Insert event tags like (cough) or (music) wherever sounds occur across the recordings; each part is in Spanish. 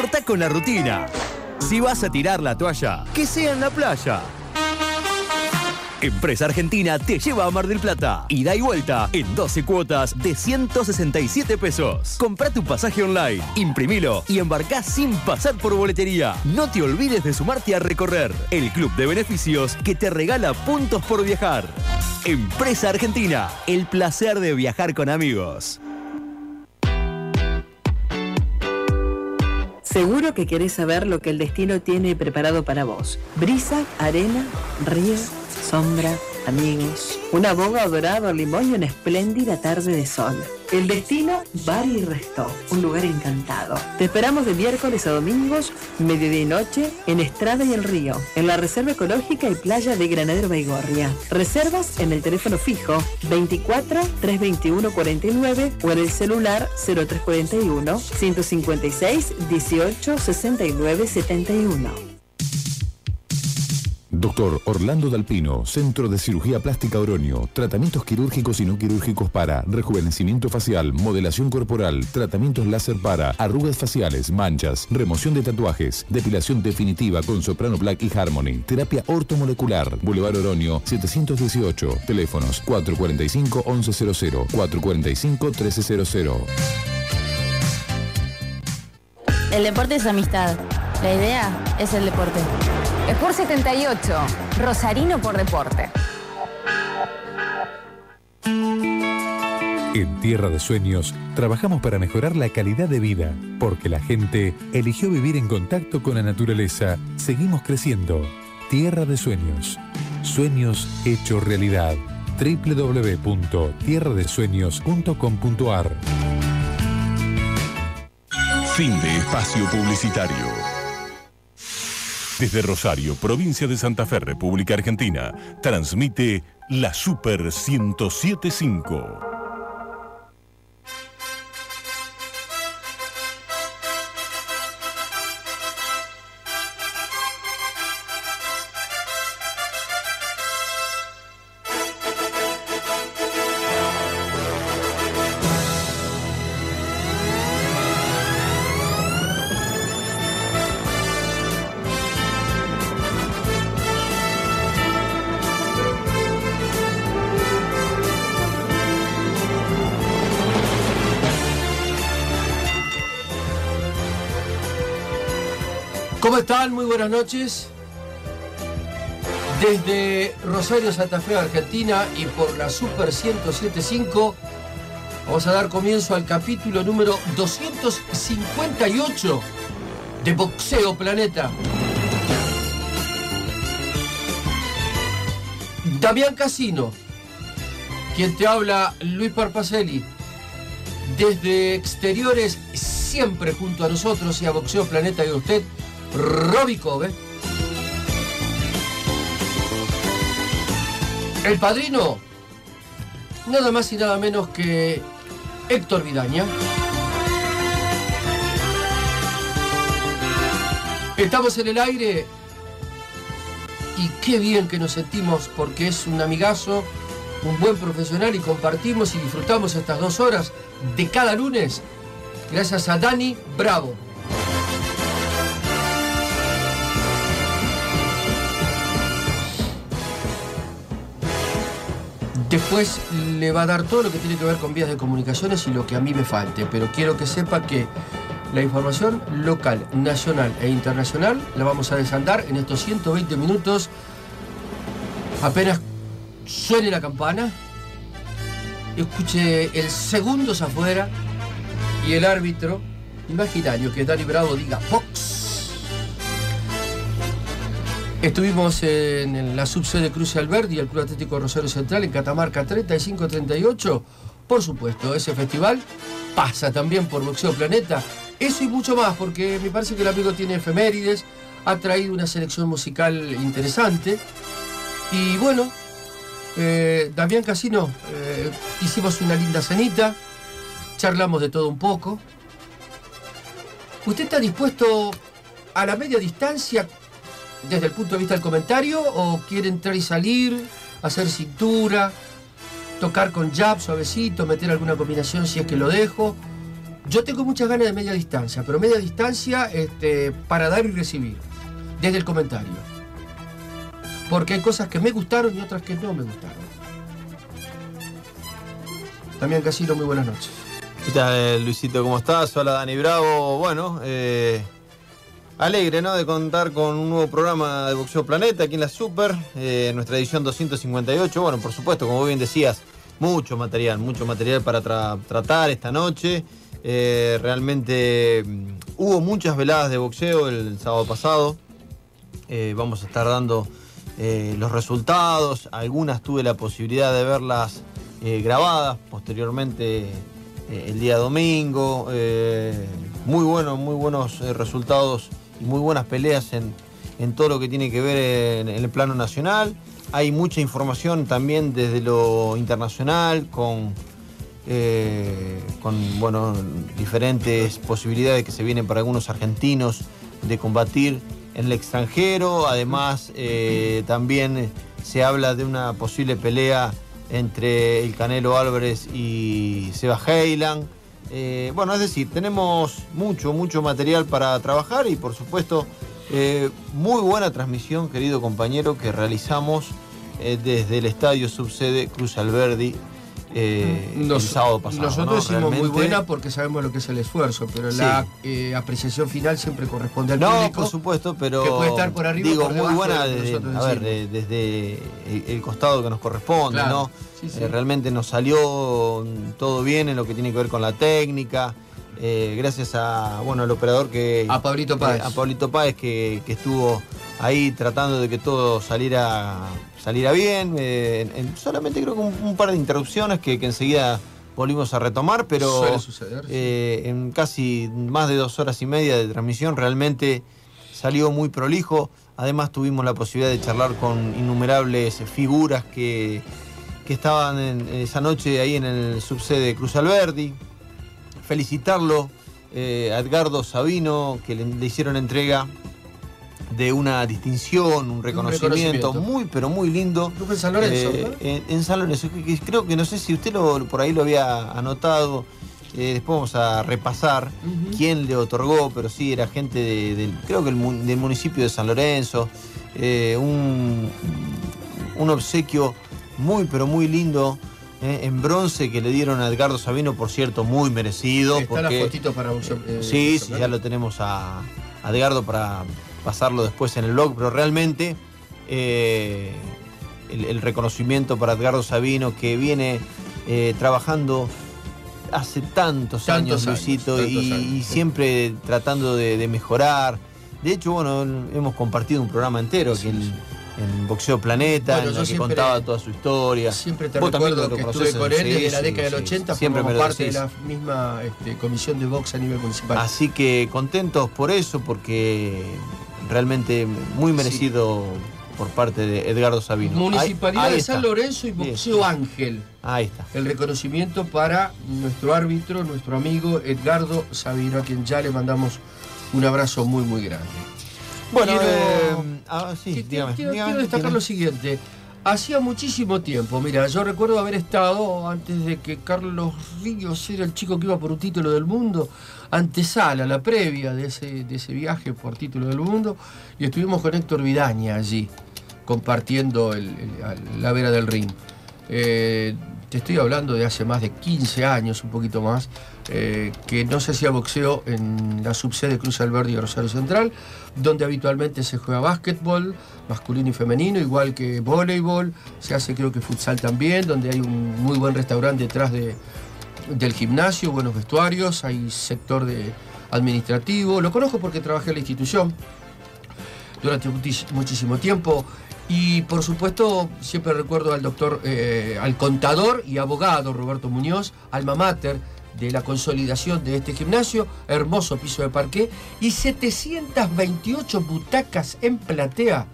Corta con la rutina. Si vas a tirar la toalla, que sea en la playa. Empresa Argentina te lleva a Mar del Plata. Ida y vuelta en 12 cuotas de 167 pesos. Compra tu pasaje online, imprimilo y embarcá sin pasar por boletería. No te olvides de sumarte a recorrer el club de beneficios que te regala puntos por viajar. Empresa Argentina, el placer de viajar con amigos. Seguro que querés saber lo que el destino tiene preparado para vos. Brisa, arena, río sombra, amigos, una boga dorado limón y una espléndida tarde de sol. El destino, Bar y Resto, un lugar encantado. Te esperamos de miércoles a domingos, mediodía y noche, en Estrada y el Río, en la Reserva Ecológica y Playa de Granadero Baigorria. Reservas en el teléfono fijo 24 321 49 o en el celular 0341 156 18 69 71. Doctor Orlando Dalpino, Centro de Cirugía Plástica Oroño, tratamientos quirúrgicos y no quirúrgicos para rejuvenecimiento facial, modelación corporal, tratamientos láser para arrugas faciales, manchas, remoción de tatuajes, depilación definitiva con Soprano Black y Harmony, terapia ortomolecular, Boulevard Oroño 718, teléfonos 445 1100, 445 1300. El deporte es amistad. La idea es el deporte. Sport 78, Rosarino por deporte. En Tierra de Sueños trabajamos para mejorar la calidad de vida, porque la gente eligió vivir en contacto con la naturaleza. Seguimos creciendo. Tierra de Sueños. Sueños hecho realidad. www.tierradesueños.com.ar Fin de espacio publicitario. Desde Rosario, provincia de Santa Fe, República Argentina, transmite la Super 1075. Están? Muy buenas noches. Desde Rosario, Santa Fe, Argentina y por la Super 1075 vamos a dar comienzo al capítulo número 258 de Boxeo Planeta. Damián Casino, quien te habla Luis Parpacelli, desde exteriores siempre junto a nosotros y a Boxeo Planeta y a usted, Robbie Kobe. El padrino, nada más y nada menos que Héctor Vidaña. Estamos en el aire y qué bien que nos sentimos porque es un amigazo, un buen profesional y compartimos y disfrutamos estas dos horas de cada lunes gracias a Dani Bravo. Después le va a dar todo lo que tiene que ver con vías de comunicaciones y lo que a mí me falte, pero quiero que sepa que la información local, nacional e internacional la vamos a desandar en estos 120 minutos. Apenas suene la campana, escuche el segundos afuera y el árbitro imaginario que Dani Bravo diga Fox. Estuvimos en la subsede Cruce Alberdi y el Club Atlético Rosario Central en Catamarca 3538. Por supuesto, ese festival pasa también por Boxeo Planeta. Eso y mucho más, porque me parece que el amigo tiene efemérides, ha traído una selección musical interesante. Y bueno, eh, Damián Casino, eh, hicimos una linda cenita, charlamos de todo un poco. ¿Usted está dispuesto a la media distancia desde el punto de vista del comentario o quiere entrar y salir, hacer cintura, tocar con jab suavecito, meter alguna combinación si es que lo dejo? Yo tengo muchas ganas de media distancia, pero media distancia este, para dar y recibir, desde el comentario. Porque hay cosas que me gustaron y otras que no me gustaron. También Casino, muy buenas noches. ¿Qué tal, Luisito? ¿Cómo estás? Hola, Dani Bravo. Bueno, eh, alegre, ¿no? De contar con un nuevo programa de Boxeo Planeta aquí en la Super, eh, nuestra edición 258. Bueno, por supuesto, como bien decías, mucho material, mucho material para tra- tratar esta noche. Eh, realmente mm, hubo muchas veladas de boxeo el, sábado pasado. Eh, vamos a estar dando los resultados. Algunas tuve la posibilidad de verlas grabadas posteriormente el día domingo. Muy buenos, muy buenos resultados muy buenas peleas en, en todo lo que tiene que ver en, el plano nacional. Hay mucha información también desde lo internacional con, eh, con bueno, diferentes posibilidades que se vienen para algunos argentinos de combatir en el extranjero. Además, eh, también se habla de una posible pelea entre el Canelo Álvarez y Seba Heiland. Eh, bueno, es decir, tenemos mucho, mucho material para trabajar y por supuesto eh, muy buena transmisión, querido compañero, que realizamos eh, desde el estadio subsede Cruz Alberdi eh, el Nos- sábado pasado. Nosotros ¿no? decimos muy buena porque sabemos lo que es el esfuerzo, pero Sí. la eh, apreciación final siempre corresponde al No, público. por supuesto, pero que puede estar por arriba digo por muy buena desde, nosotros a ver, decimos. de- desde el, el costado que nos corresponde, Claro, ¿no? sí, sí. Eh, realmente nos salió todo bien en lo que tiene que ver con la técnica. eh, gracias a bueno al operador que A Pablito Páez. a Pablito Páez que, que estuvo ahí tratando de que todo saliera saliera bien. eh, en- solamente creo que un, un par de interrupciones que, que enseguida volvimos a retomar, pero Suele suceder, sí. eh, en casi más de dos horas y media de transmisión realmente salió muy prolijo. Además tuvimos la posibilidad de charlar con innumerables figuras que, que estaban en- esa noche ahí en el subsede Cruz Alberdi. Felicitarlo eh, a Edgardo Sabino, que le, le hicieron entrega de una distinción, un reconocimiento, reconocimiento. muy pero muy lindo. En San Lorenzo, Eh, en, en San Lorenzo, que- que creo que no sé si usted lo, por ahí lo había anotado. eh, después vamos a repasar Ujú. quién le otorgó, pero sí, era gente de- del, creo que el del municipio de San Lorenzo. eh, un, un obsequio muy, pero muy lindo eh, en bronce que le dieron a Edgardo Sabino, por cierto, muy merecido. Está la porque- fotito para un eh, Sí, sí, ya lo tenemos a, a Edgardo para pasarlo después en el blog, pero realmente eh, el, el reconocimiento para Edgardo Sabino que viene eh, trabajando hace tantos, Tantos años, años, Luisito, tantos y, años, y sí. siempre tratando de, de mejorar. De hecho, bueno, hemos compartido un programa entero aquí en, en Boxeo Planeta, Bueno, en yo el que siempre- contaba toda su historia. Siempre te Vos recuerdo que estuve con él sí, desde la sí, década del sí, 80, siempre formamos parte de la misma este, comisión de box a nivel municipal. Así que contentos por eso, porque realmente muy merecido por parte de Edgardo Sabino. Municipalidad Ahí- ahí de San. Lorenzo y. Boxeo Ángel. Ahí está. El reconocimiento para nuestro árbitro, nuestro amigo Edgardo Sabino, a quien ya le mandamos un abrazo muy, muy grande. Bueno, Quiero- eh, ah, sí, dígame, quiero, dígame, quiero destacar dígame. lo siguiente. Hacía muchísimo tiempo, mira, yo recuerdo haber estado antes de que Carlos Ríos era el chico que iba por un título del mundo, antesala, la previa de ese, de ese viaje por título del mundo, y estuvimos con Héctor Vidaña allí, compartiendo la vera del ring. Eh, te estoy hablando de hace más de 15 años, un poquito más, eh, que no se hacía boxeo en la subsede Cruz Alberdi de Rosario Central, donde habitualmente se juega básquetbol, masculino y femenino, igual que voleibol, se hace creo que futsal también, donde hay un muy buen restaurante detrás de, del gimnasio, buenos vestuarios, hay sector de administrativo, lo conozco porque trabajé en la institución durante muchísimo tiempo. Y por supuesto, siempre recuerdo al doctor, eh, al contador y abogado Roberto Muñoz, alma mater de la consolidación de este gimnasio, hermoso piso de parqué y 728 butacas en platea.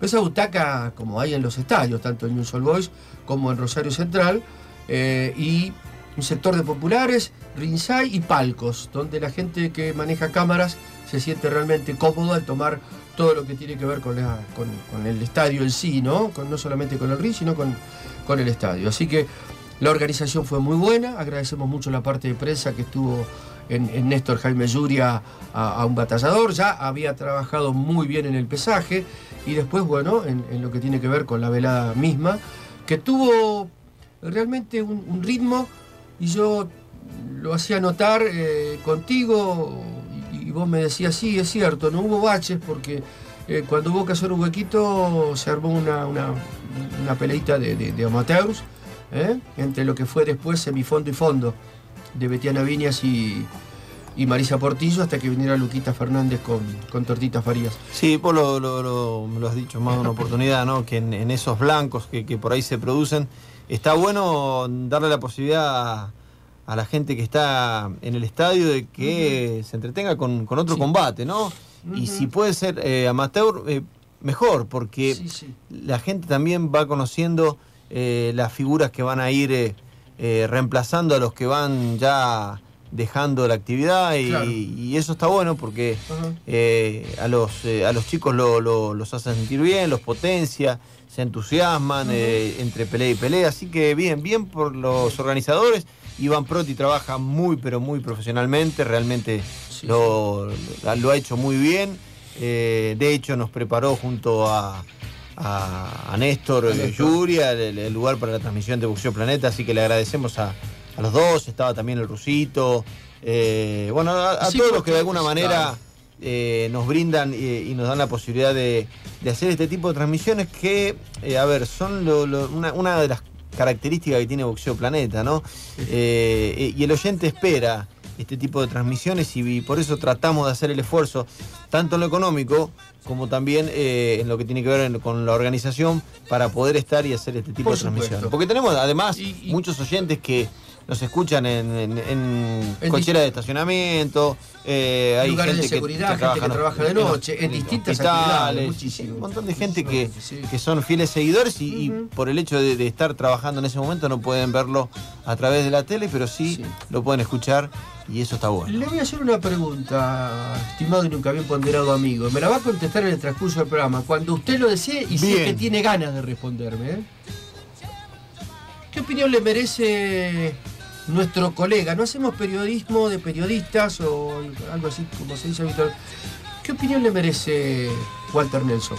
Esa butaca como hay en los estadios, tanto en All Boys como en Rosario Central, eh, y un sector de populares, ringside y palcos, donde la gente que maneja cámaras se siente realmente cómodo al tomar todo lo que tiene que ver con el estadio en sí, ¿no? Con, no solamente con el ring, sino con, con el estadio. Así que la organización fue muy buena, agradecemos mucho la parte de prensa que estuvo en, Néstor Jaime Yuria a, un batallador, ya había trabajado muy bien en el pesaje y después, bueno, en, lo que tiene que ver con la velada misma, que tuvo realmente un, ritmo y yo lo hacía notar eh, contigo y, vos me decías, sí, es cierto, no hubo baches porque eh, cuando hubo que hacer un huequito se armó una, una, peleita de- de amateurs ¿eh? entre lo que fue después semifondo y fondo de Betiana Viñas y, y Marisa Portillo hasta que viniera Luquita Fernández con, con Tortita Farías. Sí, vos lo, lo- lo- has dicho más de una oportunidad, ¿no? Que en, en esos blancos que, que por ahí se producen, está bueno darle la posibilidad a, a la gente que está en el estadio de que se entretenga con, con otro Sí. combate, ¿no? Y si puede ser eh, amateur, eh, mejor, porque Sí, sí. la gente también va conociendo eh, las figuras que van a ir eh, eh, reemplazando a los que van ya dejando la actividad y, Claro. y eso está bueno porque a, los, a los chicos lo- lo- los hace sentir bien, los potencia, se entusiasman entre pelea y pelea, así que bien, bien por los organizadores. Iván Proti trabaja muy, pero muy profesionalmente, realmente Sí, lo, lo- lo ha hecho muy bien. Eh, de hecho, nos preparó junto a, a, a Néstor, A eh, Néstor. Yuria el, el lugar para la transmisión de Boxeo Planeta, así que le agradecemos a, a los dos, estaba también el Rusito, eh, bueno, a, Sí, todos los que de alguna manera eh, nos brindan eh, y nos dan la posibilidad de, de hacer este tipo de transmisiones que, eh, a ver, son lo- lo- una, una de las características que tiene Boxeo Planeta, ¿no? Eh, eh, y el oyente espera este tipo de transmisiones y, por eso tratamos de hacer el esfuerzo, tanto en lo económico como también eh, en lo que tiene que ver en- con la organización, para poder estar y hacer este tipo Por de transmisiones. Porque tenemos además Y- y- muchos oyentes que nos escuchan en, en, en cocheras de estacionamiento, eh, hay Lugares de seguridad, que, gente que trabaja de noche, en distintas actividades, muchísimo. un montón de gente que, Sí. que son fieles seguidores y, por el hecho de, de estar trabajando en ese momento no pueden verlo a través de la tele, pero sí, Sí. lo pueden escuchar y eso está bueno. Le voy a hacer una pregunta, estimado y nunca bien ponderado amigo. Me la va a contestar en el transcurso del programa, cuando usted lo desee y sé que tiene ganas de responderme. ¿eh? ¿Qué opinión le merece nuestro colega? No hacemos periodismo de periodistas o algo así como se dice habitualmente. ¿Qué opinión le merece Walter Nelson?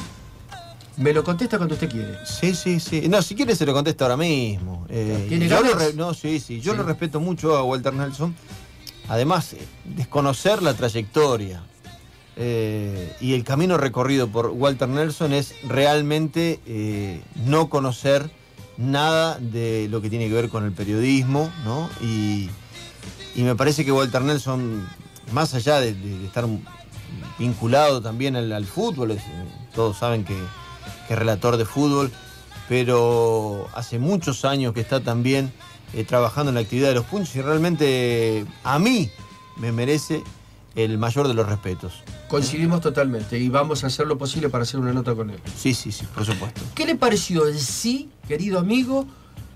Me lo contesta cuando usted quiere. Sí, sí, sí. No, si quiere se lo contesto ahora mismo. Eh, ¿Tiene yo lo ganas? no, sí, sí. Yo Sí. lo respeto mucho a Walter Nelson. Además, eh, desconocer la trayectoria eh, y el camino recorrido por Walter Nelson es realmente no conocer nada de lo que tiene que ver con el periodismo, ¿no? Y, me parece que Walter Nelson, más allá de, estar vinculado también al, fútbol, es- todos saben que, es relator de fútbol, pero hace muchos años que está también eh, trabajando en la actividad de los punchos y realmente a mí me merece el mayor de los respetos. Coincidimos totalmente y vamos a hacer lo posible para hacer una nota con él. Sí, sí, sí, por supuesto. ¿Qué le pareció en sí, querido amigo,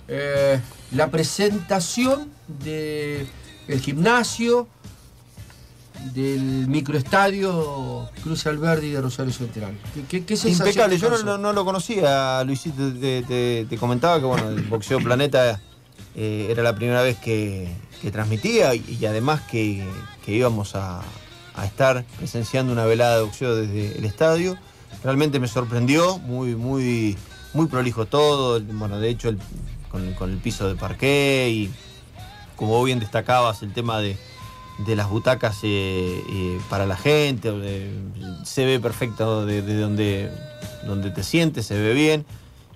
eh, la presentación del gimnasio, del microestadio Cruz Alberdi de Rosario Central? ¿Qué, qué, qué sensación Impecable, yo no, causó? no- no lo conocía, Luisito, te, te- te comentaba que bueno, el Boxeo Planeta eh, era la primera vez que, transmitía y, además que, íbamos a, estar presenciando una velada de boxeo desde el estadio. Realmente me sorprendió, muy, muy, muy prolijo todo, bueno, de hecho el- con, con el piso de parqué y como bien destacabas el tema de, de las butacas eh, eh, para la gente, se ve perfecto de, de donde, donde te sientes, se ve bien.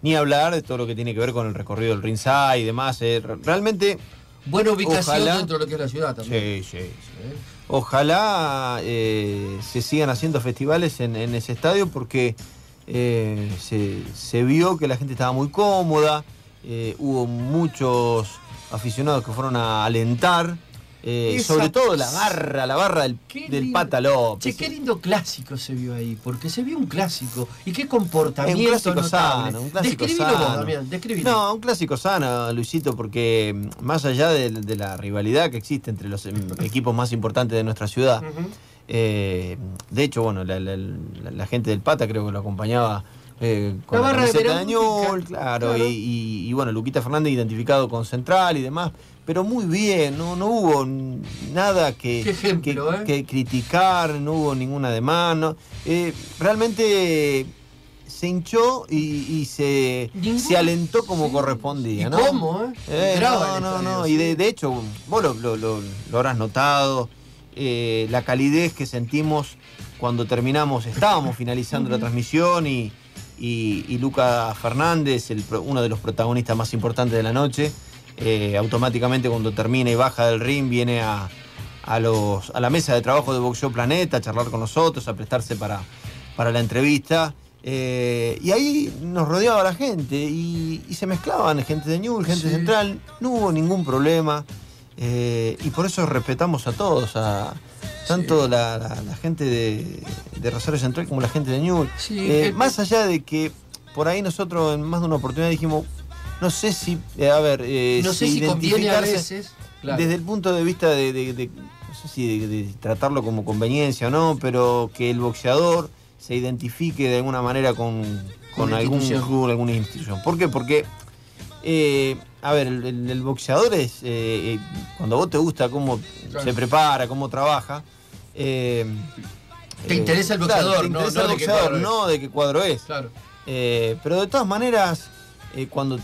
Ni hablar de todo lo que tiene que ver con el recorrido del ringside y demás. eh, re- realmente, Buena ubicación Ojalá- dentro de lo que es la ciudad también. sí, sí, sí. Ojalá eh, se sigan haciendo festivales en, en ese estadio porque eh, se, se vio que la gente estaba muy cómoda, hubo muchos aficionados que fueron a alentar, eh, sobre todo la barra, la barra del, del. Pata López. Che, qué lindo clásico se vio ahí, porque se vio un clásico. Y qué Es comportamiento un clásico notable. sano, un clásico Describilo vos, sano. Damián, describilo. No, un clásico sano, Luisito, porque mm, más allá de, de la rivalidad que existe entre los em, (laughs) equipos más importantes de nuestra ciudad. Eh, de hecho, bueno, la, la- la- la gente del Pata creo que lo acompañaba eh, con La la, barra de que- claro, claro. Y, y- y bueno, Luquita Fernández identificado con Central y demás, pero muy bien, no, no hubo nada que, Qué ejemplo, que, ¿eh? que criticar, no hubo ninguna demanda. Eh, realmente se hinchó y, y se, se alentó como sí. correspondía, ¿Y ¿no? cómo, eh? Eh, no, no, no. sí. Y de, de hecho, vos lo, lo- lo- lo habrás notado, eh, la calidez que sentimos cuando terminamos, estábamos finalizando la transmisión y, y, y Luca Fernández, el uno de los protagonistas más importantes de la noche, eh, automáticamente cuando termina y baja del ring viene a, a los, a la mesa de trabajo de Boxeo Planeta a charlar con nosotros, a prestarse para, para la entrevista. Eh, y ahí nos rodeaba la gente y, y se mezclaban gente de Newell, gente Sí. central, no hubo ningún problema. Eh, y por eso respetamos a todos, a tanto la, la- la gente de, de Rosario Central como la gente de Newell. Sí, Eh, más allá de que por ahí nosotros en más de una oportunidad dijimos, no sé si, eh, a ver, eh, No sé si conviene a veces. claro. desde el punto de vista de, de- de- no sé si de, tratarlo como conveniencia o no, pero que el boxeador se identifique de alguna manera con, con algún club, alguna institución. ¿Por qué? Porque, eh, a ver, el, el- el boxeador es, eh, eh, cuando a vos te gusta cómo Claro. se prepara, cómo trabaja, eh, Te interesa el claro, boxeador, te no- interesa no el de qué boxeador, cuadro es. no de qué cuadro es. Claro. Pero de todas maneras, cuando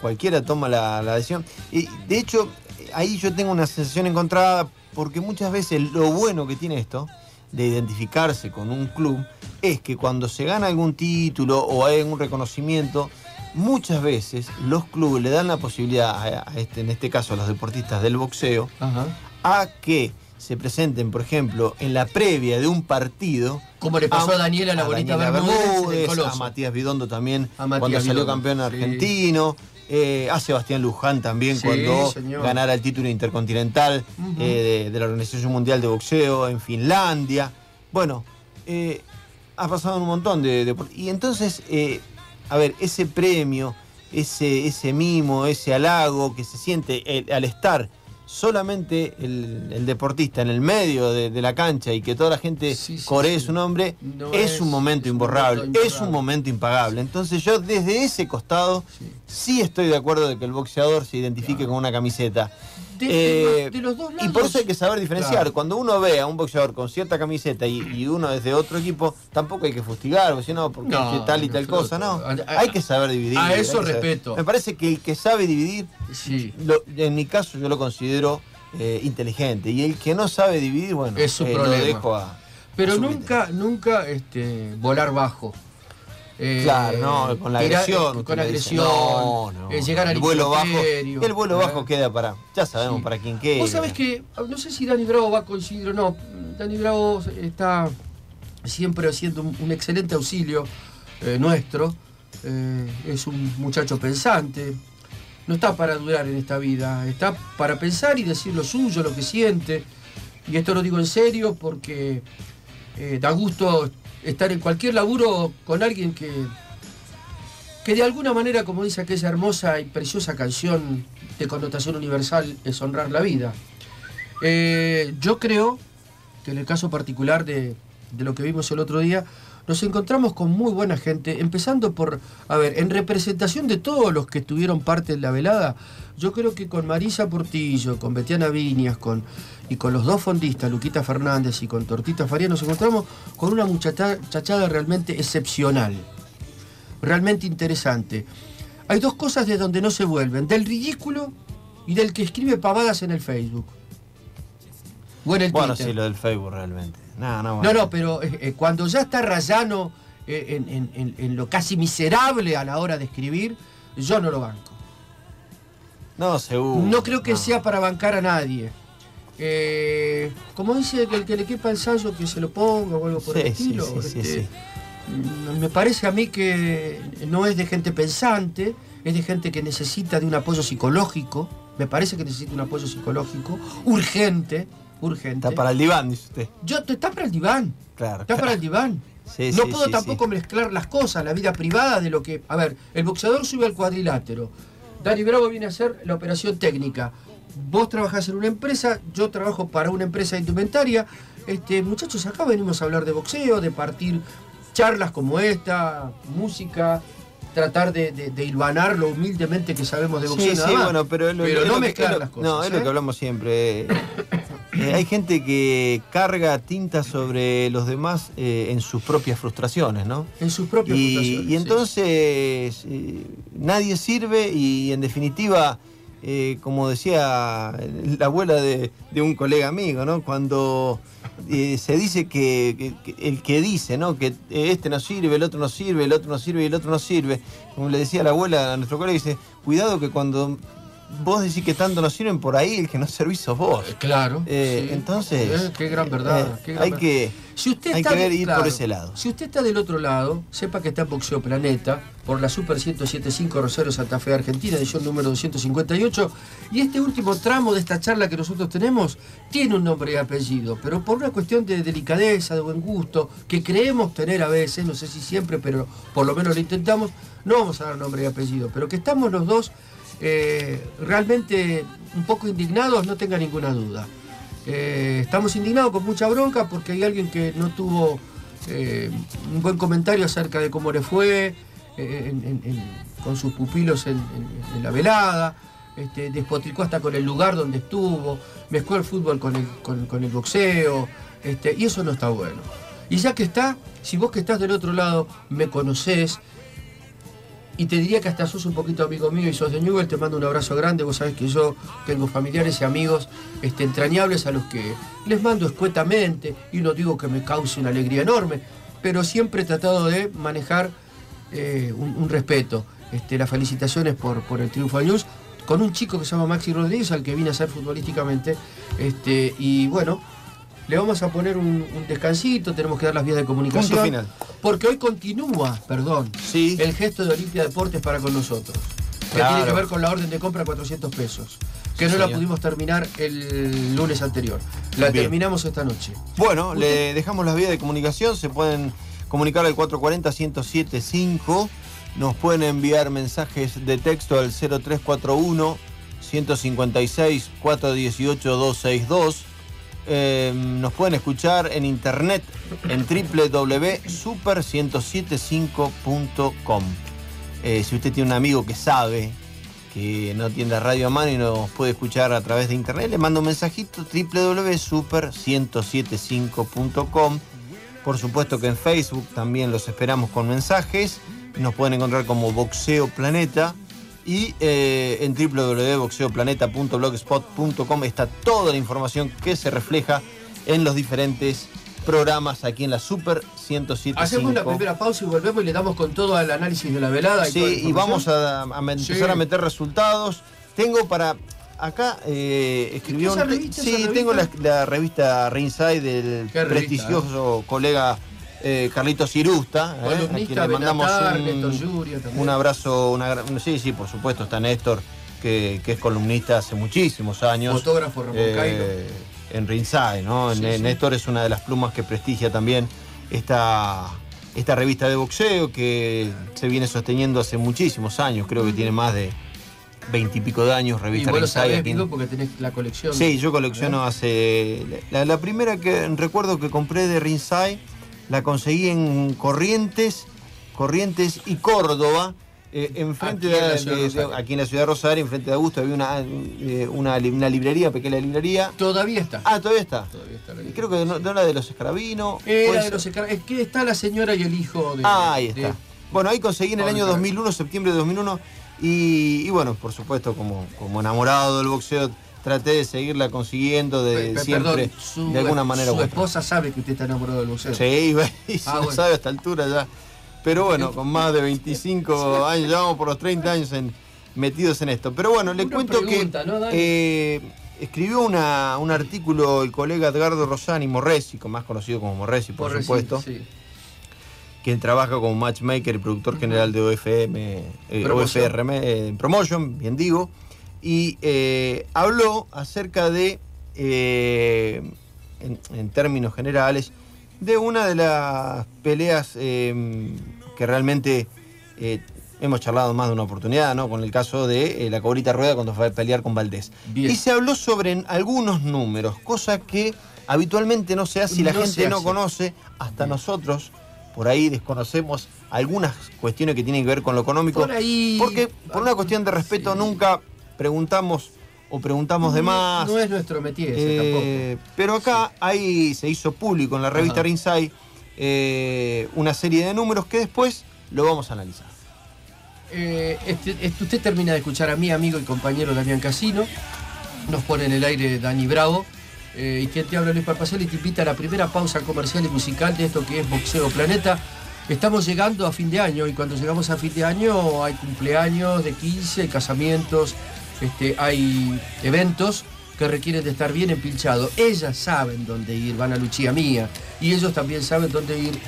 cualquiera toma la, la decisión, y de hecho, ahí yo tengo una sensación encontrada, porque muchas veces lo bueno que tiene esto, de identificarse con un club, es que cuando se gana algún título o hay algún reconocimiento, muchas veces los clubes le dan la posibilidad, a, a este, en este caso a los deportistas del boxeo, Ajá. a que se presenten, por ejemplo, en la previa de un partido. Como le pasó a Daniela la bonita Daniela Bermúdez a Matías Bidondo también, A Matías cuando salió Bidondo, campeón sí. argentino. eh, a Sebastián Luján también Sí, cuando señor. ganara el título intercontinental eh, de, de la Organización Mundial de Boxeo en Finlandia. Bueno, eh, ha pasado un montón de deport- Y entonces, a ver, ese premio, ese, ese mimo, ese halago que se siente al estar solamente el, el deportista en el medio de, de la cancha y que toda la gente Sí, sí, coree sí. su nombre, No es, es- un momento es un imborrable, momento es un momento impagable. Entonces yo desde ese costado Sí. sí estoy de acuerdo de que el boxeador se identifique con una camiseta. De, Eh, de los dos lados. y por eso hay que saber diferenciar. Claro. Cuando uno ve a un boxeador con cierta camiseta y, y uno es de otro equipo, tampoco hay que fustigar, porque si no, porque No, tal y no, tal cosa, no. A- a- Hay que saber dividir. a eso respeto. Me parece que el que sabe dividir, Sí. lo- en mi caso yo lo considero eh, inteligente. Y el que no sabe dividir, bueno, Es su eh, lo problema. dejo a. Pero a nunca, nunca este, volar bajo. Eh, Claro, no, con la agresión. eh, con dice. agresión. No, no. eh, llegar al el vuelo bajo. El vuelo bajo queda para. Ya sabemos Sí. para quién queda. Vos sabés que, no sé si Dani Bravo va a coincidir o no. Dani Bravo está siempre haciendo un, un excelente auxilio eh, nuestro. Es un muchacho pensante. No está para dudar en esta vida. Está para pensar y decir lo suyo, lo que siente. Y esto lo digo en serio porque da gusto estar en cualquier laburo con alguien que, que de alguna manera, como dice aquella hermosa y preciosa canción de connotación universal, es honrar la vida. Eh, yo creo que en el caso particular de, de lo que vimos el otro día, nos encontramos con muy buena gente, empezando por, a ver, en representación de todos los que tuvieron parte de la velada, yo creo que con Marisa Portillo, con Betiana Viñas, con, y con los dos fondistas, Luquita Fernández y con Tortita Faría, nos encontramos con una muchacha- muchachada realmente excepcional, realmente interesante. Hay dos cosas de donde no se vuelven, del ridículo y del que escribe pavadas en el Facebook. O en el Bueno, Twitter. sí, lo del Facebook realmente. No, no, No, bueno. no, pero eh, eh, cuando ya está rayano eh, en, en- en- en lo casi miserable a la hora de escribir, yo no lo banco. No, seguro. No creo que no. sea para bancar a nadie. Eh, como dice que el que le quepa el sallo que se lo ponga o algo por el Sí, estilo. sí, sí, este, mm, Me parece a mí que no es de gente pensante, es de gente que necesita de un apoyo psicológico. Me parece que necesita un apoyo psicológico urgente, urgente. Está para el diván, dice usted. Yo, está para el diván. Claro. Está para el diván. (laughs) Sí, no sí, puedo sí, tampoco mezclar las cosas, la vida privada de lo que. A ver, el boxeador sube al cuadrilátero. Dani Bravo viene a hacer la operación técnica. Vos trabajás en una empresa, yo trabajo para una empresa de indumentaria. Este, muchachos, acá venimos a hablar de boxeo, de partir charlas como esta, música, tratar de, de, de hilvanar lo humildemente que sabemos de boxeo. Sí, nada sí, más. bueno, pero, lo- no que- mezclar las cosas. No, es lo ¿eh? que hablamos siempre. Eh, eh, hay gente que carga tinta sobre los demás eh, en sus propias frustraciones, ¿no? En sus propias Y, frustraciones, y entonces nadie sirve y en definitiva, como decía la abuela de, de un colega amigo, ¿no? Cuando eh, se dice que, el que dice, ¿no? Que este no sirve, el otro no sirve, el otro no sirve y el otro no sirve, como le decía la abuela a nuestro colega, dice, cuidado que cuando vos decís que tanto no sirven por ahí, el que no servís sos vos. Claro. Eh, sí. entonces, Eh, qué gran verdad. eh, qué gran hay verdad. que, Si usted hay está que ver ir claro, por ese lado. Si usted está del otro lado, sepa que está en Boxeo Planeta, por la Super 1075 Rosario Santa Fe Argentina, edición número 258. Y este último tramo de esta charla que nosotros tenemos tiene un nombre y apellido, pero por una cuestión de delicadeza, de buen gusto, que creemos tener a veces, no sé si siempre, pero por lo menos lo intentamos, no vamos a dar nombre y apellido, pero que estamos los dos eh, realmente un poco indignados, no tenga ninguna duda. Eh, estamos indignados con mucha bronca porque hay alguien que no tuvo eh, un buen comentario acerca de cómo le fue con sus pupilos en, la velada, este, despotricó hasta con el lugar donde estuvo, mezcló el fútbol con el, con- con el boxeo, este, y eso no está bueno. Y ya que está, si vos que estás del otro lado me conocés, y te diría que hasta sos un poquito amigo mío y sos de Newell, te mando un abrazo grande. Vos sabés que yo tengo familiares y amigos este, entrañables a los que les mando escuetamente y no digo que me cause una alegría enorme, pero siempre he tratado de manejar eh, un, respeto. Este, las felicitaciones por, por el triunfo del News con un chico que se llama Maxi Rodríguez, al que vine a hacer futbolísticamente. Este, y bueno, le vamos a poner un, un descansito, tenemos que dar las vías de comunicación. Punto final. Porque hoy continúa, perdón, Sí. el gesto de Olimpia Deportes para con nosotros. Que Claro. tiene que ver con la orden de compra 400 pesos. Que Sí, no la pudimos terminar el lunes anterior. La Bien. terminamos esta noche. Bueno, le dejamos las vías de comunicación, se pueden comunicar al 440-1075, nos pueden enviar mensajes de texto al 0341 156 418 262. Eh, nos pueden escuchar en internet en www.super1075.com. Eh, si usted tiene un amigo que sabe que no tiene radio a mano y nos puede escuchar a través de internet, le mando un mensajito www.super1075.com. Por supuesto que en Facebook también los esperamos con mensajes. Nos pueden encontrar como Boxeo Planeta. Y eh, en www.boxeoplaneta.blogspot.com está toda la información que se refleja en los diferentes programas aquí en la Super 107.5. Hacemos la primera pausa y volvemos y le damos con todo el análisis de la velada. Y Sí, y vamos a, a me- Sí. empezar a meter resultados. Tengo para. Acá eh, escribió. ¿Esa un- revista, sí, tengo la, revista? la revista Ringside del revista, prestigioso colega eh, Carlitos Cirusta. eh, a quien le mandamos Benatar, un, un abrazo. Una, sí, sí, por supuesto, está Néstor, que, que es columnista hace muchísimos años. Fotógrafo Ramón eh, en Ringside, ¿no? Sí, N- sí. Néstor es una de las plumas que prestigia también esta, esta revista de boxeo que se viene sosteniendo hace muchísimos años, creo que tiene más de veintipico de años, Y revista vos lo sabés, en- Guido, porque tenés la colección. Sí, yo colecciono hace. La, la primera que recuerdo que compré de Ringside la conseguí en Corrientes, Corrientes y Córdoba. eh, enfrente Aquí en de, ciudad de de- Rosario. aquí en la ciudad de Rosario, enfrente de Augusto, había una, eh, una, li- una librería, pequeña librería. Todavía está. Ah, todavía está. Todavía está la creo que no, no era de los escarabinos. Era de los escar- Es que está la señora y el hijo de. Ah, ahí está. Bueno, ahí conseguí en el año Carabino. 2001, septiembre de 2001, y, y bueno, por supuesto, como, como enamorado del boxeo, traté de seguirla consiguiendo de Pe- siempre, perdón, su, de alguna manera. Su esposa sabe que usted está enamorado del boxeo. Sí, (laughs) y Ah, bueno. sabe a esta altura ya. Pero bueno, con más de 25 (laughs) años, ya vamos por los 30 años en- metidos en esto. Pero bueno, le cuento pregunta, que eh, escribió una- un artículo el colega Edgardo Rosani Morresi, más conocido como Morresi, por supuesto sí. quien trabaja como matchmaker y productor general de OFM, eh. OFRM, eh, Promotion, bien digo, y eh, habló acerca de, eh, en, en términos generales, de una de las peleas eh, que realmente hemos charlado más de una oportunidad, ¿no? Con el caso de la cobrita rueda cuando fue a pelear con Valdés. Bien. Y se habló sobre algunos números, cosa que habitualmente no se hace y la No gente no conoce, hasta nosotros por ahí desconocemos algunas cuestiones que tienen que ver con lo económico. Por ahí- Porque por una cuestión de respeto nunca preguntamos o preguntamos de más. No es nuestro métier ese Eh, pero acá ahí se hizo público en la revista. Rinsay eh, una serie de números que después lo vamos a analizar. Eh, este- este- usted termina de escuchar a mi amigo y compañero Damián Casino. Nos pone en el aire Dani Bravo. eh, y quien te habla Luis Parpacel y te invita a la primera pausa comercial y musical de esto que es Boxeo Planeta. Estamos llegando a fin de año y cuando llegamos a fin de año hay cumpleaños de 15, hay casamientos, este, hay eventos que requieren de estar bien empilchados. Ellas saben dónde ir, van a Luchía Mía y ellos también saben dónde ir.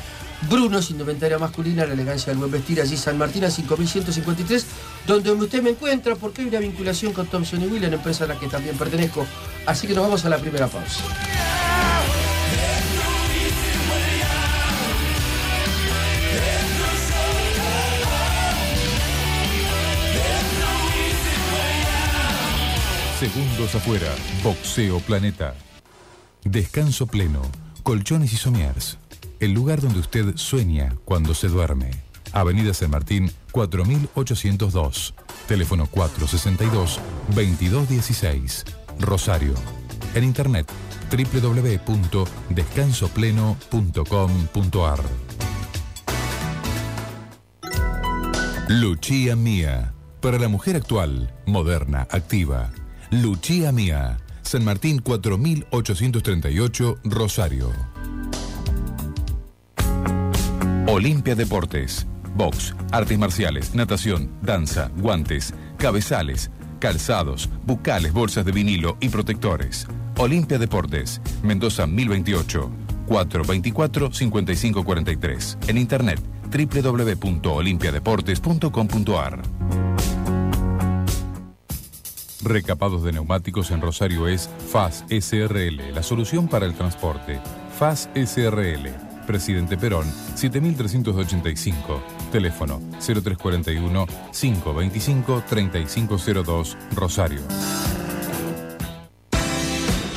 Brunos, indumentaria masculina, la elegancia del buen vestir, allí San Martín a 5153, donde usted me encuentra porque hay una vinculación con Thompson y William, empresa a la que también pertenezco. Así que nos vamos a la primera pausa. Segundos afuera, Boxeo Planeta. Descanso pleno, colchones y somiers. El lugar donde usted sueña cuando se duerme. Avenida San Martín, 4802. Teléfono 462-2216. Rosario. En internet, www.descansopleno.com.ar. Luchía Mía. Para la mujer actual, moderna, activa. Luchía Mía. San Martín 4838, Rosario. Olimpia Deportes. Box, artes marciales, natación, danza, guantes, cabezales, calzados, bucales, bolsas de vinilo y protectores. Olimpia Deportes. Mendoza 1028. 424-5543. En internet www.olimpiadeportes.com.ar. Recapados de neumáticos en Rosario es FAS SRL, la solución para el transporte. FAS SRL, Presidente Perón, 7385. Teléfono 0341 525 3502, Rosario.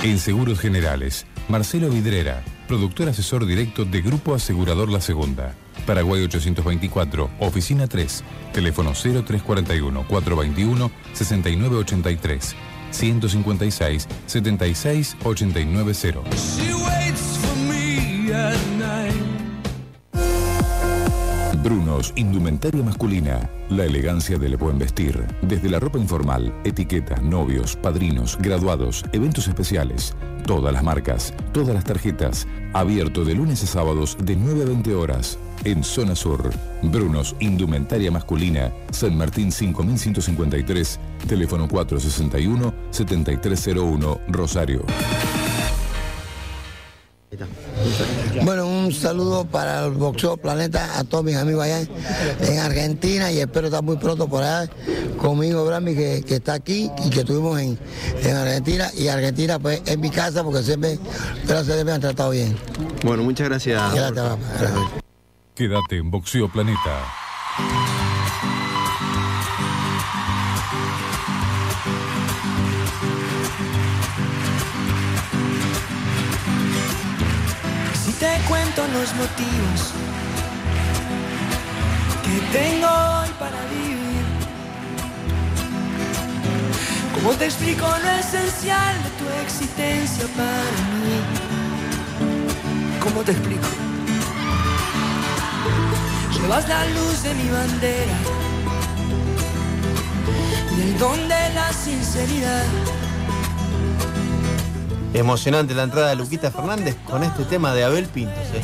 En Seguros Generales, Marcelo Vidrera, productor asesor directo de Grupo Asegurador La Segunda. Paraguay 824, Oficina 3, teléfono 0341 421 6983, 156 76 890. Brunos, indumentaria masculina. La elegancia del buen vestir. Desde la ropa informal, etiqueta, novios, padrinos, graduados, eventos especiales. Todas las marcas, todas las tarjetas. Abierto de lunes a sábados de 9 a 20 horas. En Zona Sur. Brunos, indumentaria masculina. San Martín 5153. Teléfono 461-7301. Rosario. Bueno, un saludo para el Boxeo Planeta, a todos mis amigos allá en Argentina y espero estar muy pronto por allá conmigo, Brami, que, que está aquí y que estuvimos en, en Argentina. Y Argentina, pues, es mi casa porque siempre, gracias a Dios, me han tratado bien. Bueno, muchas gracias. Gracias, papá. Gracias. Quédate en Boxeo Planeta. Si te cuento los motivos que tengo hoy para vivir, ¿cómo te explico lo esencial de tu existencia para mí? ¿Cómo te explico? Llevas la luz de mi bandera y el don de la sinceridad. Emocionante la entrada de Luquita Fernández con este tema de Abel Pintos. ¿eh?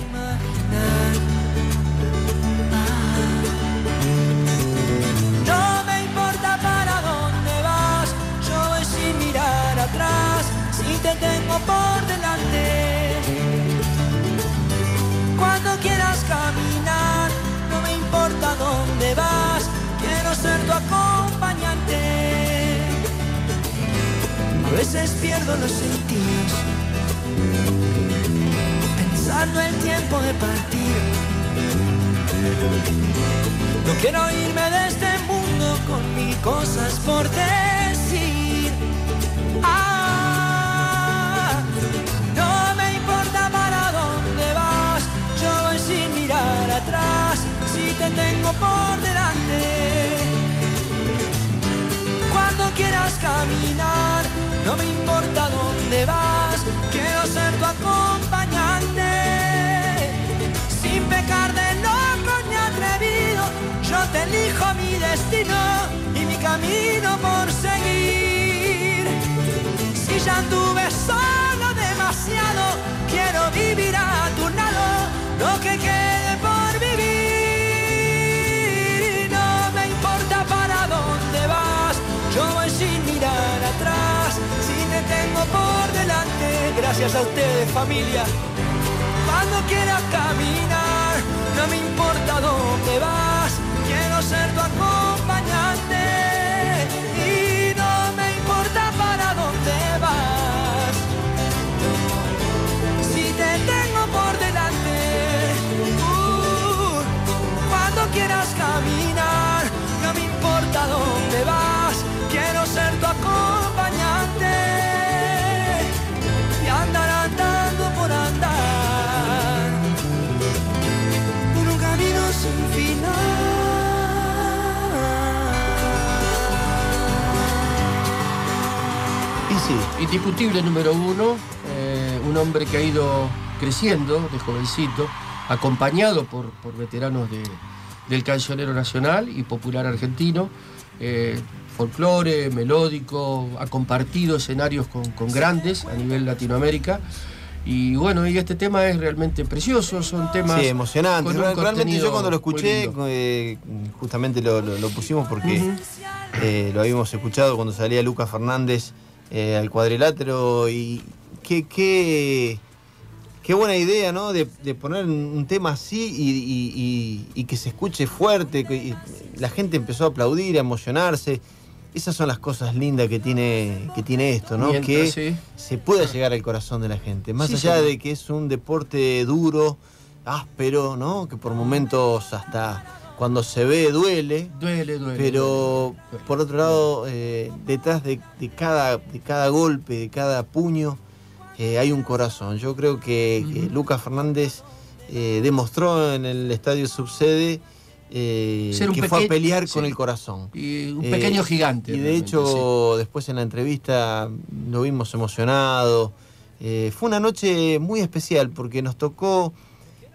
No me importa para dónde vas, yo voy sin mirar atrás, si te tengo por delante. Cuando quieras caminar, importa dónde vas, quiero ser tu acompañante. A veces pierdo los sentidos, pensando el tiempo de partir. No quiero irme de este mundo con mil cosas por decir. Por delante. Cuando quieras caminar, no me importa dónde vas, quiero ser tu acompañante. Sin pecar de loco ni atrevido, yo te elijo mi destino y mi camino por seguir. Si ya anduve solo demasiado, quiero vivir a tu lado, lo que quede gracias a ustedes familia. Cuando quieras caminar, no me importa dónde vas, quiero ser tu acompañante. Indiscutible número uno, eh, un hombre que ha ido creciendo de jovencito, acompañado por, por veteranos de- del cancionero nacional y popular argentino, eh, folclore, melódico, ha compartido escenarios con, con grandes a nivel Latinoamérica. Y bueno, y este tema es realmente precioso, son temas... Sí, emocionante. Realmente yo cuando lo escuché, eh, justamente lo, lo- lo pusimos porque eh, lo habíamos escuchado cuando salía Lucas Fernández eh, al cuadrilátero y qué, qué, qué buena idea, ¿no? De, de poner un tema así y, y- y- y que se escuche fuerte. que la gente empezó a aplaudir, a emocionarse. Esas son las cosas lindas que tiene, que tiene esto, ¿no? Mientras, que sí. se pueda llegar al corazón de la gente. Más Sí, allá de que es un deporte duro, áspero, ¿no? Que por momentos hasta cuando se ve duele. Duele, duele. Pero duele. por otro lado, eh, detrás de, de cada, de cada golpe, de cada puño, eh, hay un corazón. Yo creo que. Lucas Fernández eh, demostró en el estadio subsede que fue a pelear sí. con el corazón. Y un pequeño gigante. Y de hecho, después en la entrevista lo vimos emocionado. Fue una noche muy especial porque nos tocó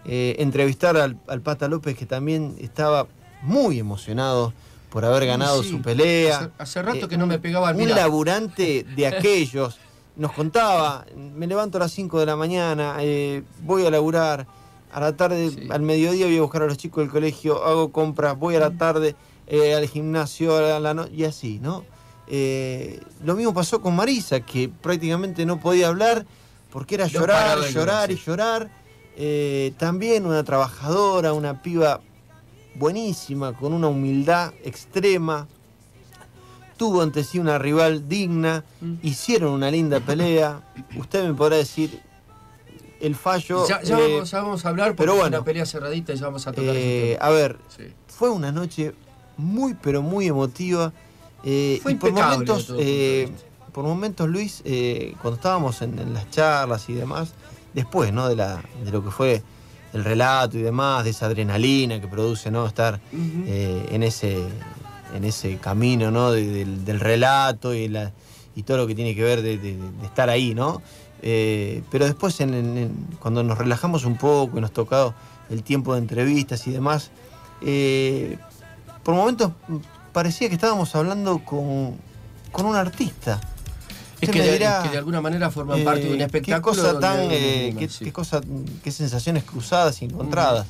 eh, entrevistar al, al Pata López, que también estaba muy emocionado por haber ganado Sí, su pelea. Hace, hace rato Eh, que no me pegaba al Un laburante de aquellos. Nos contaba, me levanto a las 5 de la mañana, eh, voy a laburar, a la tarde, Sí. al mediodía voy a buscar a los chicos del colegio, hago compras, voy a la tarde eh, al gimnasio, a la no- y así, ¿no? Lo mismo pasó con Marisa, que prácticamente no podía hablar porque era No llorar, llorar y llorar. Eh, también una trabajadora, una piba buenísima, con una humildad extrema. Tuvo ante sí una rival digna, Mm. hicieron una linda pelea. (coughs) Usted me podrá decir el fallo. Ya, ya eh, vamos, ya vamos a hablar porque pero es bueno. una pelea cerradita y ya vamos a tocar eh, a ver. Sí. fue una noche muy, pero muy emotiva. eh, Fue y por momentos, por momentos, Luis, cuando estábamos en, en las charlas y demás, después, ¿no? De, la, de lo que fue el relato y demás, de esa adrenalina que produce, ¿no? Estar eh, en ese en ese camino, ¿no? de- del, del relato y, la, y todo lo que tiene que ver de, estar ahí, ¿no? Eh, pero después, en- cuando nos relajamos un poco y nos tocado el tiempo de entrevistas y demás, eh, por momentos parecía que estábamos hablando con, con un artista. Es que de, dirá, que de alguna manera forman parte de un eh, espectáculo. Qué cosa tan, eh, qué, sí. qué cosa, qué sensaciones cruzadas y encontradas.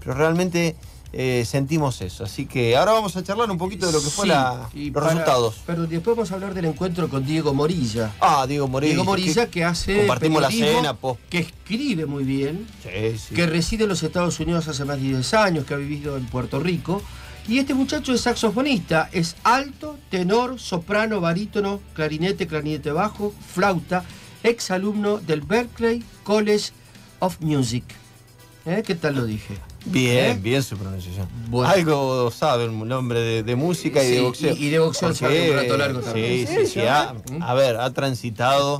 Pero realmente eh, sentimos eso. Así que ahora vamos a charlar un poquito de lo que fue Sí, la- y los para- resultados. Pero después vamos a hablar del encuentro con Diego Morilla. Ah, Diego Morilla. Diego Morilla que, hace compartimos la cena, po. que escribe muy bien, Sí, sí. que reside en los Estados Unidos hace más de 10 años, que ha vivido en Puerto Rico. Y este muchacho es saxofonista, es alto, tenor, soprano, barítono, clarinete, clarinete bajo, flauta, ex alumno del Berklee College of Music. ¿Eh? ¿Qué tal lo dije? Bien, ¿Eh? bien su pronunciación. Bueno. Algo sabe el hombre de, de música y Sí, de boxeo. y- y de boxeo Porque, sabe un rato largo también. Sí, sí, sí. a ver, ha transitado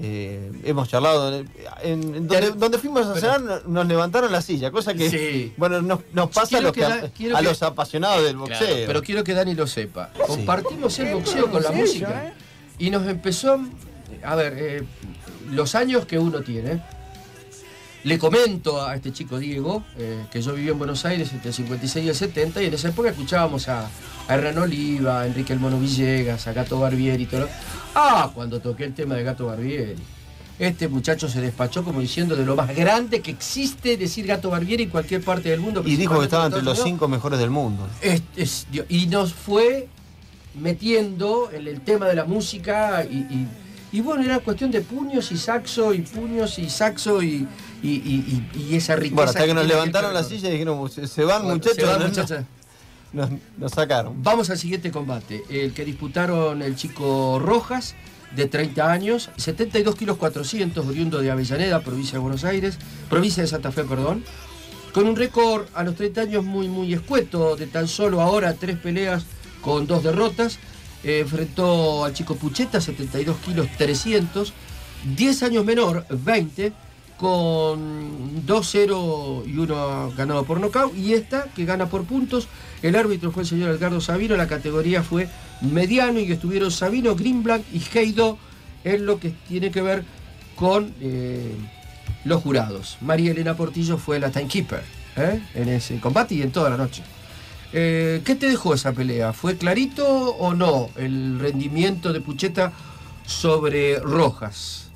eh, hemos charlado. En, en- en donde, donde fuimos a cenar no- nos levantaron la silla, cosa que Sí. bueno nos, nos pasa a los, que da- a los apasionados del boxeo. Claro, pero quiero que Dani lo sepa. Compartimos el boxeo con la música. Y nos empezó, a ver, eh, los años que uno tiene. Le comento a este chico Diego eh, que yo viví en Buenos Aires entre el 56 y el 70 y en esa época escuchábamos a, a Hernán Oliva, a Enrique El Mono Villegas, a Gato Barbieri y todo. lo- Ah, cuando toqué el tema de Gato Barbieri. Este muchacho se despachó como diciendo de lo más grande que existe decir Gato Barbieri en cualquier parte del mundo. y dijo que estaba entre en los cinco mejores del mundo. Es- es- Dios, y nos fue metiendo en el tema de la música y, y- y bueno, era cuestión de puños y saxo y puños y saxo y, y- y- y- y esa riqueza. Bueno, hasta que nos levantaron la silla y dijeron, se, se van Bueno, muchachos. se van, ¿no? muchachos. (laughs) Nos, nos sacaron. Vamos al siguiente combate, el que disputaron el chico Rojas, de 30 años, 72 kilos 400, oriundo de Avellaneda, provincia de Buenos Aires, provincia de Santa Fe, perdón, con un récord a los 30 años muy, muy escueto, de tan solo ahora tres peleas con dos derrotas. Eh, enfrentó al chico Pucheta, 72 kilos 300, 10 años menor, 20, con 2-0 y uno ganado por nocaut. Y esta que gana por puntos. El árbitro fue el señor Edgardo Sabino, la categoría fue mediano y estuvieron Sabino, Greenblatt y Heido en lo que tiene que ver con eh, los jurados. María Elena Portillo fue la timekeeper ¿eh? en ese combate y en toda la noche. Eh, ¿Qué te dejó esa pelea? ¿Fue clarito o no el rendimiento de Pucheta sobre Rojas?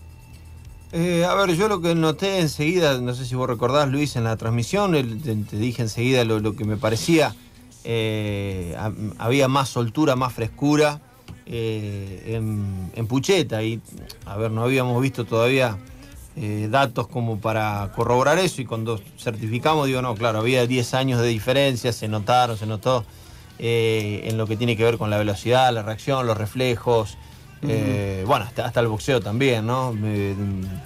Eh, a ver, yo lo que noté enseguida, no sé si vos recordás, Luis, en la transmisión, te, dije enseguida lo, que me parecía. eh, ha- había más soltura, más frescura en, en Pucheta. Y, a ver, no habíamos visto todavía eh, datos como para corroborar eso. Y cuando certificamos, digo, no, claro, había 10 años de diferencia, se notaron, se notó eh, en lo que tiene que ver con la velocidad, la reacción, los reflejos. Eh, bueno, hasta, hasta el boxeo también, ¿no?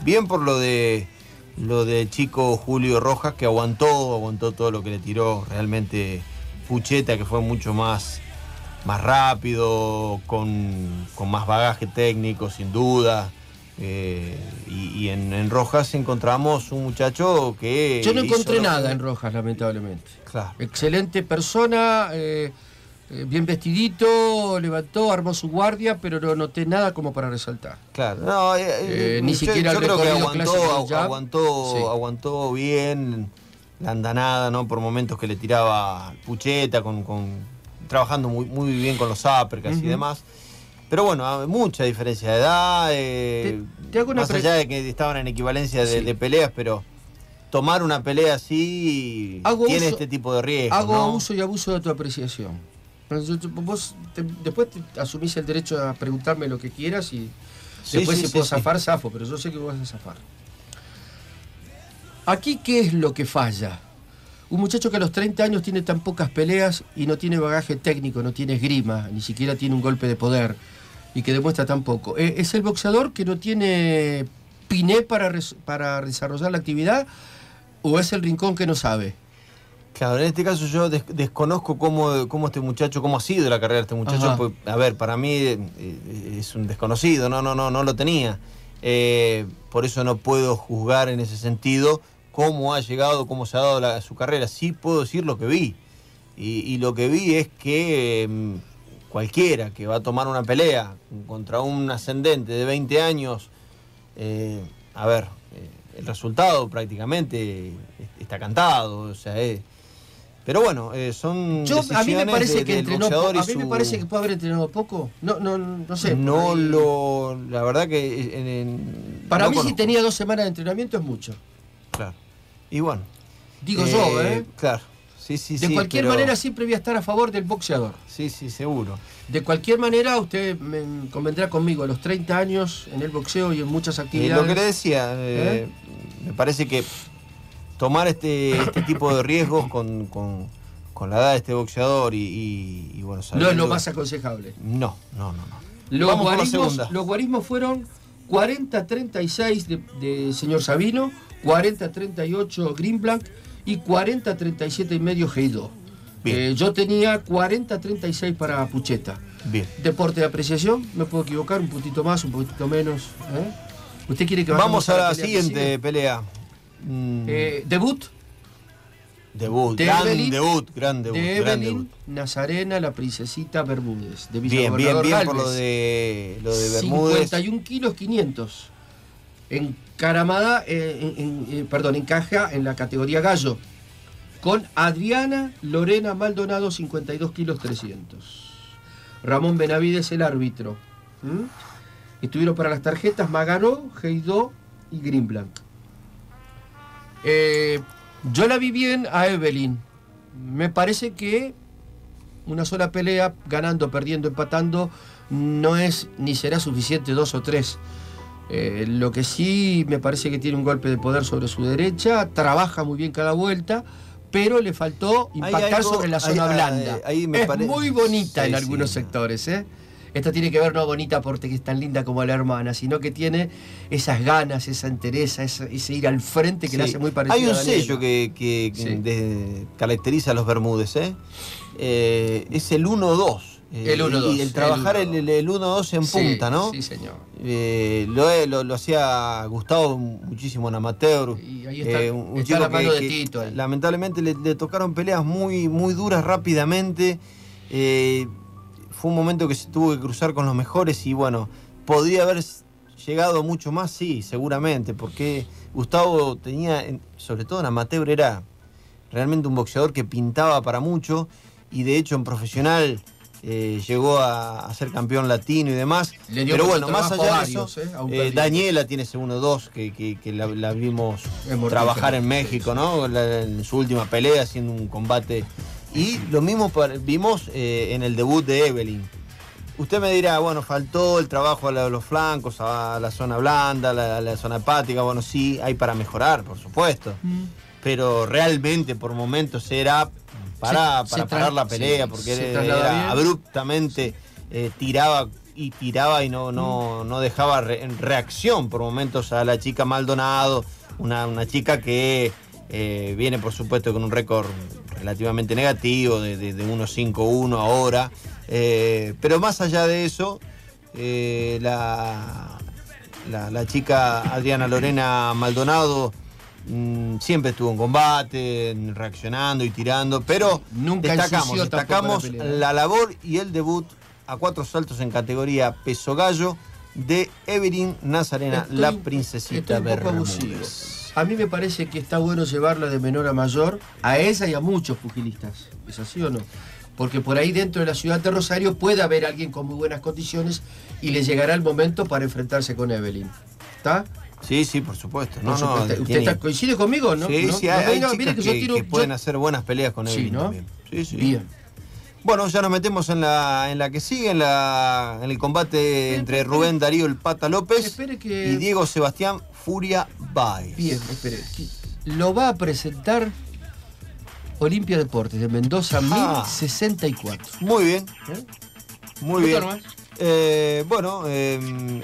Bien por lo de lo de chico Julio Rojas que aguantó, aguantó todo lo que le tiró realmente Pucheta, que fue mucho más, más rápido, con, con más bagaje técnico, sin duda. Eh, y y en, en Rojas encontramos un muchacho que. Yo no encontré que- nada en Rojas, lamentablemente. Claro. Excelente persona, eh, eh, bien vestidito, levantó, armó su guardia, pero no noté nada como para resaltar. Claro, no, eh, Eh, ni yo- siquiera yo creo que aguantó, aguantó, Sí. aguantó bien la andanada, ¿no? Por momentos que le tiraba Pucheta, con, con- trabajando muy, muy bien con los uppercuts y demás. Pero bueno, hay mucha diferencia de edad, eh, Te- te hago una más allá de que estaban en equivalencia de, Sí. de peleas, pero tomar una pelea así Hago tiene uso- este tipo de riesgos, Hago ¿no? uso y abuso de tu apreciación. Vos te- después te asumís el derecho a preguntarme lo que quieras y Sí, después sí, si puedo zafar, zafo, pero yo sé que vos vas a zafar. Aquí, ¿qué es lo que falla? Un muchacho que a los 30 años tiene tan pocas peleas y no tiene bagaje técnico, no tiene esgrima, ni siquiera tiene un golpe de poder y que demuestra tan poco. Eh, ¿Es el boxeador que no tiene piné para, para desarrollar la actividad o es el rincón que no sabe? Claro, en este caso yo des- desconozco cómo, cómo este muchacho, cómo ha sido la carrera de este muchacho. Pues, a ver, para mí eh, es un desconocido, no, no, no, no lo tenía. Eh, por eso no puedo juzgar en ese sentido cómo ha llegado, cómo se ha dado la- su carrera. Sí puedo decir lo que vi. Y, y lo que vi es que eh, cualquiera que va a tomar una pelea contra un ascendente de 20 años, eh, a ver, eh, el resultado prácticamente está cantado. O sea, eh, pero bueno, eh, son Yo, a mí me parece de- que entrenó A mí me parece que puede haber entrenado poco. No, no, no sé. No ahí. lo. La verdad que. en- en- Para no mí, si tenía dos semanas de entrenamiento es mucho. Claro. Y bueno. Digo yo, ¿eh? Claro. Sí, sí, De sí, cualquier pero- manera, siempre voy a estar a favor del boxeador. Sí, sí, seguro. De cualquier manera, usted me convendrá conmigo a los 30 años en el boxeo y en muchas Eh, actividades. lo que le decía, eh, me parece que tomar este, este tipo de riesgos con, con- con la edad de este boxeador y, y- y, bueno, no es lo más aconsejable. No, no, no. no. Los Vamos con la guarismos, los guarismos fueron 40-36 de, de señor Sabino, 40-38 Greenblatt y 40-37 y medio Heido. Bien. Eh, yo tenía 40-36 para Pucheta. Bien. Deporte de apreciación, me puedo equivocar un puntito más, un poquito menos. ¿eh? ¿Usted quiere que Vamos a la pelea siguiente pelea. Mm, Eh, debut debut, de gran Evelyn- debut, gran debut, de gran Evelyn debut. Nazarena, la princesita Bermúdez. De Bien, bien, Villagobernador bien por lo de lo de Bermúdez. 51 kilos 500. Encaramada, eh, eh, perdón, encaja en la categoría gallo. Con Adriana Lorena Maldonado, 52 kilos 300. Ramón Benavides, el árbitro. Estuvieron para las tarjetas Magaró, Heidó y Greenblanc. Eh, yo la vi bien a Evelyn. Me parece que una sola pelea, ganando, perdiendo, empatando, no es ni será suficiente dos o tres. Eh, lo que sí me parece que tiene un golpe de poder sobre su derecha, trabaja muy bien cada vuelta, pero le faltó impactar algo- sobre la zona hay- blanda. me es pare- muy bonita Sí, en algunos sí. sectores, ¿eh? Esta tiene que ver no bonita porque es tan linda como la hermana, sino que tiene esas ganas, esa entereza, ese ir al frente que le Sí. hace muy parecido Hay un a sello que, de- caracteriza a los Bermúdez, ¿eh? Eh, es el 1-2. Eh, El 1-2, Y el trabajar el el, el 1-2 en Sí, punta, ¿no? Sí, señor. Eh, lo, lo- lo hacía Gustavo muchísimo en amateur. Y ahí está- Eh, un- está chico la mano que- de Tito ahí. Lamentablemente le, le tocaron peleas muy, muy duras rápidamente. Eh, fue un momento que se tuvo que cruzar con los mejores y bueno, podría haber llegado mucho más, sí, seguramente, porque Gustavo tenía, en- sobre todo en amateur, era realmente un boxeador que pintaba para mucho y de hecho en profesional eh, llegó a, a ser campeón latino y demás. Le dio Pero bueno, más allá a de eso, ¿eh? Eh. Daniela tiene ese 1-2 que, que- que la, la vimos trabajar en México, ¿no? La- en su última pelea, haciendo un combate. Y lo mismo vimos eh, en el debut de Evelyn. Usted me dirá, bueno, faltó el trabajo a la- los flancos, a la zona blanda, a la, a la zona hepática. Bueno, sí, hay para mejorar, por supuesto. Pero realmente por momentos era para, Se- para se parar la pelea, sí, porque era, abruptamente eh, tiraba y tiraba y no, no, no dejaba re- reacción por momentos a la chica Maldonado, una, una chica que eh, viene por supuesto con un récord relativamente negativo de, de, de 1-5-1 ahora, Eh, pero más allá de eso, eh, la, la, la chica Adriana Lorena Maldonado mm, siempre estuvo en combate, reaccionando y tirando, pero Nunca destacamos, destacamos la la, pelea. labor y el debut a cuatro saltos en categoría peso gallo de Evelyn Nazarena, Estoy- la princesita. Bermúdez. A mí me parece que está bueno llevarla de menor a mayor a ella y a muchos pugilistas. ¿Es así o no? Porque por ahí dentro de la ciudad de Rosario puede haber alguien con muy buenas condiciones y le llegará el momento para enfrentarse con Evelyn. ¿Está? Sí, sí, por supuesto. No, Por no, supuesto. ¿Usted tiene- coincide conmigo no? Sí, ¿No? sí, No hay, mire que que, yo tiro- que yo- pueden hacer buenas peleas con Sí, Evelyn ¿no? también. Sí, sí. Bien. Bueno, ya nos metemos en la, en la que sigue, en, la, en el combate entre Rubén Darío el Pata López que- y Diego Sebastián Furia Baez. Bien, espere. Lo va a presentar Olimpia Deportes de Mendoza, Ah. 1064. Muy bien, ¿Eh? muy bien. nomás. Eh, bueno, eh,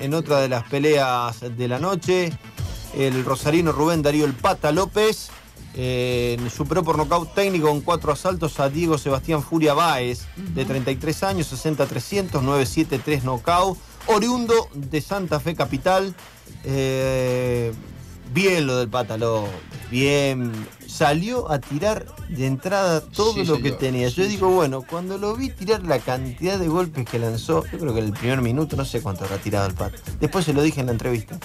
en otra de las peleas de la noche, el rosarino Rubén Darío el Pata López eh, superó por nocaut técnico con cuatro asaltos a Diego Sebastián Furia Báez, de 33 años, 60-300, 9-7-3 nocaut, oriundo de Santa Fe Capital. Bien lo del Pata López, bien. Salió a tirar de entrada todo Sí, lo que tenía. Yo digo, bueno, cuando lo vi tirar la cantidad de golpes que lanzó, yo creo que en el primer minuto no sé cuánto habrá tirado el Pata. Después se lo dije en la entrevista.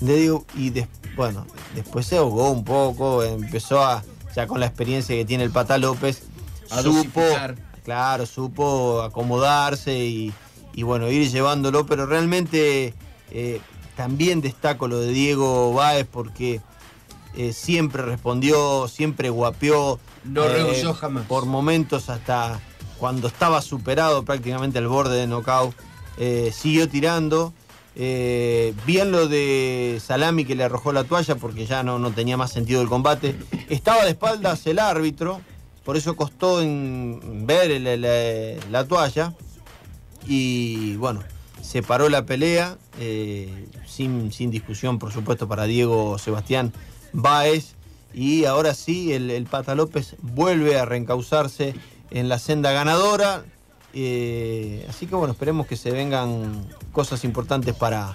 Le digo, y des- bueno, después se ahogó un poco, empezó a, ya con la experiencia que tiene el Pata López, A supo, dosificar. claro, supo acomodarse y, y bueno, ir llevándolo, pero realmente eh, también destaco lo de Diego Báez porque eh, siempre respondió, siempre guapeó. No eh, rehuyó jamás. Por momentos hasta cuando estaba superado prácticamente al borde de knockout, eh, siguió tirando. Eh, bien lo de Salami que le arrojó la toalla porque ya no, no tenía más sentido el combate. Estaba de espaldas el árbitro, por eso costó en ver el- el- la toalla. Y bueno, se paró la pelea, eh, sin, sin discusión por supuesto para Diego Sebastián Báez. Y ahora sí, el, Pata López vuelve a reencauzarse en la senda ganadora. Eh, así que bueno, esperemos que se vengan cosas importantes para,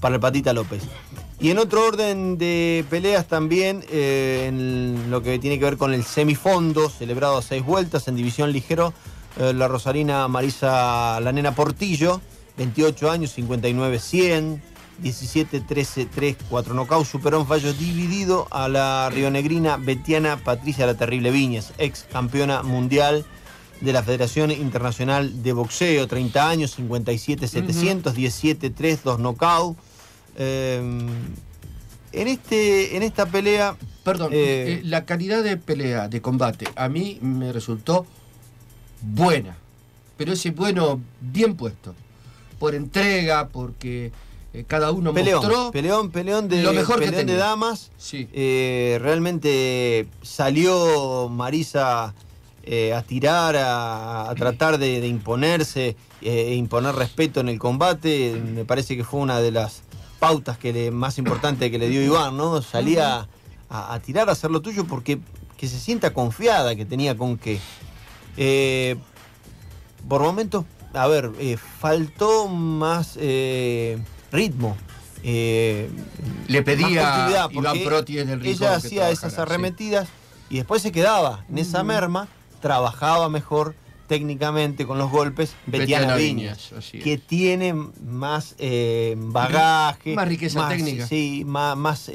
para el Patita López. Y en otro orden de peleas también, eh, en lo que tiene que ver con el semifondo, celebrado a seis vueltas en división ligero, la rosarina Marisa La Nena Portillo, 28 años, 59-100, 17-13-3, 4 knockouts, superó en fallo dividido a la rionegrina Betiana Patricia La Terrible Viñas, ex campeona mundial de la Federación Internacional de Boxeo, 30 años, 57-700, 17-3, 2 knockouts. Eh, en, este, en esta pelea... Perdón, eh, eh, la calidad de pelea, de combate, a mí me resultó buena. Pero ese bueno bien puesto. Por entrega, porque eh, cada uno Peleón, mostró peleón, peleón de, lo mejor que peleón de tenía. damas. Sí. Eh, realmente salió Marisa eh, a tirar, a, a tratar de, de imponerse, eh, e imponer respeto en el combate. Me parece que fue una de las pautas que le, más importantes que le dio Iván, ¿no? Salía a, a tirar, a hacer lo tuyo porque que se sienta confiada, que tenía con qué. Por momentos, a ver, eh, faltó más eh, ritmo. Eh, Le pedía Iván Proti desde el Ella hacía esas sí. arremetidas y después se quedaba en esa merma, trabajaba mejor técnicamente con los golpes Betiana, Betiana Viñas, Viñas, así es. que tiene más bagaje, Más riqueza técnica. Sí, más, más,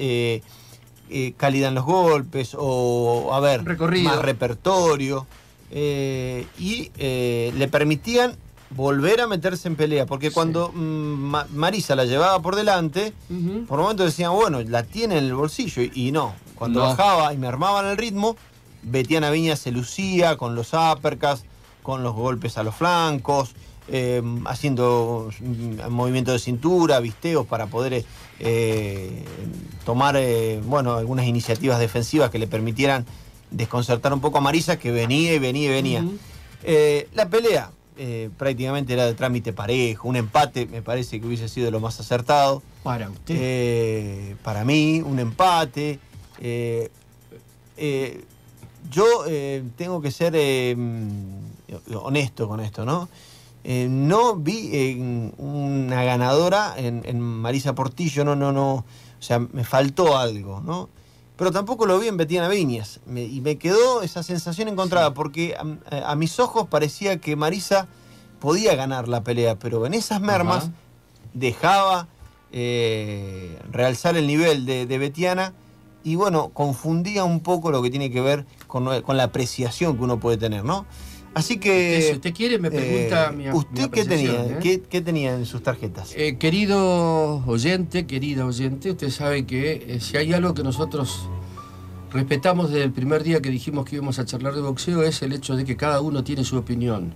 calidad en los golpes o, a ver, Recorrido. más repertorio. eh, y eh, le permitían volver a meterse en pelea, porque cuando mm, Ma- Marisa la llevaba por delante, por momentos decían, bueno, la tiene en el bolsillo, y, y no. Cuando No. bajaba y me armaban el ritmo, Betiana Viña se lucía con los uppercuts, con los golpes a los flancos, eh, haciendo mm, movimientos de cintura, visteos para poder eh, tomar eh, bueno, algunas iniciativas defensivas que le permitieran desconcertar un poco a Marisa, que venía y venía y venía. Eh, la pelea eh, prácticamente era de trámite parejo, un empate me parece que hubiese sido lo más acertado. Para usted. Eh, para mí, un empate. Eh, yo tengo que ser mm, honesto con esto, ¿no? No vi una ganadora en, en Marisa Portillo, no, no, no. O sea, me faltó algo, ¿no? Pero tampoco lo vi en Betiana Viñas. Me- y me quedó esa sensación encontrada, porque a, a mis ojos parecía que Marisa podía ganar la pelea, pero en esas mermas Ajá. dejaba eh, realzar el nivel de, de Betiana y bueno, confundía un poco lo que tiene que ver con, con la apreciación que uno puede tener, ¿no? Así que... Usted, si usted quiere, me pregunta eh, mi- mi ¿Usted qué tenía? ¿eh? ¿Qué, qué tenía en sus tarjetas? Eh, querido oyente, querida oyente, usted sabe que eh, si hay algo que nosotros respetamos desde el primer día que dijimos que íbamos a charlar de boxeo es el hecho de que cada uno tiene su opinión.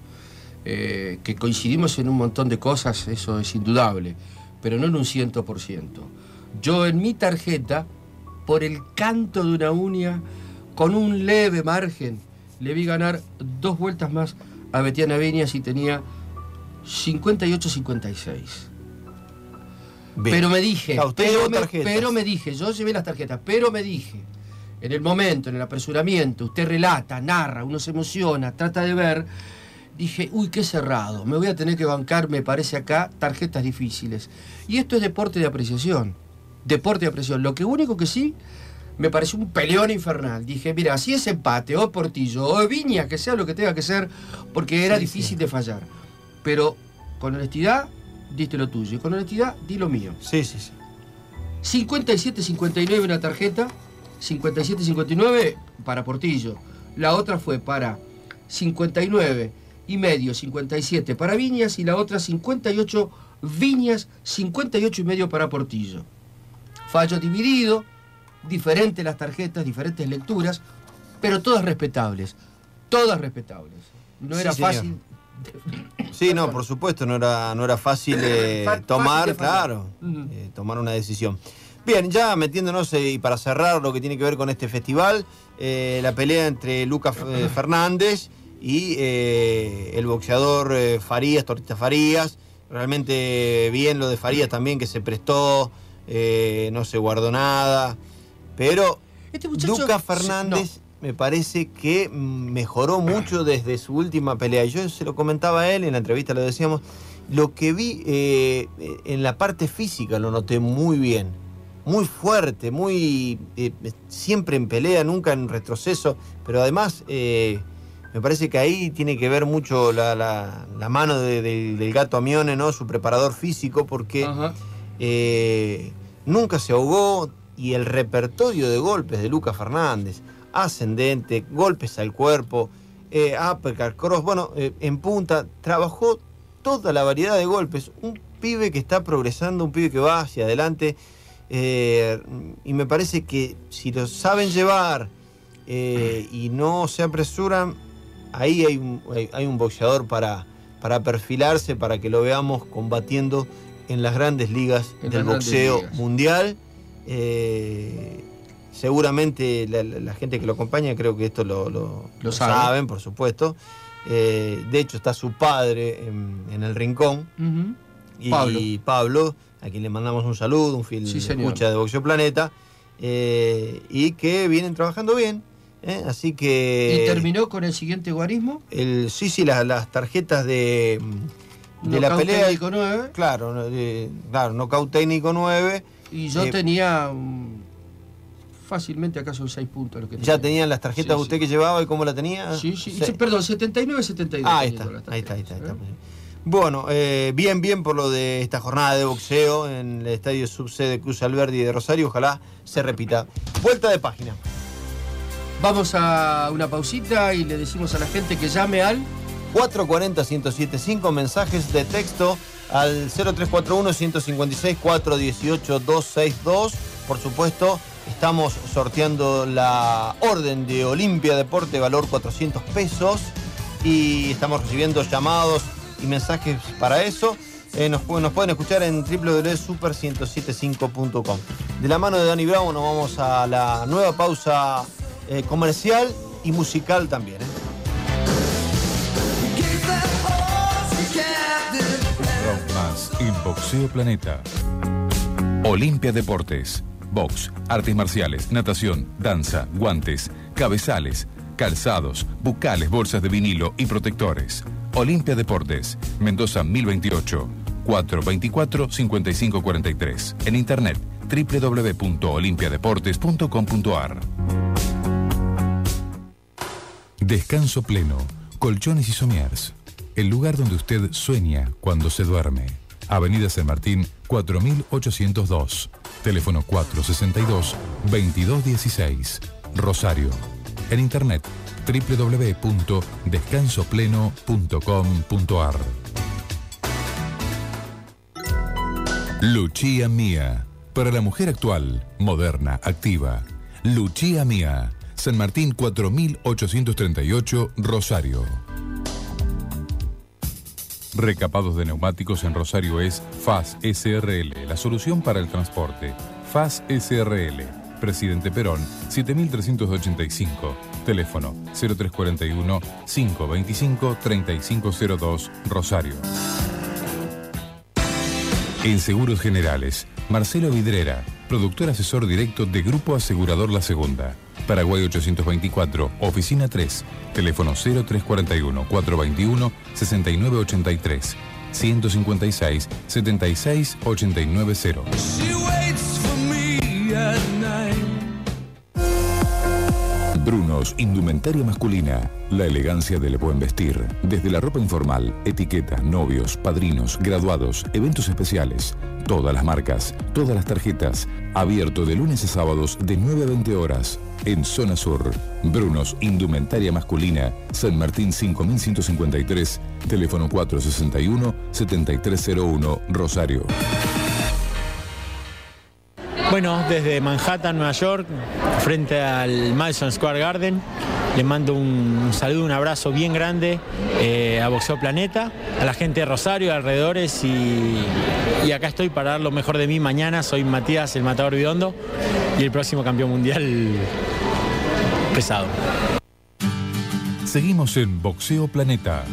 Que coincidimos en un montón de cosas, eso es indudable, pero no en un ciento por ciento. Yo en mi tarjeta, por el canto de una uña, con un leve margen, le vi ganar dos vueltas más a Betiana Viñas y tenía 58-56. Bien. Pero me dije, pero, me, pero me dije, yo llevé las tarjetas, pero me dije, en el momento, en el apresuramiento, usted relata, narra, uno se emociona, trata de ver, dije, uy, qué cerrado, me voy a tener que bancar, me parece acá, tarjetas difíciles. Y esto es deporte de apreciación, deporte de apreciación. Lo que único que sí, me pareció un peleón infernal. Dije, mira, si es empate, o Portillo, o Viña, que sea lo que tenga que ser, porque era Sí, difícil de fallar. Pero con honestidad, diste lo tuyo, y con honestidad, di lo mío. Sí, sí, sí. 57-59 una tarjeta, 57-59 para Portillo. La otra fue para 59 y medio, 57 para Viñas y la otra 58 Viñas, 58 y medio para Portillo. Fallo dividido, diferentes las tarjetas, diferentes lecturas, pero todas respetables, todas respetables. No Sí, era señor. fácil. Sí, no, por supuesto, no era, no era fácil (laughs) eh, fácil tomar, claro, eh, tomar una decisión. Bien, ya metiéndonos eh, y para cerrar lo que tiene que ver con este festival, la pelea entre Lucas Fernández y el boxeador Farías, Tortita Farías. Realmente bien lo de Farías también, que se prestó, no se guardó nada. Pero Este muchacho- Lucas Fernández me parece que mejoró mucho desde su última pelea. Y Yo se lo comentaba a él, en la entrevista lo decíamos, Lo que vi eh, eh, en la parte física lo noté muy bien, muy fuerte, muy eh, siempre en pelea, nunca en retroceso, pero además eh, me parece que ahí tiene que ver mucho la, la- la mano de- de- del gato Amione, ¿no? Su preparador físico, porque eh, nunca se ahogó y el repertorio de golpes de Lucas Fernández, ascendente, golpes al cuerpo, eh, uppercut, cross, bueno, eh, en punta, trabajó toda la variedad de golpes. Un pibe que está progresando, un pibe que va hacia adelante. eh, y me parece que si lo saben llevar eh, y no se apresuran, ahí hay un, hay- hay un boxeador para, para perfilarse, para que lo veamos combatiendo en las grandes ligas En del boxeo ligas. mundial. Eh, seguramente la, gente que lo acompaña creo que esto lo, lo- lo sabe. saben, por supuesto. Eh, de hecho está su padre en, en el rincón. Y Pablo. Pablo. a quien le mandamos un saludo, un fiel Sí, señor. escucha de Boxeo Planeta. eh, y que vienen trabajando bien. ¿eh? Así que... ¿Y terminó con el siguiente guarismo? El, sí, sí, las, las tarjetas de, de la pelea. técnico 9. Claro, de- claro, knockout técnico 9. Y yo Eh, tenía mm, fácilmente acá son 6 puntos lo que ¿Ya tenían las tarjetas Sí, usted que llevaba y cómo la tenía? Sí, sí, perdón, 79 72. Ah, ahí tenía está, las ahí está, ahí está. ahí tarjetas, está. Bueno, eh, bien, bien por lo de esta jornada de boxeo en el estadio subsede Cruz Alberdi de Rosario. Ojalá se repita. Vuelta de página. Vamos a una pausita y le decimos a la gente que llame al 440-1075, mensajes de texto al 0341-156-418-262. Por supuesto, estamos sorteando la orden de Olimpia Deporte, valor 400 pesos. Y estamos recibiendo llamados y mensajes para eso. Eh, nos, pu- nos pueden escuchar en www.super1075.com. De la mano de Dani Bravo nos vamos a la nueva pausa eh, comercial y musical también. ¿eh? Más Boxeo Planeta. Olimpia Deportes. Box, artes marciales, natación, danza, guantes, cabezales, calzados, bucales, bolsas de vinilo y protectores. Olimpia Deportes, Mendoza 1028, 424-5543. En internet www.olimpiadeportes.com.ar. Descanso pleno, colchones y somiers. El lugar donde usted sueña cuando se duerme. Avenida San Martín 4802. Teléfono 462-2216. Rosario. En internet www.descansopleno.com.ar. Luchía Mía. Para la mujer actual, moderna, activa. Luchía Mía. San Martín 4838, Rosario. Recapados de neumáticos en Rosario es FAS SRL, la solución para el transporte. FAS SRL, Presidente Perón, 7385. Teléfono 0341 525 3502, Rosario. En Seguros Generales, Marcelo Vidrera, productor asesor directo de Grupo Asegurador La Segunda. Paraguay 824, Oficina 3, teléfono 0341 421 6983, 156 76 890. She waits for me at night. Brunos, indumentaria masculina. La elegancia del buen vestir. Desde la ropa informal, etiqueta, novios, padrinos, graduados, eventos especiales. Todas las marcas, todas las tarjetas. Abierto de lunes a sábados de 9 a 20 horas. En Zona Sur. Brunos, indumentaria masculina. San Martín 5153. Teléfono 461-7301. Rosario. Bueno, desde Manhattan, Nueva York, frente al Madison Square Garden, le mando un saludo, un abrazo bien grande eh, a Boxeo Planeta, a la gente de Rosario, alrededores y, y acá estoy para dar lo mejor de mí mañana. Soy Matías, el matador Bidondo, y el próximo campeón mundial pesado. Seguimos en Boxeo Planeta.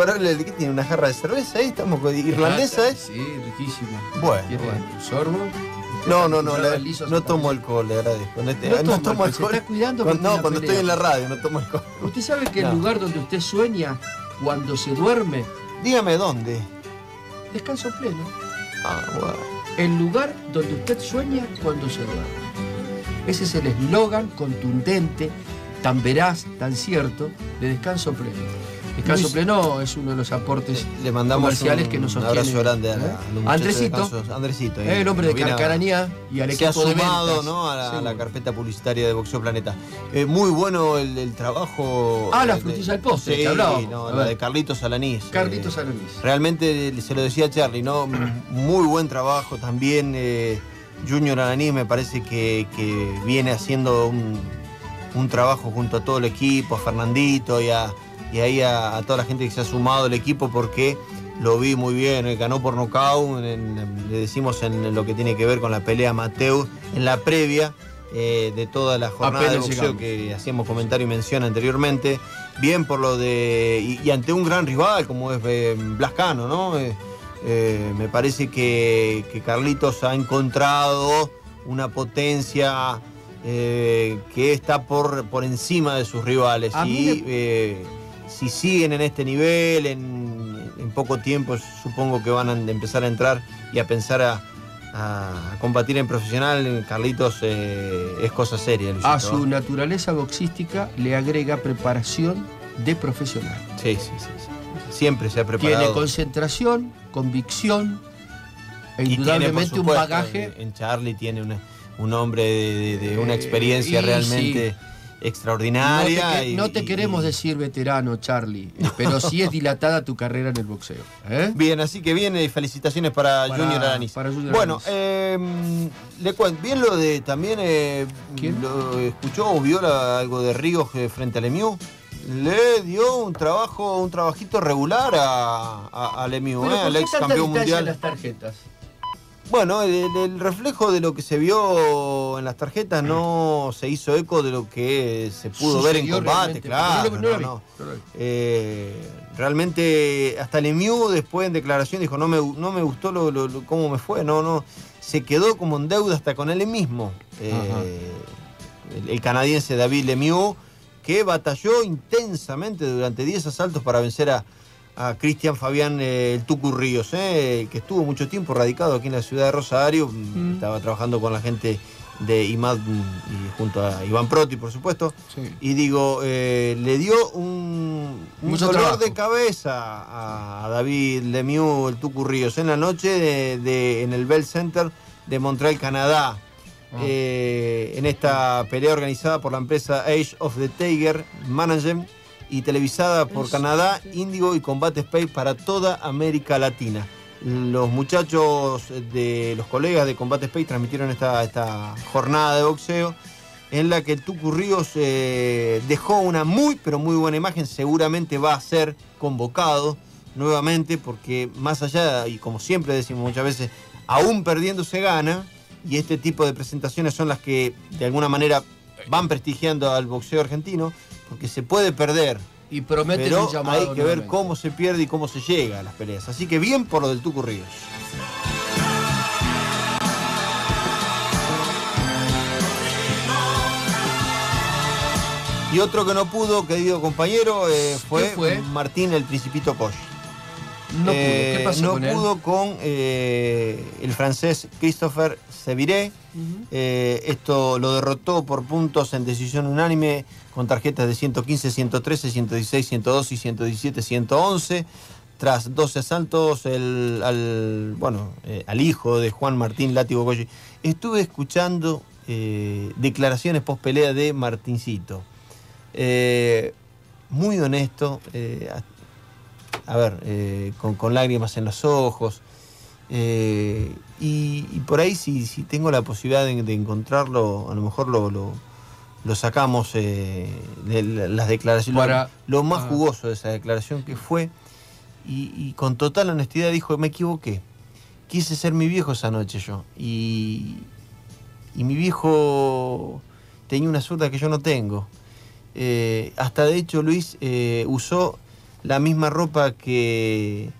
El ¿qué tiene? ¿Una jarra de cerveza ahí? Estamos con irlandesa, ¿eh? Sí, riquísima. Bueno, ¿Quiere bueno. un sorbo? No, no, no, no tomo alcohol, le agradezco. No, No no toma tomo alcohol, se está cuidando Cuando- no, cuando pelea. estoy en la radio, no tomo alcohol. ¿Usted sabe que No. el lugar donde usted sueña cuando se duerme, Dígame dónde. descanso pleno? Ah, bueno. El lugar donde usted sueña cuando se duerme. Ese es el eslogan contundente, tan veraz, tan cierto, de Descanso Pleno. Descanso Luis- Pleno es uno de los aportes Le mandamos comerciales un, que nos un sostienen. abrazo grande a, la, ¿eh? a de Andresito. Andresito. eh, el hombre de a- Carcaranía y al se ha equipo de sumado ventas. ¿no? a, la, a carpeta publicitaria de Boxeo Planeta. Eh, muy bueno el, el trabajo. Ah, la de- frutilla al postre, Sí, no, A la de Carlitos Alanís. Carlitos Eh, Alanís. Realmente se lo decía Charlie, ¿no? (clears throat) Muy buen trabajo también. eh, Junior Alanís me parece que, que viene haciendo un, un trabajo junto a todo el equipo, a Fernandito y, a, y ahí a, a toda la gente que se ha sumado al equipo porque lo vi muy bien, eh, ganó por nocaut, le decimos en lo que tiene que ver con la pelea amateur, en la previa eh, de toda la jornada de Apenas boxeo llegamos. que hacíamos comentario y mención anteriormente, bien por lo de, y, y ante un gran rival como es eh, Blascano, ¿no? Eh, me parece que, que Carlitos ha encontrado una potencia que está por, por encima de sus rivales. A y si siguen en este nivel, en, en poco tiempo supongo que van a empezar a entrar y a pensar a, a combatir en profesional. Carlitos eh, es cosa seria. A su naturaleza boxística le agrega preparación de profesional. Sí, sí, sí, sí. Siempre se ha preparado. Tiene concentración, convicción e Y tiene, por indudablemente un bagaje. En Charlie tiene una- un hombre de, de- de una experiencia y realmente extraordinaria. te, que- y- no te y- queremos decir veterano, Charlie, eh, pero sí es (laughs) dilatada tu carrera en el boxeo. ¿eh? Bien, así que bien, y felicitaciones para, Para- Junior Aranis. para Junior bueno, Aranis. eh, le cuento, bien lo de también, eh, lo escuchó o vio la- algo de Ríos eh, frente a Lemieux. Le dio un trabajo, un trabajito regular a, a, a Lemieux, eh, ¿por al ex campeón mundial. las tarjetas? Bueno, el, el reflejo de lo que se vio en las tarjetas no se hizo eco de lo que se pudo ver en combate, claro. no. Eh, realmente hasta Lemieux después en declaración dijo no me, no me gustó lo, lo- lo- cómo me fue, no, no. Se quedó como en deuda hasta con él mismo. Eh, el, el canadiense David Lemieux, que batalló intensamente durante 10 asaltos para vencer a, a Cristian Fabián eh, el Tucu Ríos, eh, que estuvo mucho tiempo radicado aquí en la ciudad de Rosario, mm, estaba trabajando con la gente de IMAD mm, y junto a Iván Proti, por supuesto. Y digo, eh, le dio un, un Mucho dolor trabajo. de cabeza a, a David Lemieux, el Tucu Ríos, en la noche de- de- en el Bell Center de Montreal, Canadá. eh, en esta pelea organizada por la empresa Age of the Tiger Management y televisada por Canadá, Indigo y Combate Space para toda América Latina. Los muchachos de los colegas de Combate Space transmitieron esta, esta jornada de boxeo en la que el Tucu Ríos eh, dejó una muy, pero muy buena imagen. Seguramente va a ser convocado nuevamente porque más allá, y como siempre decimos muchas veces, aún perdiendo se gana y este tipo de presentaciones son las que de alguna manera van prestigiando al boxeo argentino porque se puede perder. Y prometen pero un llamado hay que ver cómo se pierde y cómo se llega a las peleas. Así que bien por lo del Tucu Ríos. Y otro que no pudo, querido compañero, eh, fue. Martín el Principito Koch. No pudo. ¿Qué Eh, pasó no con él? pudo con eh, el francés Christopher Seviré. Eh, esto lo derrotó por puntos en decisión unánime con tarjetas de 115, 113, 116, 102 y 117, 111. Tras 12 asaltos el- al, bueno, al hijo de Juan Martín Látigo. Estuve escuchando declaraciones post pelea de Martincito. Muy honesto, a, ver, eh, con, con lágrimas en los ojos. eh, y, y por ahí si, si tengo la posibilidad de, de encontrarlo, a lo mejor lo, lo, lo sacamos eh, de la- las declaraciones. Para- lo, lo más ah. jugoso de esa declaración que fue, y, y con total honestidad dijo, me equivoqué. Quise ser mi viejo esa noche yo. Y, y mi viejo tenía una zurda que yo no tengo. Eh, hasta de hecho Luis eh, usó la misma ropa que,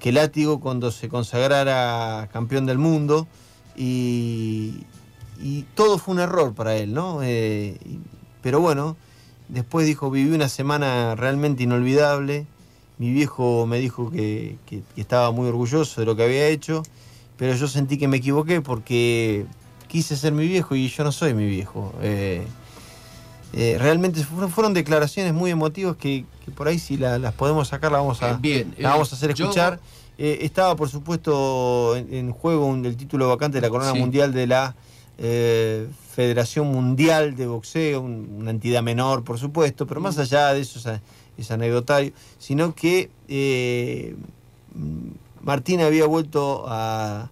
que Látigo cuando se consagrara campeón del mundo y, todo fue un error para él, ¿no? Eh, pero bueno, después dijo, viví una semana realmente inolvidable. Mi viejo me dijo que, que- que estaba muy orgulloso de lo que había hecho, pero yo sentí que me equivoqué porque quise ser mi viejo y yo no soy mi viejo. Eh, eh, realmente fueron, fueron declaraciones muy emotivas que, que por ahí si la- las podemos sacar la vamos a, Eh, bien, la eh, vamos a hacer yo- escuchar. Eh, estaba por supuesto en, en juego un- el título vacante de la corona Sí. mundial de la eh, Federación Mundial de Boxeo, un- una entidad menor por supuesto, pero más allá de eso es, es anecdotario, sino que eh, Martín había vuelto a,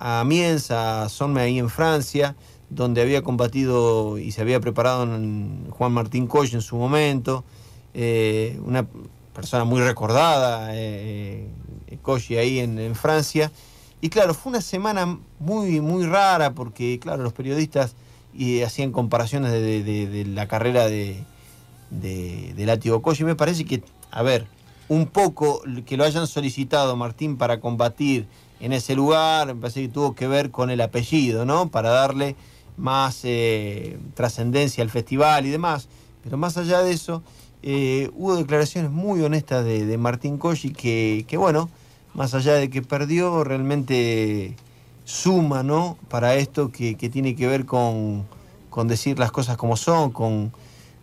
a Amiens, a Somme ahí en Francia, donde había combatido y se había preparado Juan Martín Coy en su momento, eh, una persona muy recordada, eh, eh, Coy ahí en, Francia. Y claro, fue una semana muy, muy rara porque, claro, los periodistas eh, hacían comparaciones de, la carrera de, de, de Látigo me parece que, a ver, un poco que lo hayan solicitado Martín para combatir en ese lugar, me parece que tuvo que ver con el apellido, ¿no? Para darle más eh, trascendencia al festival y demás. Pero más allá de eso, eh, hubo declaraciones muy honestas de, Martín Coyi que, que, bueno, más allá de que perdió, realmente suma, ¿no? Para esto que, que tiene que ver con, con decir las cosas como son, con,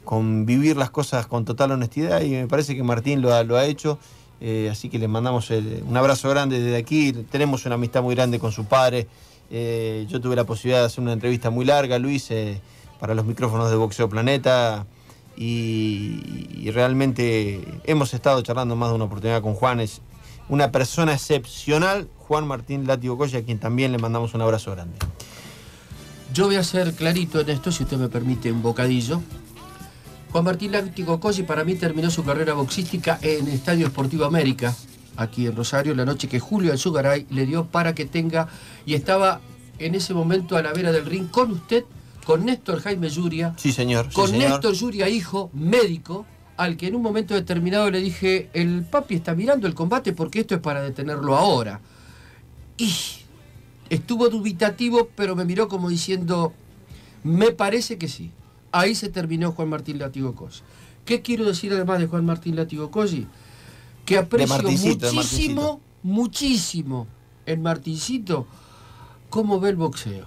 con vivir las cosas con total honestidad y me parece que Martín lo ha, lo ha hecho. eh, así que le mandamos un abrazo grande desde aquí. Tenemos una amistad muy grande con su padre. Eh, yo tuve la posibilidad de hacer una entrevista muy larga, Luis, eh, para los micrófonos de Boxeo Planeta. Y, realmente hemos estado charlando más de una oportunidad con Juan. Es una persona excepcional, Juan Martín Látigo Coya, a quien también le mandamos un abrazo grande. Yo voy a ser clarito en esto, si usted me permite un bocadillo. Juan Martín Látigo Cosi para mí terminó su carrera boxística en Estadio Esportivo América, aquí en Rosario, la noche que Julio Alzugaray le dio para que tenga, y estaba en ese momento a la vera del ring con usted, con Néstor Jaime Yuria, Sí, señor. sí, con señor. Néstor Yuria, hijo, médico, al que en un momento determinado le dije, el papi está mirando el combate porque esto es para detenerlo ahora. Y estuvo dubitativo, pero me miró como diciendo, me parece que sí. Ahí se terminó Juan Martín Látigo Cosi. ¿Qué quiero decir además de Juan Martín Látigo Cosi? Que aprecio muchísimo, muchísimo en Martincito cómo ve el boxeo.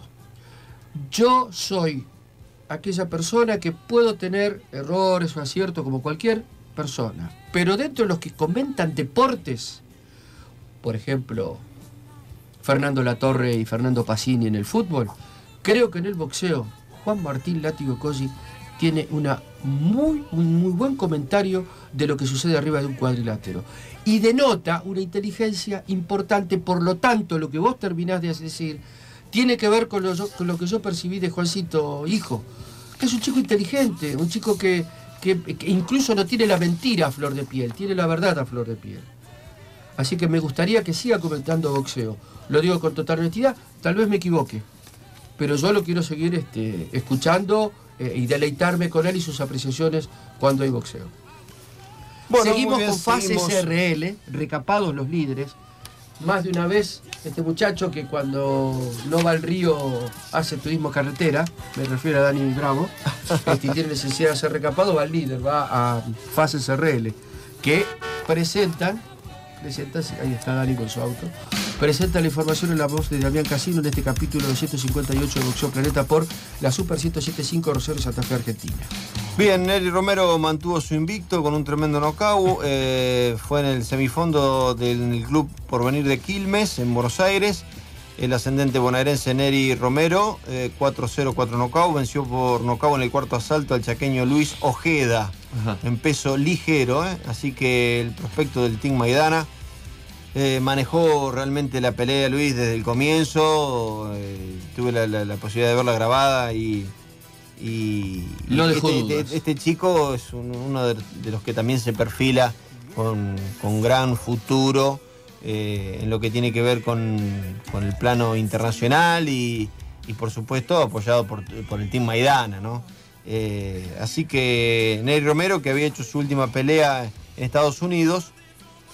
Yo soy aquella persona que puedo tener errores o aciertos como cualquier persona, pero dentro de los que comentan deportes, por ejemplo, Fernando Latorre y Fernando Pacini en el fútbol, creo que en el boxeo Juan Martín Látigo Cosi tiene una muy, un muy buen comentario de lo que sucede arriba de un cuadrilátero. Y denota una inteligencia importante, por lo tanto, lo que vos terminás de decir tiene que ver con lo, con lo que yo percibí de Juancito, hijo. Que es un chico inteligente, un chico que, que- que incluso no tiene la mentira a flor de piel, tiene la verdad a flor de piel. Así que me gustaría que siga comentando boxeo. Lo digo con total honestidad, tal vez me equivoque, pero yo lo quiero seguir este, escuchando eh, y deleitarme con él y sus apreciaciones cuando hay boxeo. Bueno, seguimos bien, con Fase. SRL, recapados los líderes. Más de una vez, este muchacho que cuando no va al río hace turismo carretera, me refiero a Dani Bravo, (laughs) este, y tiene necesidad de ser recapado, va al líder, va a Fase SRL, que presentan, presentan, ahí está Dani con su auto, presenta la información en la voz de Damián Casino en este capítulo 258 de Boxeo Planeta por la Super 1075 Rosario Santa Fe, Argentina. Bien, Nelly Romero mantuvo su invicto con un tremendo knockout. eh, fue en el semifondo del club Porvenir de Quilmes, en Buenos Aires. El ascendente bonaerense Neri Romero, eh, 4-0, 4 knockout. Venció por knockout en el cuarto asalto al chaqueño Luis Ojeda, en peso ligero. eh, Así que el prospecto del Team Maidana eh, manejó realmente la pelea Luis desde el comienzo. eh, tuve la, la- la posibilidad de verla grabada y. y No y dejó este, dudas. este- este chico es un- uno de, de los que también se perfila con, con gran futuro eh, en lo que tiene que ver con, con el plano internacional y, y, por supuesto apoyado por, por el Team Maidana, ¿no? Así que Neri Romero, que había hecho su última pelea en Estados Unidos,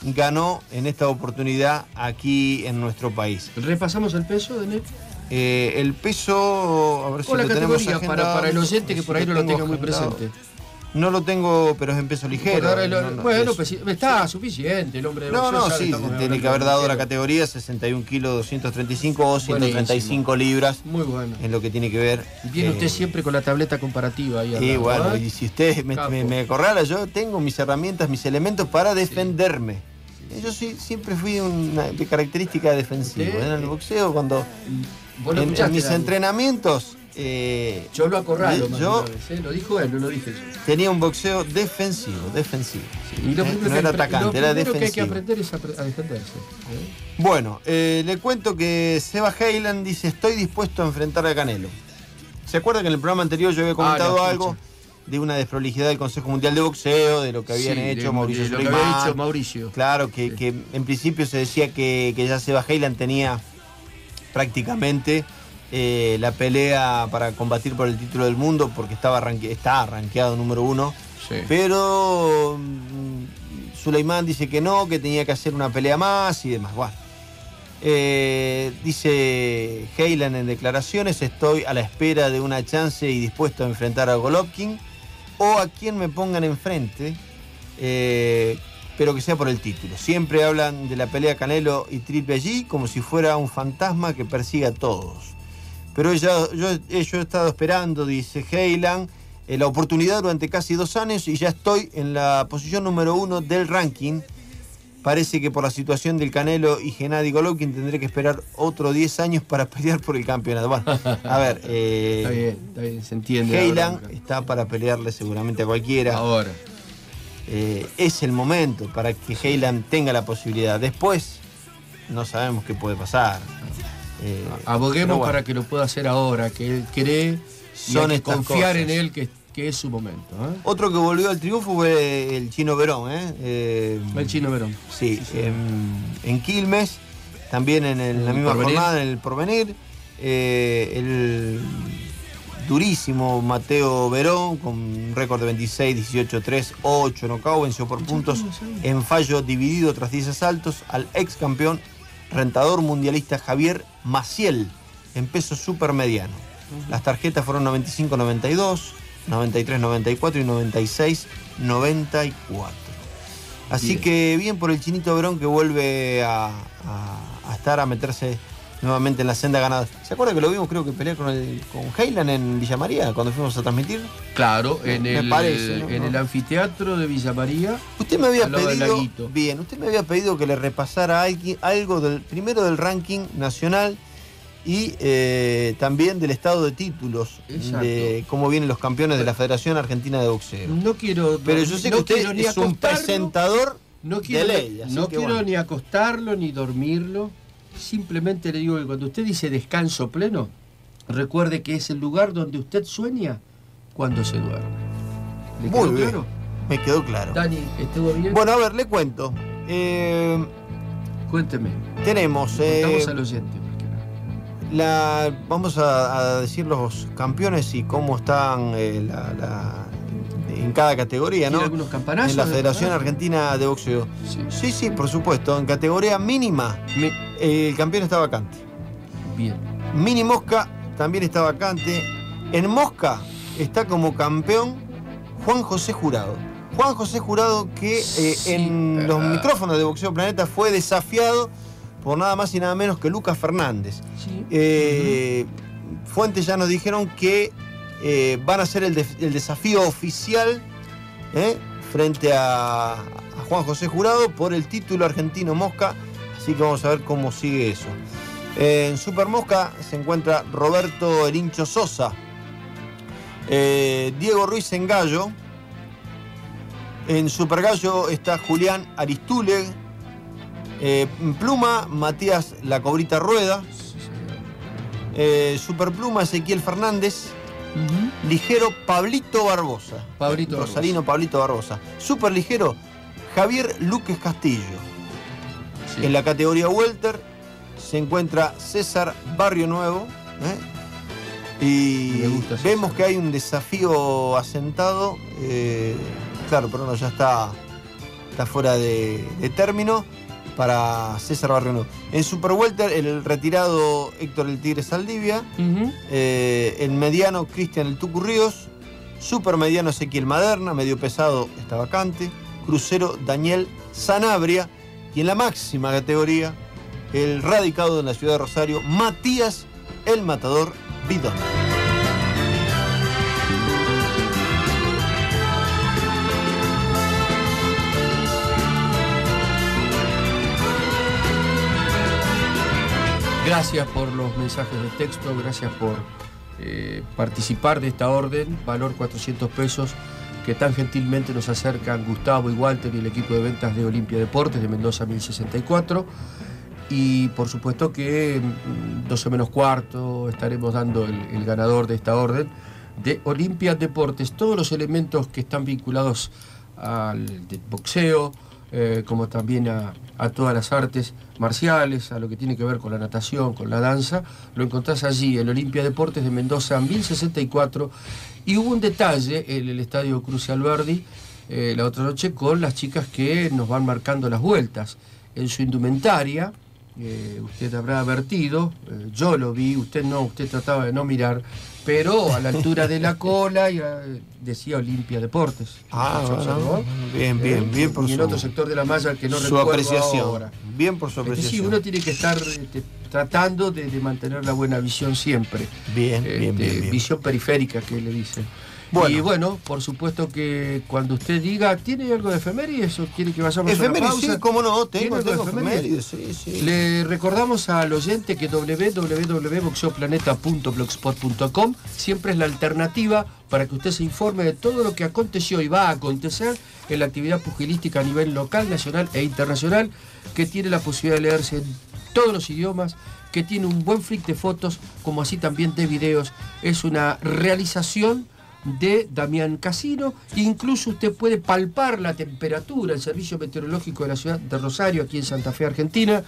ganó en esta oportunidad aquí en nuestro país. ¿Repasamos el peso, Daniel? Eh, el peso, a ver si O la lo tenemos categoría, para, el oyente que por ahí no lo tenga muy presente. No lo tengo, pero es en peso ligero. No, no, bueno, es- pues sí, está suficiente el hombre de No, no, sí, tiene que haber dado la categoría 61 kilos 235 o 135 libras. Muy bueno. En lo que tiene que ver. Viene eh, usted siempre con la tableta comparativa ahí lado, bueno, ¿eh? y si usted me, me, me acorrala, yo tengo mis herramientas, mis elementos para defenderme. Yo sí, siempre fui una de característica defensiva. Usted, En el eh, boxeo, cuando lo en, mis entrenamientos, eh, Yo lo acorralo, yo vez, ¿eh? Lo dijo él, no lo dije yo. tenía un boxeo defensivo, defensivo. Y lo Eh, primero no que era lo atacante, era primero que hay que defensivo. aprender es a defenderse. ¿eh? Bueno, eh, le cuento que Seba Heiland dice, estoy dispuesto a enfrentar a Canelo. ¿Se acuerda que en el programa anterior yo había comentado Ah, la algo de una desprolijidad del Consejo Mundial de Boxeo, de lo que habían Sí, hecho de- Mauricio de lo que había hecho Mauricio. Claro, que, que en principio se decía que, que ya Seba Heiland tenía prácticamente eh, la pelea para combatir por el título del mundo porque estaba ranque- está rankeado número uno. Sí. Pero mm, Suleimán dice que no, que tenía que hacer una pelea más y demás. Bueno. Eh, dice Heilan en declaraciones, estoy a la espera de una chance y dispuesto a enfrentar a Golovkin o a quien me pongan enfrente, eh, pero que sea por el título. Siempre hablan de la pelea Canelo y Triple G como si fuera un fantasma que persiga a todos. Pero ella- yo, yo he estado esperando, dice Heilan, eh, la oportunidad durante casi dos años y ya estoy en la posición número uno del ranking. Parece que por la situación del Canelo y Gennady Golovkin tendré que esperar otros 10 años para (laughs) pelear por el campeonato. Bueno, a ver, (laughs) eh, Está bien, está bien, se entiende. bronca. está para pelearle seguramente a cualquiera. Ahora. Eh, es el momento para que Heilan tenga la posibilidad. Después, no sabemos qué puede pasar. Eh, Aboguemos bueno. para que lo pueda hacer ahora, que él cree y Son hay que estas confiar cosas. en él que, que es su momento. ¿eh? Otro que volvió al triunfo fue el Chino Verón. ¿eh? Eh, El chino Verón. Sí, en, en Quilmes, también en, el- la misma Porvenir. jornada, en el Porvenir. eh, el durísimo Mateo Verón, con un récord de 26, 18, 3, 8 knockout, venció por puntos en fallo dividido tras 10 asaltos al ex campeón rentador mundialista Javier Maciel en peso supermediano. Las tarjetas fueron 95-92, 93-94 y 96-94. Así Bien. que bien por el Chinito Verón que vuelve a, a- a estar, a meterse nuevamente en la senda ganada. ¿Se acuerda que lo vimos creo que pelear con, el, con Heilan en Villa María cuando fuimos a transmitir? Claro, en, me el, parece, ¿no? en No. el anfiteatro de Villa María. Usted me había pedido, bien, usted me había pedido que le repasara algo del primero del ranking nacional y eh, también del estado de títulos Exacto. de cómo vienen los campeones de la Federación Argentina de Boxeo. No quiero. Pero yo sé no que usted es un presentador no quiero, de ley. así no quiero bueno. ni acostarlo ni dormirlo. Simplemente le digo que cuando usted dice descanso pleno, recuerde que es el lugar donde usted sueña cuando se duerme. ¿Le Muy quedó bien. claro? Me quedó claro. Dani, ¿estuvo bien? Bueno, a ver, le cuento. Eh, Cuénteme. tenemos. eh, Contamos al oyente. La, vamos a, a decir los campeones y cómo están eh, la- la- en cada categoría, ¿Tiene ¿no? algunos campanazos En la de Federación verdad? Argentina de Boxeo. Sí. Sí, sí, por supuesto. En categoría mínima, Mi- el campeón está vacante. Bien. Mini Mosca también está vacante. En Mosca está como campeón Juan José Jurado. Juan José Jurado que eh, Sí, en los ah. micrófonos de Boxeo Planeta fue desafiado por nada más y nada menos que Lucas Fernández. Sí. Eh, Fuentes ya nos dijeron que eh, van a hacer el, de- el desafío oficial ¿eh? frente a, a Juan José Jurado por el título argentino Mosca. Así que vamos a ver cómo sigue eso. En Super Mosca se encuentra Roberto Erincho Sosa, Diego Ruiz en Gallo. En Super Gallo está Julián Aristule. Eh, Pluma, Matías La Cobrita Rueda. Eh, Superpluma, Ezequiel Fernández. Ligero, Pablito Barbosa. Pablito Rosalino Pablito Barbosa. Super ligero, Javier Luques Castillo. Sí. En la categoría Welter se encuentra César Barrio Nuevo. ¿eh? Y vemos que hay un desafío asentado. claro, pero no, ya está. está fuera de, de término para César Barrio En Super Welter, el retirado Héctor El Tigre Saldivia, eh, el mediano Cristian El Tucu Ríos, super mediano Ezequiel Maderna, medio pesado está vacante, crucero Daniel Sanabria y en la máxima categoría el radicado en la ciudad de Rosario, Matías El Matador Bidón. Gracias por los mensajes de texto, gracias por eh, participar de esta orden, valor 400 pesos, que tan gentilmente nos acercan Gustavo y Walter y el equipo de ventas de Olimpia Deportes de Mendoza 1064. Y por supuesto que en 12 menos cuarto estaremos dando el, ganador de esta orden de Olimpia Deportes. Todos los elementos que están vinculados al boxeo, eh, como también a, todas las artes marciales, a lo que tiene que ver con la natación, con la danza, lo encontrás allí, el Olimpia Deportes de Mendoza 1064. Y hubo un detalle en el Estadio Cruz Alberdi eh, la otra noche con las chicas que nos van marcando las vueltas. En su indumentaria, eh, usted habrá advertido, yo lo vi, usted no, usted trataba de no mirar, pero a la altura de la cola y, eh, decía Olimpia Deportes. Ah, bien, bien, bien por y en su- otro sector de la malla que no su recuerdo apreciación. ahora. Bien por su Este, apreciación. sí, uno tiene que estar este, tratando de, de mantener la buena visión siempre. Bien, bien, Este, bien, bien. Visión periférica que le dicen. Bueno. Y bueno, por supuesto que cuando usted diga, ¿tiene algo de efemérides o quiere que vayamos a Efemérides, una pausa? sí, cómo no, ¿Tiene tengo, tengo efemérides? efemérides, sí, sí. Le recordamos al oyente que www.boxeoplaneta.blogspot.com siempre es la alternativa para que usted se informe de todo lo que aconteció y va a acontecer en la actividad pugilística a nivel local, nacional e internacional, que tiene la posibilidad de leerse en todos los idiomas, que tiene un buen flick de fotos, como así también de videos. Es una realización de Damián Casino. Incluso usted puede palpar la temperatura, el servicio meteorológico de la ciudad de Rosario, aquí en Santa Fe, Argentina.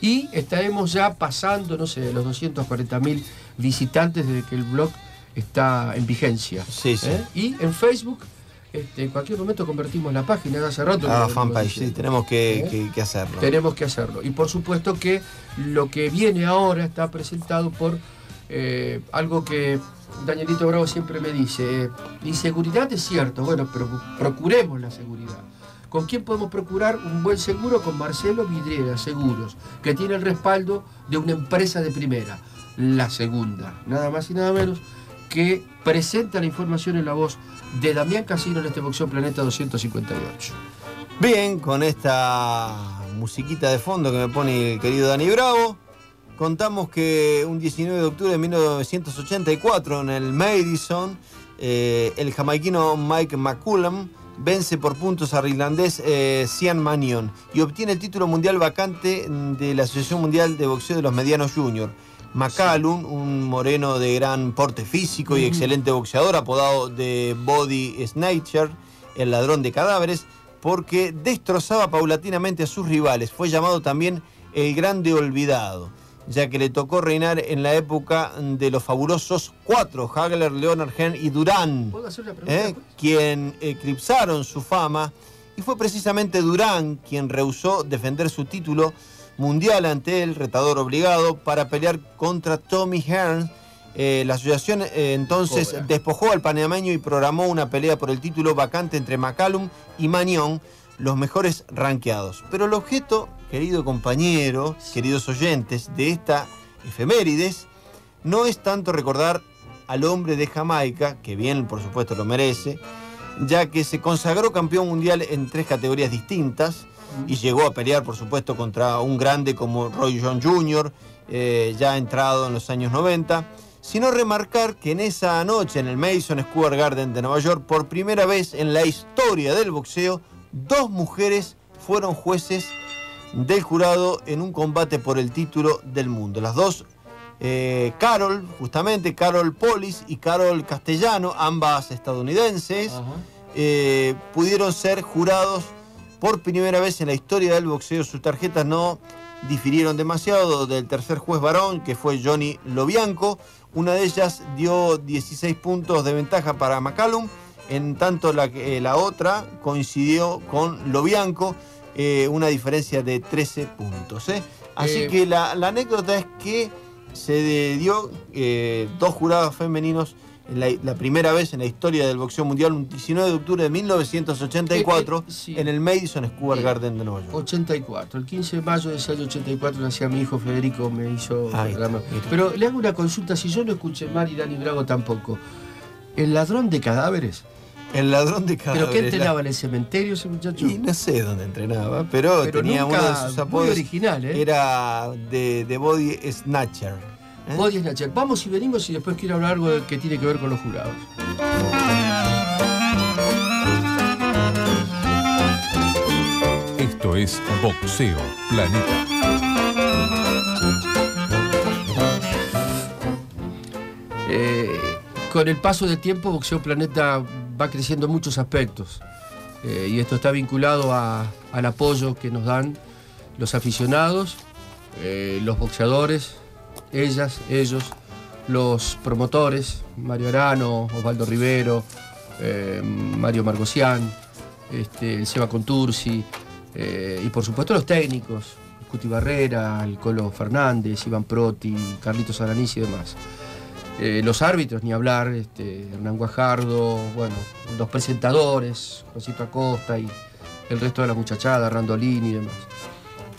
Y estaremos ya pasando, no sé, los 240 mil visitantes desde que el blog está en vigencia. Sí, sí. ¿Eh? Y en Facebook, este, en cualquier momento convertimos la página, hace rato. Ah, fanpage, sí, tenemos que, ¿Eh? que- que hacerlo. Tenemos que hacerlo. Y por supuesto que lo que viene ahora está presentado por eh, algo que Danielito Bravo siempre me dice. eh, inseguridad es cierto, bueno, pero procuremos la seguridad. ¿Con quién podemos procurar un buen seguro? Con Marcelo Vidriera Seguros, que tiene el respaldo de una empresa de primera, la segunda, nada más y nada menos, que presenta la información en la voz de Damián Casino en este Boxeo Planeta 258. Bien, con esta musiquita de fondo que me pone el querido Dani Bravo, contamos que un 19 de octubre de 1984 en el Madison, eh, el jamaiquino Mike McCullum vence por puntos al irlandés eh, Cian Manion y obtiene el título mundial vacante de la Asociación Mundial de Boxeo de los Medianos Junior. McCallum, un moreno de gran porte físico y excelente boxeador, apodado de Body Snatcher, el ladrón de cadáveres, porque destrozaba paulatinamente a sus rivales. Fue llamado también el Grande Olvidado, ya que le tocó reinar en la época de los fabulosos cuatro, Hagler, Leonard Hen y Durán. ¿eh? quien eclipsaron su fama, y fue precisamente Durán quien rehusó defender su título mundial ante el retador obligado para pelear contra Tommy Hearns. Eh, la asociación eh, entonces Cobra. despojó al panameño y programó una pelea por el título vacante entre McCallum y Manion, los mejores ranqueados. Pero el objeto, querido compañero, queridos oyentes, de esta efemérides, no es tanto recordar al hombre de Jamaica, que bien por supuesto lo merece, ya que se consagró campeón mundial en tres categorías distintas y llegó a pelear por supuesto contra un grande como Roy John Jr., eh, ya entrado en los años 90, sino remarcar que en esa noche en el Madison Square Garden de Nueva York, por primera vez en la historia del boxeo, dos mujeres fueron jueces del jurado en un combate por el título del mundo. Las dos, eh, Carol, justamente, Carol Polis y Carol Castellano, ambas estadounidenses, eh, pudieron ser jurados por primera vez en la historia del boxeo. Sus tarjetas no difirieron demasiado del tercer juez varón, que fue Johnny Lobianco. Una de ellas dio 16 puntos de ventaja para McCallum, En tanto la, que- eh, la otra coincidió con Lobianco, eh, una diferencia de 13 puntos. ¿eh? Así Eh, que la, la anécdota es que se dio dos jurados femeninos en la, la primera vez en la historia del boxeo mundial, un 19 de octubre de 1984, Eh, eh, sí. en el Madison Square Garden de Nueva York. 84. El 15 de mayo de ese año 84 nacía mi hijo Federico, me hizo... Ahí está. Pero le hago una consulta, si yo no escuché mal y Dani Brago tampoco. ¿El ladrón de cadáveres? El ladrón de ¿Pero cadáveres. qué entrenaba en el cementerio ese muchacho? Y no sé dónde entrenaba, pero, Pero tenía nunca- uno de sus muy apodos. original, ¿eh? Era de, de Body Snatcher. ¿eh? Body Snatcher. Vamos y venimos y después quiero hablar algo que tiene que ver con los jurados. Esto es Boxeo Planeta. Eh, con el paso del tiempo, Boxeo Planeta va creciendo en muchos aspectos. Eh, y esto está vinculado al apoyo que nos dan los aficionados, eh, los boxeadores, ellas, ellos, los promotores, Mario Arano, Osvaldo Rivero, eh, Mario Margosian, este, el Seba Contursi, y por supuesto los técnicos, Cuti Barrera, el Colo Fernández, Iván Proti, Carlitos Aranís y demás. Eh, los árbitros, ni hablar, este, Hernán Guajardo, bueno, los presentadores, Josito Acosta y el resto de la muchachada, Randolini y demás.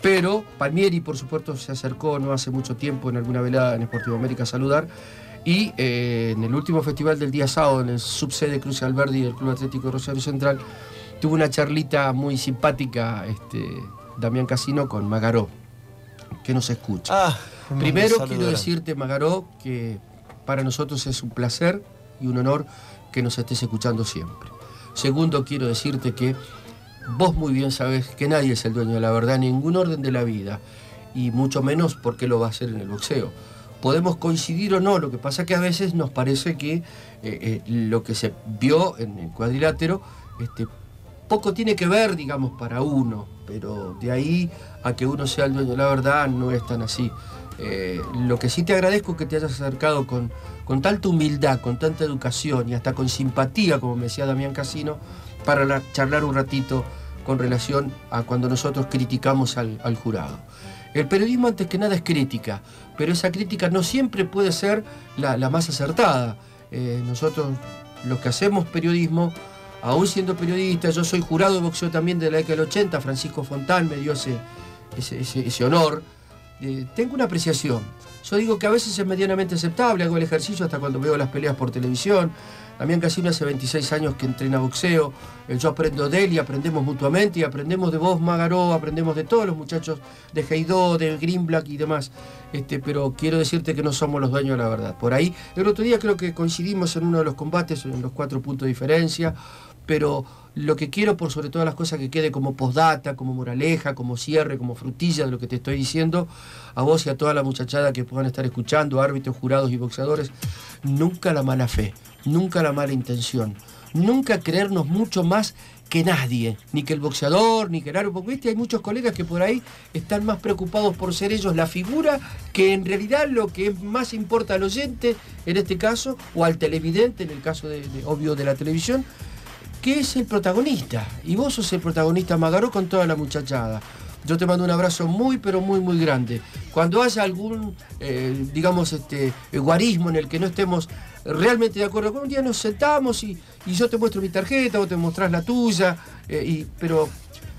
Pero Palmieri, por supuesto, se acercó no hace mucho tiempo en alguna velada en Sportivo América a saludar. Y eh, en el último festival del día sábado, en el subsede Cruz Alberdi del Club Atlético Rosario Central, tuvo una charlita muy simpática este, Damián Casino con Magaró, que nos escucha. Ah, Primero quiero decirte, Magaró, que para nosotros es un placer y un honor que nos estés escuchando siempre. Segundo, quiero decirte que vos muy bien sabes que nadie es el dueño de la verdad en ningún orden de la vida, y mucho menos porque lo va a hacer en el boxeo. Podemos coincidir o no, lo que pasa que a veces nos parece que eh, eh, lo que se vio en el cuadrilátero este, poco tiene que ver, digamos, para uno, pero de ahí a que uno sea el dueño de la verdad no es tan así. Eh, lo que sí te agradezco es que te hayas acercado con, con tanta humildad, con tanta educación y hasta con simpatía, como me decía Damián Casino, para la- charlar un ratito con relación a cuando nosotros criticamos al, jurado. El periodismo antes que nada es crítica, pero esa crítica no siempre puede ser la, más acertada. Eh, nosotros los que hacemos periodismo, aún siendo periodistas, yo soy jurado de boxeo también de la década del 80, Francisco Fontán me dio ese- ese honor. Eh, tengo una apreciación. Yo digo que a veces es medianamente aceptable, hago el ejercicio hasta cuando veo las peleas por televisión. Damián Casino hace 26 años que entrena boxeo. Eh, Yo aprendo de él y aprendemos mutuamente y aprendemos de vos, Magaró, aprendemos de todos los muchachos de Heidó, de Green Black y demás. Este, pero quiero decirte que no somos los dueños de la verdad. Por ahí, el otro día creo que coincidimos en uno de los combates, en los cuatro puntos de diferencia, pero lo que quiero por sobre todas las cosas que quede como postdata, como moraleja, como cierre, como frutilla de lo que te estoy diciendo, a vos y a toda la muchachada que puedan estar escuchando, árbitros, jurados y boxeadores, nunca la mala fe, nunca la mala intención, nunca creernos mucho más que nadie, ni que el boxeador, ni que el árbitro, porque viste, hay muchos colegas que por ahí están más preocupados por ser ellos la figura, que en realidad lo que más importa al oyente, en este caso, o al televidente, en el caso de, obvio de la televisión, que es el protagonista. Y vos sos el protagonista Magaró con toda la muchachada. Yo te mando un abrazo muy, pero muy, muy grande. Cuando haya algún, eh, digamos, este, guarismo en el que no estemos realmente de acuerdo, un día nos sentamos y, y yo te muestro mi tarjeta, vos te mostrás la tuya, eh, y, pero,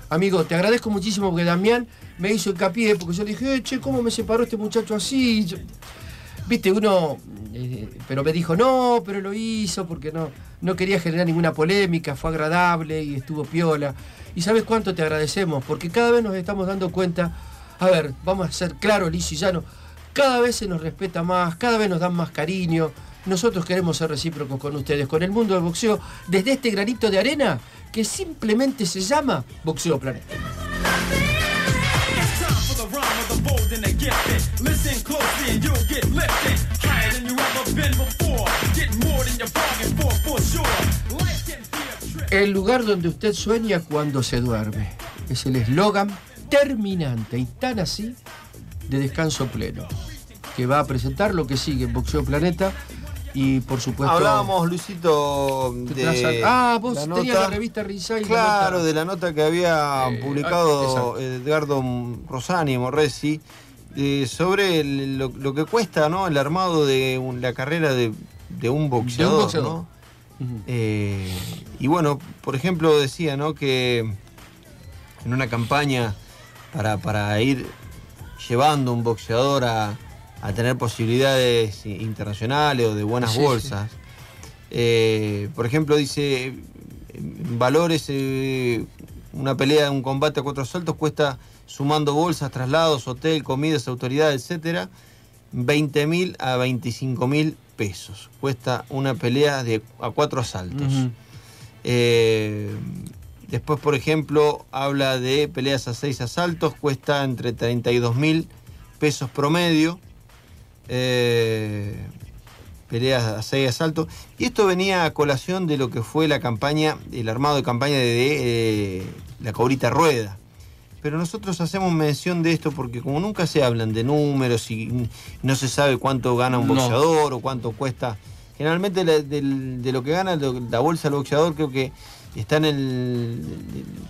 amigo, te agradezco muchísimo porque Damián me hizo hincapié, porque yo dije, "Eh, che, ¿cómo me separó este muchacho así? Viste, uno, pero me dijo, no, pero lo hizo porque no, no quería generar ninguna polémica, fue agradable y estuvo piola. Y sabes cuánto te agradecemos, porque cada vez nos estamos dando cuenta, a ver, vamos a ser claros, liso y llano, cada vez se nos respeta más, cada vez nos dan más cariño. Nosotros queremos ser recíprocos con ustedes, con el mundo del boxeo, desde este granito de arena que simplemente se llama Boxeo Planeta. El lugar donde usted sueña cuando se duerme. Es el eslogan terminante y tan así de Descanso Pleno, que va a presentar lo que sigue en Boxeo Planeta y por supuesto. Hablábamos, Luisito, de. Ah, vos la tenías nota- la revista Rizai. la Claro, de la nota que había Eh, publicado ah, Edgardo Rosani Morresi eh, sobre el- lo, lo que cuesta ¿no? el armado de un- la carrera de, de un boxeador. boxeador. ¿no? Eh, y bueno, por ejemplo, decía ¿no? que en una campaña para, para ir llevando un boxeador a, a tener posibilidades internacionales o de buenas Sí, sí. bolsas. Eh, por ejemplo, dice, valores, eh, una pelea, un combate a cuatro asaltos cuesta, sumando bolsas, traslados, hotel, comidas, autoridades, etcétera, 20 mil a 25 mil pesos. Cuesta una pelea de, a cuatro asaltos. Eh, después, por ejemplo, habla de peleas a seis asaltos, cuesta entre 32 mil pesos promedio. Eh, peleas a seis asaltos. Y esto venía a colación de lo que fue la campaña, el armado de campaña de, eh, la Cobrita Rueda. Pero nosotros hacemos mención de esto porque como nunca se hablan de números y no se sabe cuánto gana un No. boxeador o cuánto cuesta, generalmente de lo que gana la bolsa del boxeador creo que está en el...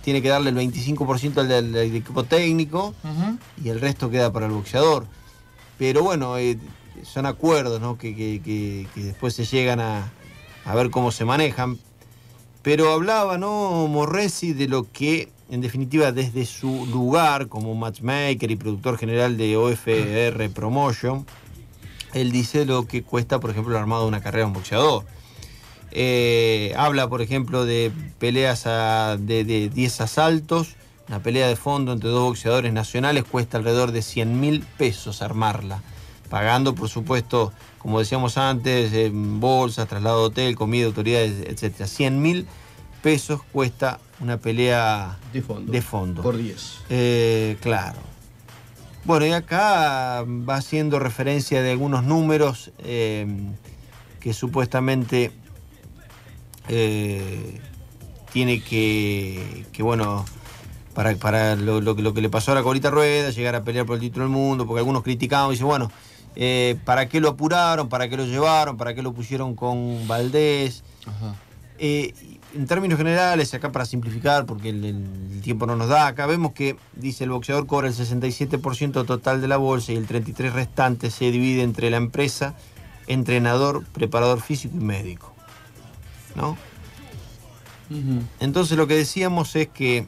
tiene que darle el 25% al equipo técnico y el resto queda para el boxeador. Pero bueno, eh, son acuerdos ¿no? que, que- que- que después se llegan a, a ver cómo se manejan. Pero hablaba ¿no? Morresi de lo que, en definitiva, desde su lugar como matchmaker y productor general de OFR Promotion, él dice lo que cuesta, por ejemplo, el armado de una carrera de un boxeador. Eh, habla, por ejemplo, de peleas de 10 asaltos. Una pelea de fondo entre dos boxeadores nacionales cuesta alrededor de 100 mil pesos armarla. Pagando, por supuesto, como decíamos antes, en bolsas, traslado de hotel, comida, autoridades, etc. 100 mil pesos cuesta una pelea De fondo. de fondo. Por 10. Eh, claro. Bueno, y acá va haciendo referencia de algunos números eh, que supuestamente eh, tiene que, que, bueno, para, para lo, lo que- lo que le pasó a la Corita Rueda, llegar a pelear por el título del mundo, porque algunos criticaban y dicen, bueno, eh, ¿para qué lo apuraron? ¿Para qué lo llevaron? ¿Para qué lo pusieron con Valdés? Eh, en términos generales, acá para simplificar, porque el, el tiempo no nos da, acá vemos que, dice, el boxeador cobra el 67% total de la bolsa y el 33% restante se divide entre la empresa, entrenador, preparador físico y médico. ¿No? Entonces lo que decíamos es que,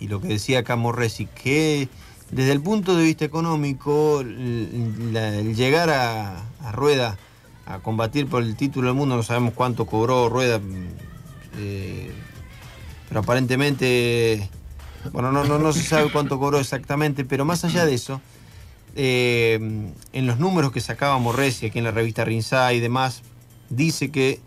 y lo que decía acá Morresi, que desde el punto de vista económico, el, la- el llegar a, a Rueda a combatir por el título del mundo, no sabemos cuánto cobró Rueda, eh, pero aparentemente, bueno, no, no, no se sabe cuánto cobró exactamente, pero más allá de eso, eh, en los números que sacaba Morresi aquí en la revista Rinzai y demás, dice que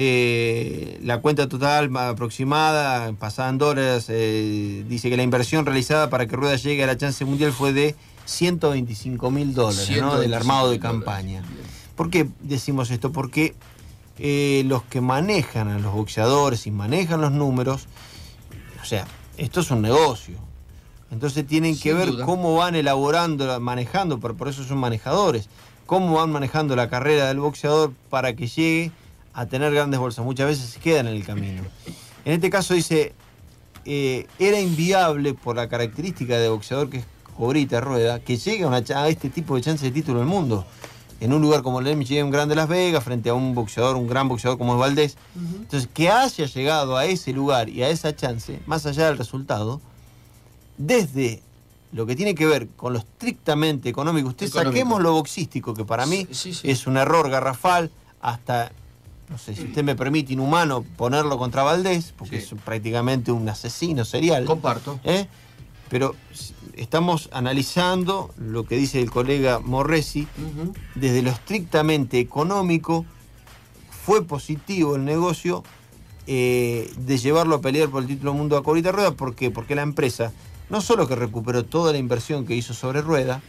eh, la cuenta total aproximada, pasada en dólares, eh, dice que la inversión realizada para que Rueda llegue a la chance mundial fue de 125 mil dólares, ¿no? Del 125.000 armado de campaña. ¿Por qué decimos esto? Porque eh, los que manejan a los boxeadores y manejan los números, o sea, esto es un negocio. Entonces tienen que ver duda. cómo van elaborando, manejando, por, por eso son manejadores, cómo van manejando la carrera del boxeador para que llegue a tener grandes bolsas. Muchas veces se quedan en el camino. En este caso dice, eh, era inviable por la característica de boxeador que es Cobrita Rueda, que llegue a, una a este tipo de chance de título del mundo. En un lugar como el MGM Grande Las Vegas, frente a un boxeador, un gran boxeador como es Valdés. Entonces, que haya llegado a ese lugar y a esa chance, más allá del resultado, desde lo que tiene que ver con lo estrictamente económico, usted Económico. saquemos lo boxístico, que para mí Sí, sí. es un error garrafal, hasta, no sé si usted me permite, inhumano ponerlo contra Valdés, porque es prácticamente un asesino serial. Comparto. ¿eh? Pero estamos analizando lo que dice el colega Morresi, desde lo estrictamente económico, fue positivo el negocio eh, de llevarlo a pelear por el título mundo a Corita Rueda. ¿Por qué? Porque la empresa no solo que recuperó toda la inversión que hizo sobre Rueda,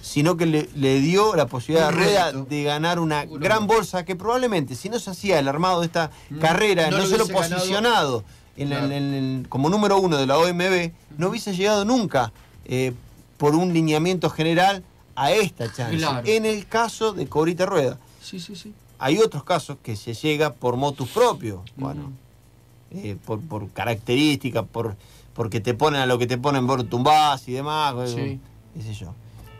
sino que le, le dio la posibilidad a Rueda de ganar una gran bolsa. que probablemente si no se hacía el armado de esta Mm, carrera, no no, lo solo hubiese ganado. posicionado en el- Claro. en el- como número uno de la OMB, no hubiese llegado nunca eh, por un lineamiento general a esta chance. Claro. En el caso de Cobrita Rueda. Sí, sí, sí. Hay otros casos que se llega por motus propio, bueno, eh, por, por características, por, porque te ponen a lo que te ponen por tumbás y demás, Sí. qué sé yo.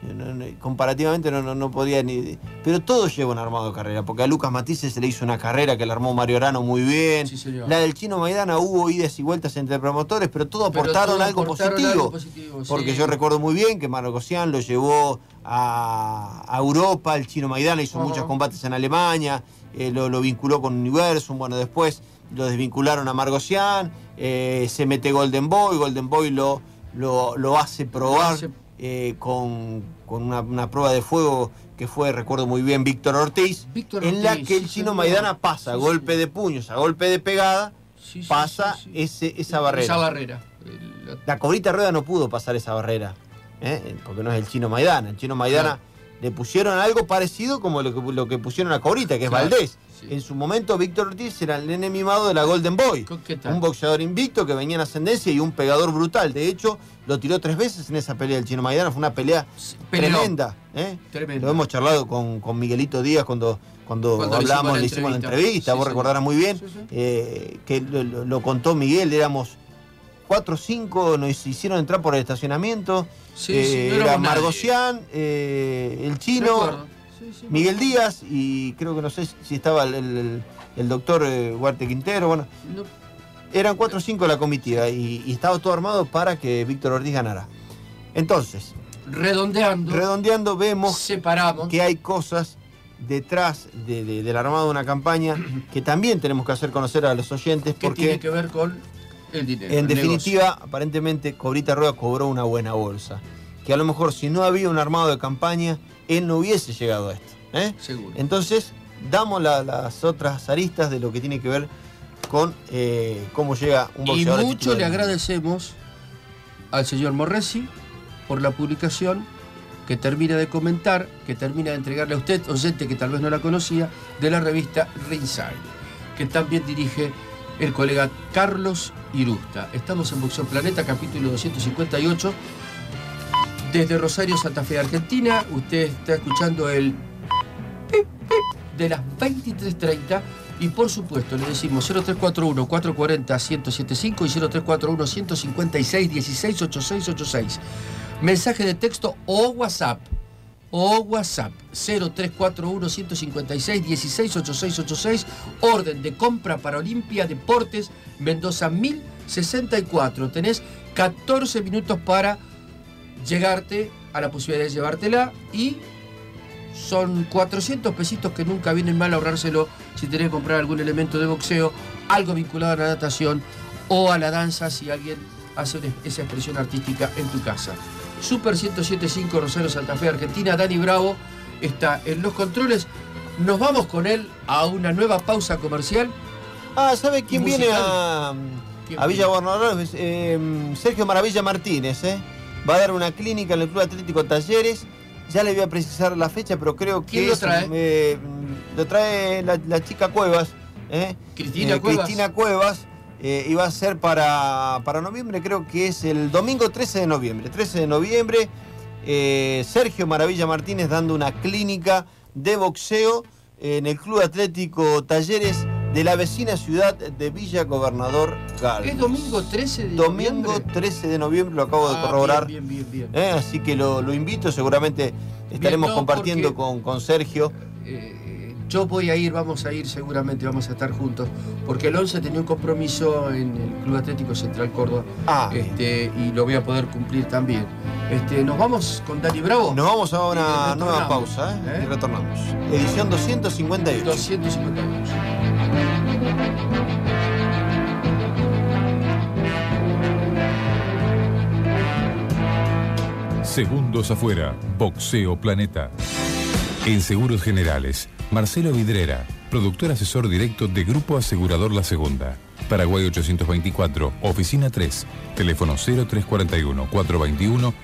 No, no, comparativamente no, no, no podía ni... Pero todo lleva un armado de carrera, porque a Lucas Matices se le hizo una carrera que la armó Mario Arano muy bien. Sí. La del Chino Maidana hubo idas y vueltas entre promotores, pero todos aportaron todos algo positivo. algo positivo, porque sí. yo recuerdo muy bien que Margosian lo llevó a, a Europa, el Chino Maidana hizo muchos combates en Alemania, eh, lo, lo vinculó con Universum, bueno, después lo desvincularon a Margosian, eh, se mete Golden Boy, Golden Boy lo, lo, lo hace probar hace- eh, con, con una, una prueba de fuego que fue, recuerdo muy bien, Víctor Ortiz, Víctor en la que el Chino. Maidana pasa a golpe de puños, a golpe de pegada, pasa. Ese, esa barrera. Esa barrera. El- La cobrita rueda no pudo pasar esa barrera, ¿eh? porque no es el chino Maidana. El chino Maidana le pusieron algo parecido como lo que, lo que pusieron a Cobrita, que es Claro, Valdés. Sí. En su momento, Víctor Ortiz era el nene mimado de la Golden Boy. ¿Qué tal? Un boxeador invicto que venía en ascendencia y un pegador brutal. De hecho, lo tiró tres veces en esa pelea del chino Maidana. Fue una pelea tremenda. ¿eh? Tremenda. Lo hemos charlado con, con Miguelito Díaz cuando, cuando, Cuando hablamos, le hicimos la entrevista. entrevista. Sí, Vos recordarás muy bien Sí, eh, que lo, contó Miguel. Éramos cuatro o cinco, nos hicieron entrar por el estacionamiento. Eh, no era. Margosian, eh, el chino, Miguel Díaz y creo que no sé si estaba el, el- el doctor eh, Huarte Quintero. Bueno, No, eran cuatro o cinco la comitiva y, y estaba todo armado para que Víctor Ortiz ganara. Entonces, redondeando, redondeando, vemos separamos. que hay cosas detrás de- de- del armado de una campaña (clears throat) que también tenemos que hacer conocer a los oyentes que porque tiene que ver con el dinero. en el definitiva aparentemente Cobrita Rueda cobró una buena bolsa que a lo mejor si no había un armado de campaña él no hubiese llegado a esto ¿eh? Seguro. entonces damos la- las otras aristas de lo que tiene que ver con eh, cómo llega un Y boxeador a mucho título le de- agradecemos al señor Morresi por la publicación que termina de comentar, que termina de entregarle a usted, oyente que tal vez no la conocía, de la revista Ringside, que también dirige el colega Carlos Irusta. Estamos en Boxeo Planeta, capítulo 258. Desde Rosario, Santa Fe, Argentina, usted está escuchando el pip, pip de las 23.30 y por supuesto le decimos 0341 440 1075 y 0341 156 168686. Mensaje de texto o WhatsApp. O WhatsApp 0341 156 168686. Orden de compra para Olimpia Deportes Mendoza 1064. Tenés 14 minutos para llegarte a la posibilidad de llevártela y son 400 pesitos que nunca vienen mal ahorrárselo si tenés que comprar algún elemento de boxeo, algo vinculado a la natación o a la danza si alguien hace esa expresión artística en tu casa. Super 1075 Rosario Santa Fe, Argentina. Dani Bravo está en los controles. Nos vamos con él a una nueva pausa comercial. ah ¿sabe quién viene a, ¿Quién a Villa? Gobernador? Eh, Sergio Maravilla Martínez ¿eh? Va a dar una clínica en el Club Atlético Talleres ya le voy a precisar la fecha pero creo que ¿Quién lo es, trae? eh, lo trae la, la chica Cuevas ¿eh? Cristina Eh, Cuevas. Cristina Cuevas eh, y va a ser para, para noviembre, creo que es el domingo 13 de noviembre. 13 de noviembre, eh, Sergio Maravilla Martínez dando una clínica de boxeo en el Club Atlético Talleres de la vecina ciudad de Villa Gobernador Galvez. Es domingo 13 de Domingo noviembre. 13 de noviembre, lo acabo de Ah, corroborar. Bien, bien, bien. bien. Eh, así que lo, lo invito, seguramente estaremos no, compartiendo con, con Sergio. Eh, yo voy a ir, vamos a ir seguramente, vamos a estar juntos, porque el 11 tenía un compromiso en el Club Atlético Central Córdoba Ah, este, y lo voy a poder cumplir también. Este, Nos vamos con Dani Bravo. Nos vamos a una nueva pausa ¿eh? ¿eh? y retornamos. Edición 258. 252. Segundos afuera, Boxeo Planeta. En Seguros Generales, Marcelo Vidrera, productor asesor directo de Grupo Asegurador La Segunda. Paraguay 824, Oficina 3, teléfono 0341 421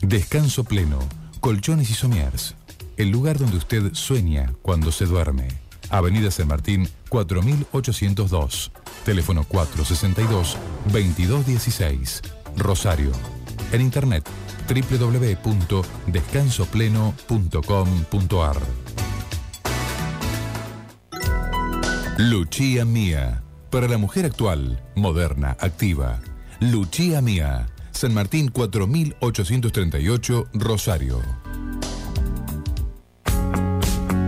Descanso pleno, colchones y somiers. El lugar donde usted sueña cuando se duerme. Avenida San Martín 4802. Teléfono 462-2216. Rosario. En internet www.descansopleno.com.ar. Luchía Mía. Para la mujer actual, moderna, activa. Luchía Mía. San Martín 4838, Rosario.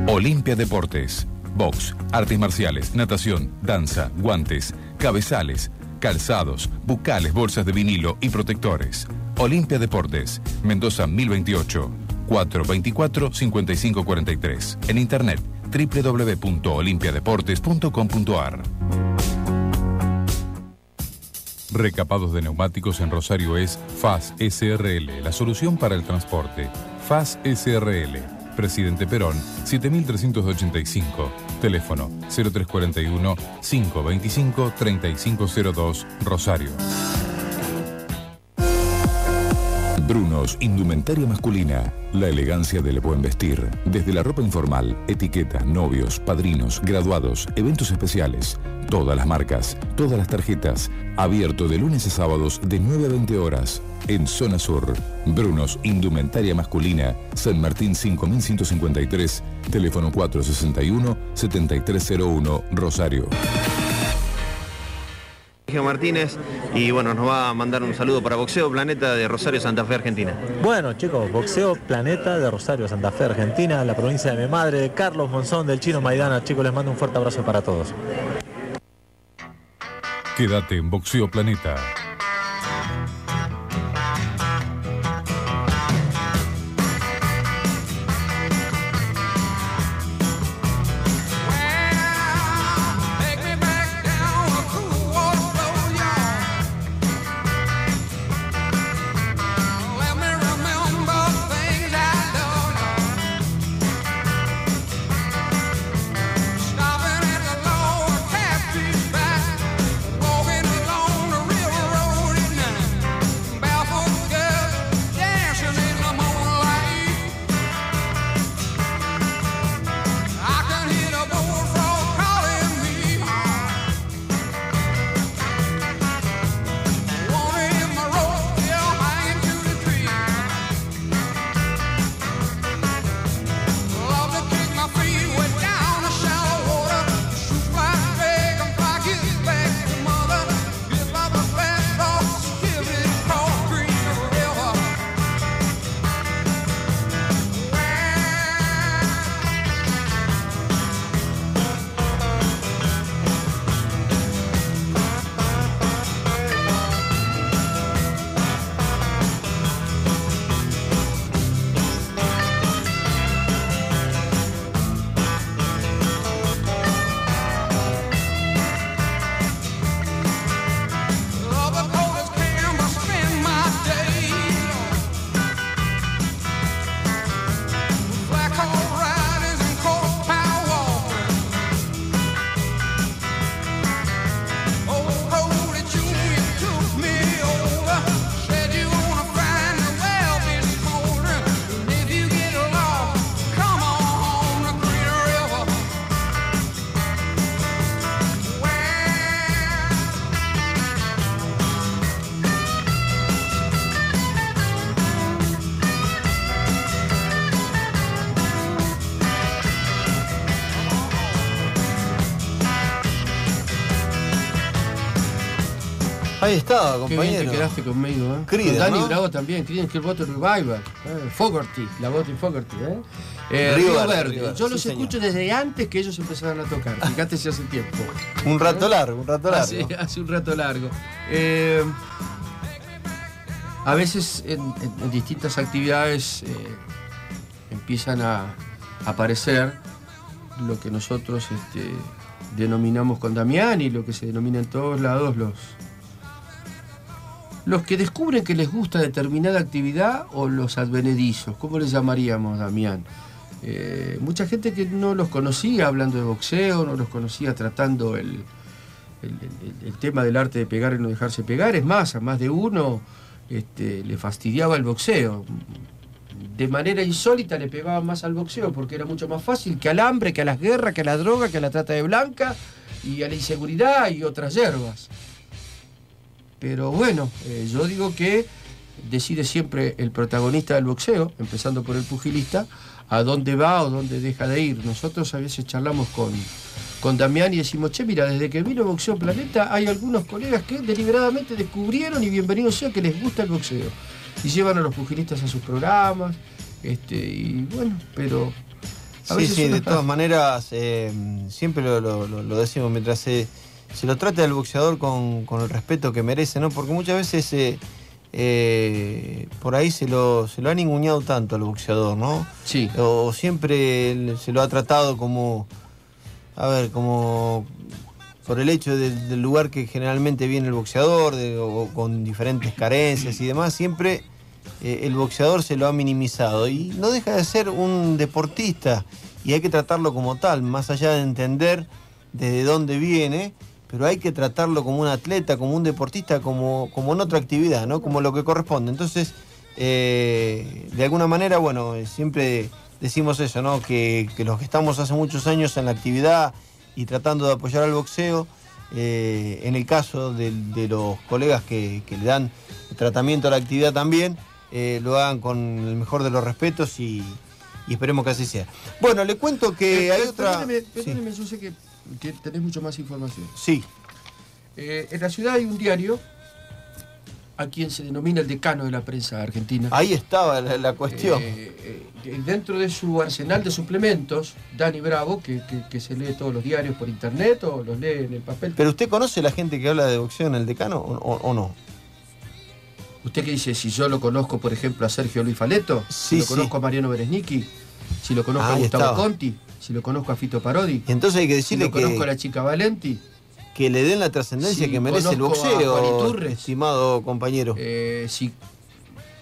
Olimpia Deportes. Box, artes marciales, natación, danza, guantes, cabezales, calzados, bucales, bolsas de vinilo y protectores. Olimpia Deportes, Mendoza 1028, 424-5543. En internet www.olimpiadeportes.com.ar. Recapados de neumáticos en Rosario es FAS SRL, la solución para el transporte. FAS SRL, Presidente Perón, 7385. Teléfono 0341 525 3502, Rosario. Brunos, indumentaria masculina. La elegancia del buen vestir. Desde la ropa informal, etiqueta, novios, padrinos, graduados, eventos especiales. Todas las marcas, todas las tarjetas. Abierto de lunes a sábados de 9 a 20 horas. En Zona Sur. Brunos, indumentaria masculina. San Martín 5153. Teléfono 461-7301. Rosario. Sergio Martínez y bueno, nos va a mandar un saludo para Boxeo Planeta de Rosario Santa Fe, Argentina. Bueno chicos, Boxeo Planeta de Rosario Santa Fe, Argentina, la provincia de mi madre, Carlos Monzón del Chino Maidana. Chicos, les mando un fuerte abrazo para todos. Quédate en Boxeo Planeta. Estaba, Qué bien compañero. te quedaste conmigo, ¿eh? Con Dani ¿no? Bravo también, Creedence Clearwater Revival. ¿eh? Fogerty, la voz de Fogerty, ¿eh? Eh, Río Río Verde, Verde. Río Verde, Yo sí, los señor. escucho desde antes que ellos empezaran a tocar. (laughs) Fíjate si hace tiempo. Un rato largo, un rato largo. Hace, (laughs) hace un rato largo. Eh, a veces en, en- en distintas actividades eh, empiezan a aparecer lo que nosotros este, denominamos con Damián y lo que se denomina en todos lados los, los que descubren que les gusta determinada actividad o los advenedizos, ¿cómo les llamaríamos, Damián? Eh, mucha gente que no los conocía hablando de boxeo, no los conocía tratando el, el, tema del arte de pegar y no dejarse pegar. Es más, a más de uno este, le fastidiaba el boxeo. De manera insólita le pegaba más al boxeo porque era mucho más fácil que al hambre, que a las guerras, que a la droga, que a la trata de blanca. y a la inseguridad y otras hierbas. Pero bueno, eh, yo digo que decide siempre el protagonista del boxeo, empezando por el pugilista, a dónde va o dónde deja de ir. Nosotros a veces charlamos con, con Damián y decimos, che, mira, desde que vino Boxeo Planeta hay algunos colegas que deliberadamente descubrieron y bienvenido sea que les gusta el boxeo. Y llevan a los pugilistas a sus programas, este, y bueno, pero... a Sí, veces sí, de todas maneras, eh, siempre lo- lo decimos, mientras se, se lo trate al boxeador con, con el respeto que merece, ¿no? Porque muchas veces eh, eh, por ahí se lo, se lo han ninguneado tanto al boxeador, ¿no? Sí. O siempre se lo ha tratado como, a ver, como por el hecho del, del lugar que generalmente viene el boxeador, de- o con diferentes carencias y demás, siempre eh, el boxeador se lo ha minimizado y no deja de ser un deportista y hay que tratarlo como tal, más allá de entender desde dónde viene, pero hay que tratarlo como un atleta, como un deportista, como, como en otra actividad, ¿no? Como lo que corresponde. Entonces, eh, de alguna manera, bueno, siempre decimos eso, ¿no? Que, que los que estamos hace muchos años en la actividad y tratando de apoyar al boxeo, eh, en el caso de, los colegas que, que le dan tratamiento a la actividad también, eh, lo hagan con el mejor de los respetos y, y esperemos que así sea. Bueno, le cuento que Eh, hay otra... Perdóneme, Sí. perdóneme, yo sé que, que tenés mucho más información. Sí. Eh, en la ciudad hay un diario a quien se denomina el decano de la prensa argentina. Ahí estaba la, la cuestión. Eh, eh, dentro de su arsenal de suplementos, Dani Bravo, que, que- que se lee todos los diarios por internet o los lee en el papel. ¿Pero usted conoce la gente que habla de boxeo en el decano o, o- o no? ¿Usted qué dice? Si yo lo conozco, por ejemplo, a Sergio Luis Faleto, si lo sí. conozco a Mariano Beresnicki, si lo conozco a Gustavo estaba. Conti, si lo conozco a Fito Parodi, Y entonces hay que si decirle lo conozco a la chica Valenti, que le den la trascendencia que merece el a boxeo, estimado compañero. Eh, si,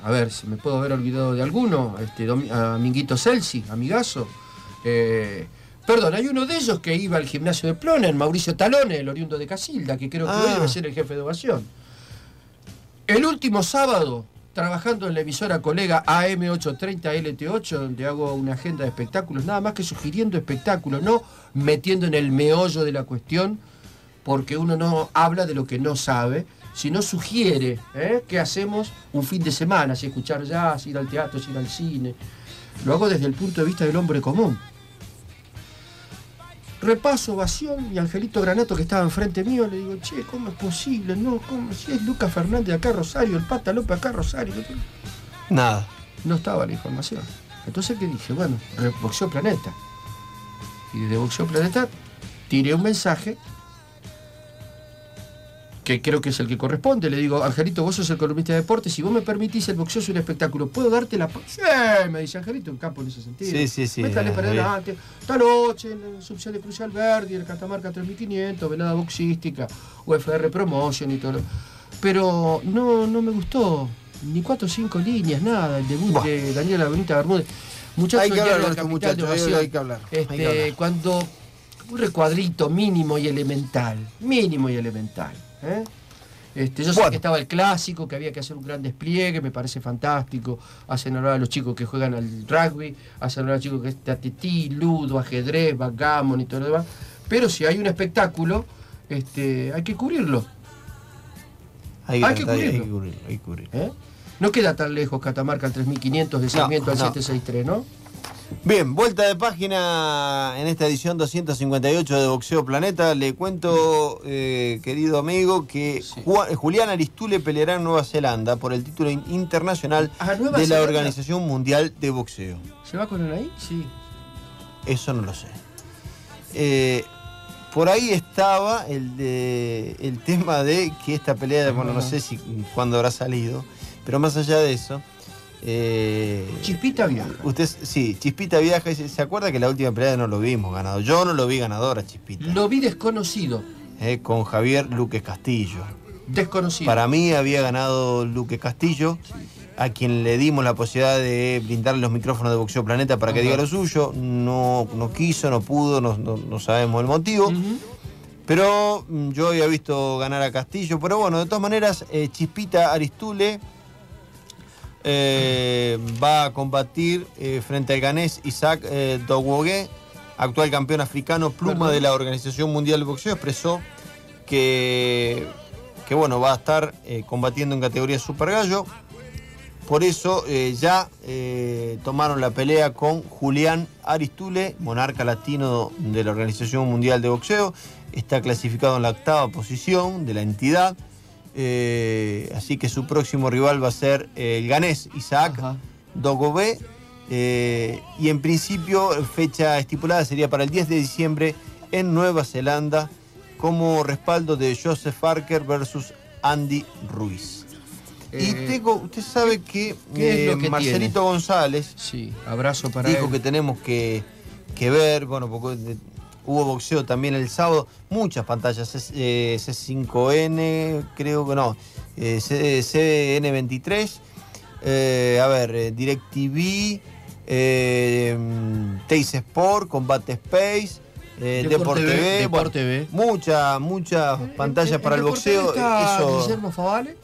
a ver, si me puedo haber olvidado de alguno, este, a Minguito Celsi, amigazo. Eh, perdón, hay uno de ellos que iba al gimnasio de Ploner, Mauricio Talone, el oriundo de Casilda, que creo que Ah. hoy debe ser el jefe de ovación. El último sábado, trabajando en la emisora colega AM830 LT8, donde hago una agenda de espectáculos, nada más que sugiriendo espectáculos, no metiendo en el meollo de la cuestión, porque uno no habla de lo que no sabe, sino sugiere ¿eh? qué hacemos un fin de semana, si escuchar jazz, ir al teatro, si ir al cine. Lo hago desde el punto de vista del hombre común. Repaso, ovación, y Angelito Granato, que estaba enfrente mío, le digo, che, ¿cómo es posible? No, ¿cómo? Si es Lucas Fernández acá Rosario, el Pata López acá Rosario. Nada. No estaba la información. Entonces, ¿qué dije? Bueno, Boxeo Planeta. Y desde Boxeo Planeta tiré un mensaje que creo que es el que corresponde. Le digo, Angelito, vos sos el columnista de deportes, si vos me permitís, el boxeo es un espectáculo. ¿Puedo darte la... pa-?" Sí, me dice Angelito, en campo en ese sentido. Sí, sí, sí, Métale para bien. adelante. Esta noche, en la subsede de Crucial Verdi, el Catamarca 3500, velada boxística, UFR Promotion y todo. lo- Pero no, no me gustó. Ni cuatro o cinco líneas, nada. El debut de Daniela Benita Bermúdez. Muchachos, Hay que hablar La con estos muchachos, hay que hablar, hay que Este, hablar. Cuando un recuadrito mínimo y elemental, mínimo y elemental. ¿Eh? Este, yo sé que estaba el clásico, que había que hacer un gran despliegue, me parece fantástico. Hacen hablar a los chicos que juegan al rugby, hacen hablar a los chicos que están tetí, ludo, ajedrez, backgammon y todo lo demás. Pero si hay un espectáculo, este, hay que cubrirlo. Hay, Hay que hay- hay cubrirlo. que cubrirlo, hay que cubrirlo. ¿eh? No queda tan lejos Catamarca al 3500 de No, Sarmiento al no. 763, ¿no? Bien, vuelta de página en esta edición 258 de Boxeo Planeta. Le cuento, eh, querido amigo, que Juan- Julián Aristule peleará en Nueva Zelanda por el título in- internacional Ah, de la. Organización Mundial de Boxeo. ¿Se va con él ahí? Sí. Eso no lo sé. Eh, por ahí estaba el, de, el tema de que esta pelea, bueno, no sé si cuándo habrá salido, pero más allá de eso. Eh, Chispita viaja. Usted, sí, Chispita viaja se, acuerda que la última pelea no lo vimos ganado. Yo no lo vi ganador a Chispita. Lo vi desconocido. eh, con Javier Luque Castillo. Desconocido. Para mí había ganado Luque Castillo, a quien le dimos la posibilidad de brindarle los micrófonos de Boxeo Planeta para que diga lo suyo. No, no quiso, no pudo, no, no- no sabemos el motivo. Pero mm, yo había visto ganar a Castillo. Pero bueno, de todas maneras, eh, Chispita Aristule eh, va a combatir eh, frente al ganés Isaac eh, actual campeón africano, pluma de la Organización Mundial de Boxeo, expresó que, que bueno, va a estar eh, combatiendo en categoría Super Gallo. Por eso ya tomaron la pelea con Julián Aristule, monarca latino de la Organización Mundial de Boxeo. Está clasificado en la octava posición de la entidad. Eh, así que su próximo rival va a ser el ganés Isaac Dogobé. Eh, y en principio, fecha estipulada sería para el 10 de diciembre en Nueva Zelanda, como respaldo de Joseph Parker versus Andy Ruiz. y Eh, tengo, usted sabe que, ¿qué es eh, Marcelito González Sí, abrazo para dijo él. que tenemos que, que ver, bueno, porque de- hubo boxeo también el sábado, muchas pantallas, C- eh, C5N, creo que no, eh, C- CN23, eh, a ver, DirecTV, Teis Sport, Combate Space, eh, Deport Deport TV, TV, Deport bueno, TV. muchas, muchas pantallas para el boxeo. está Eso, Guillermo Favale.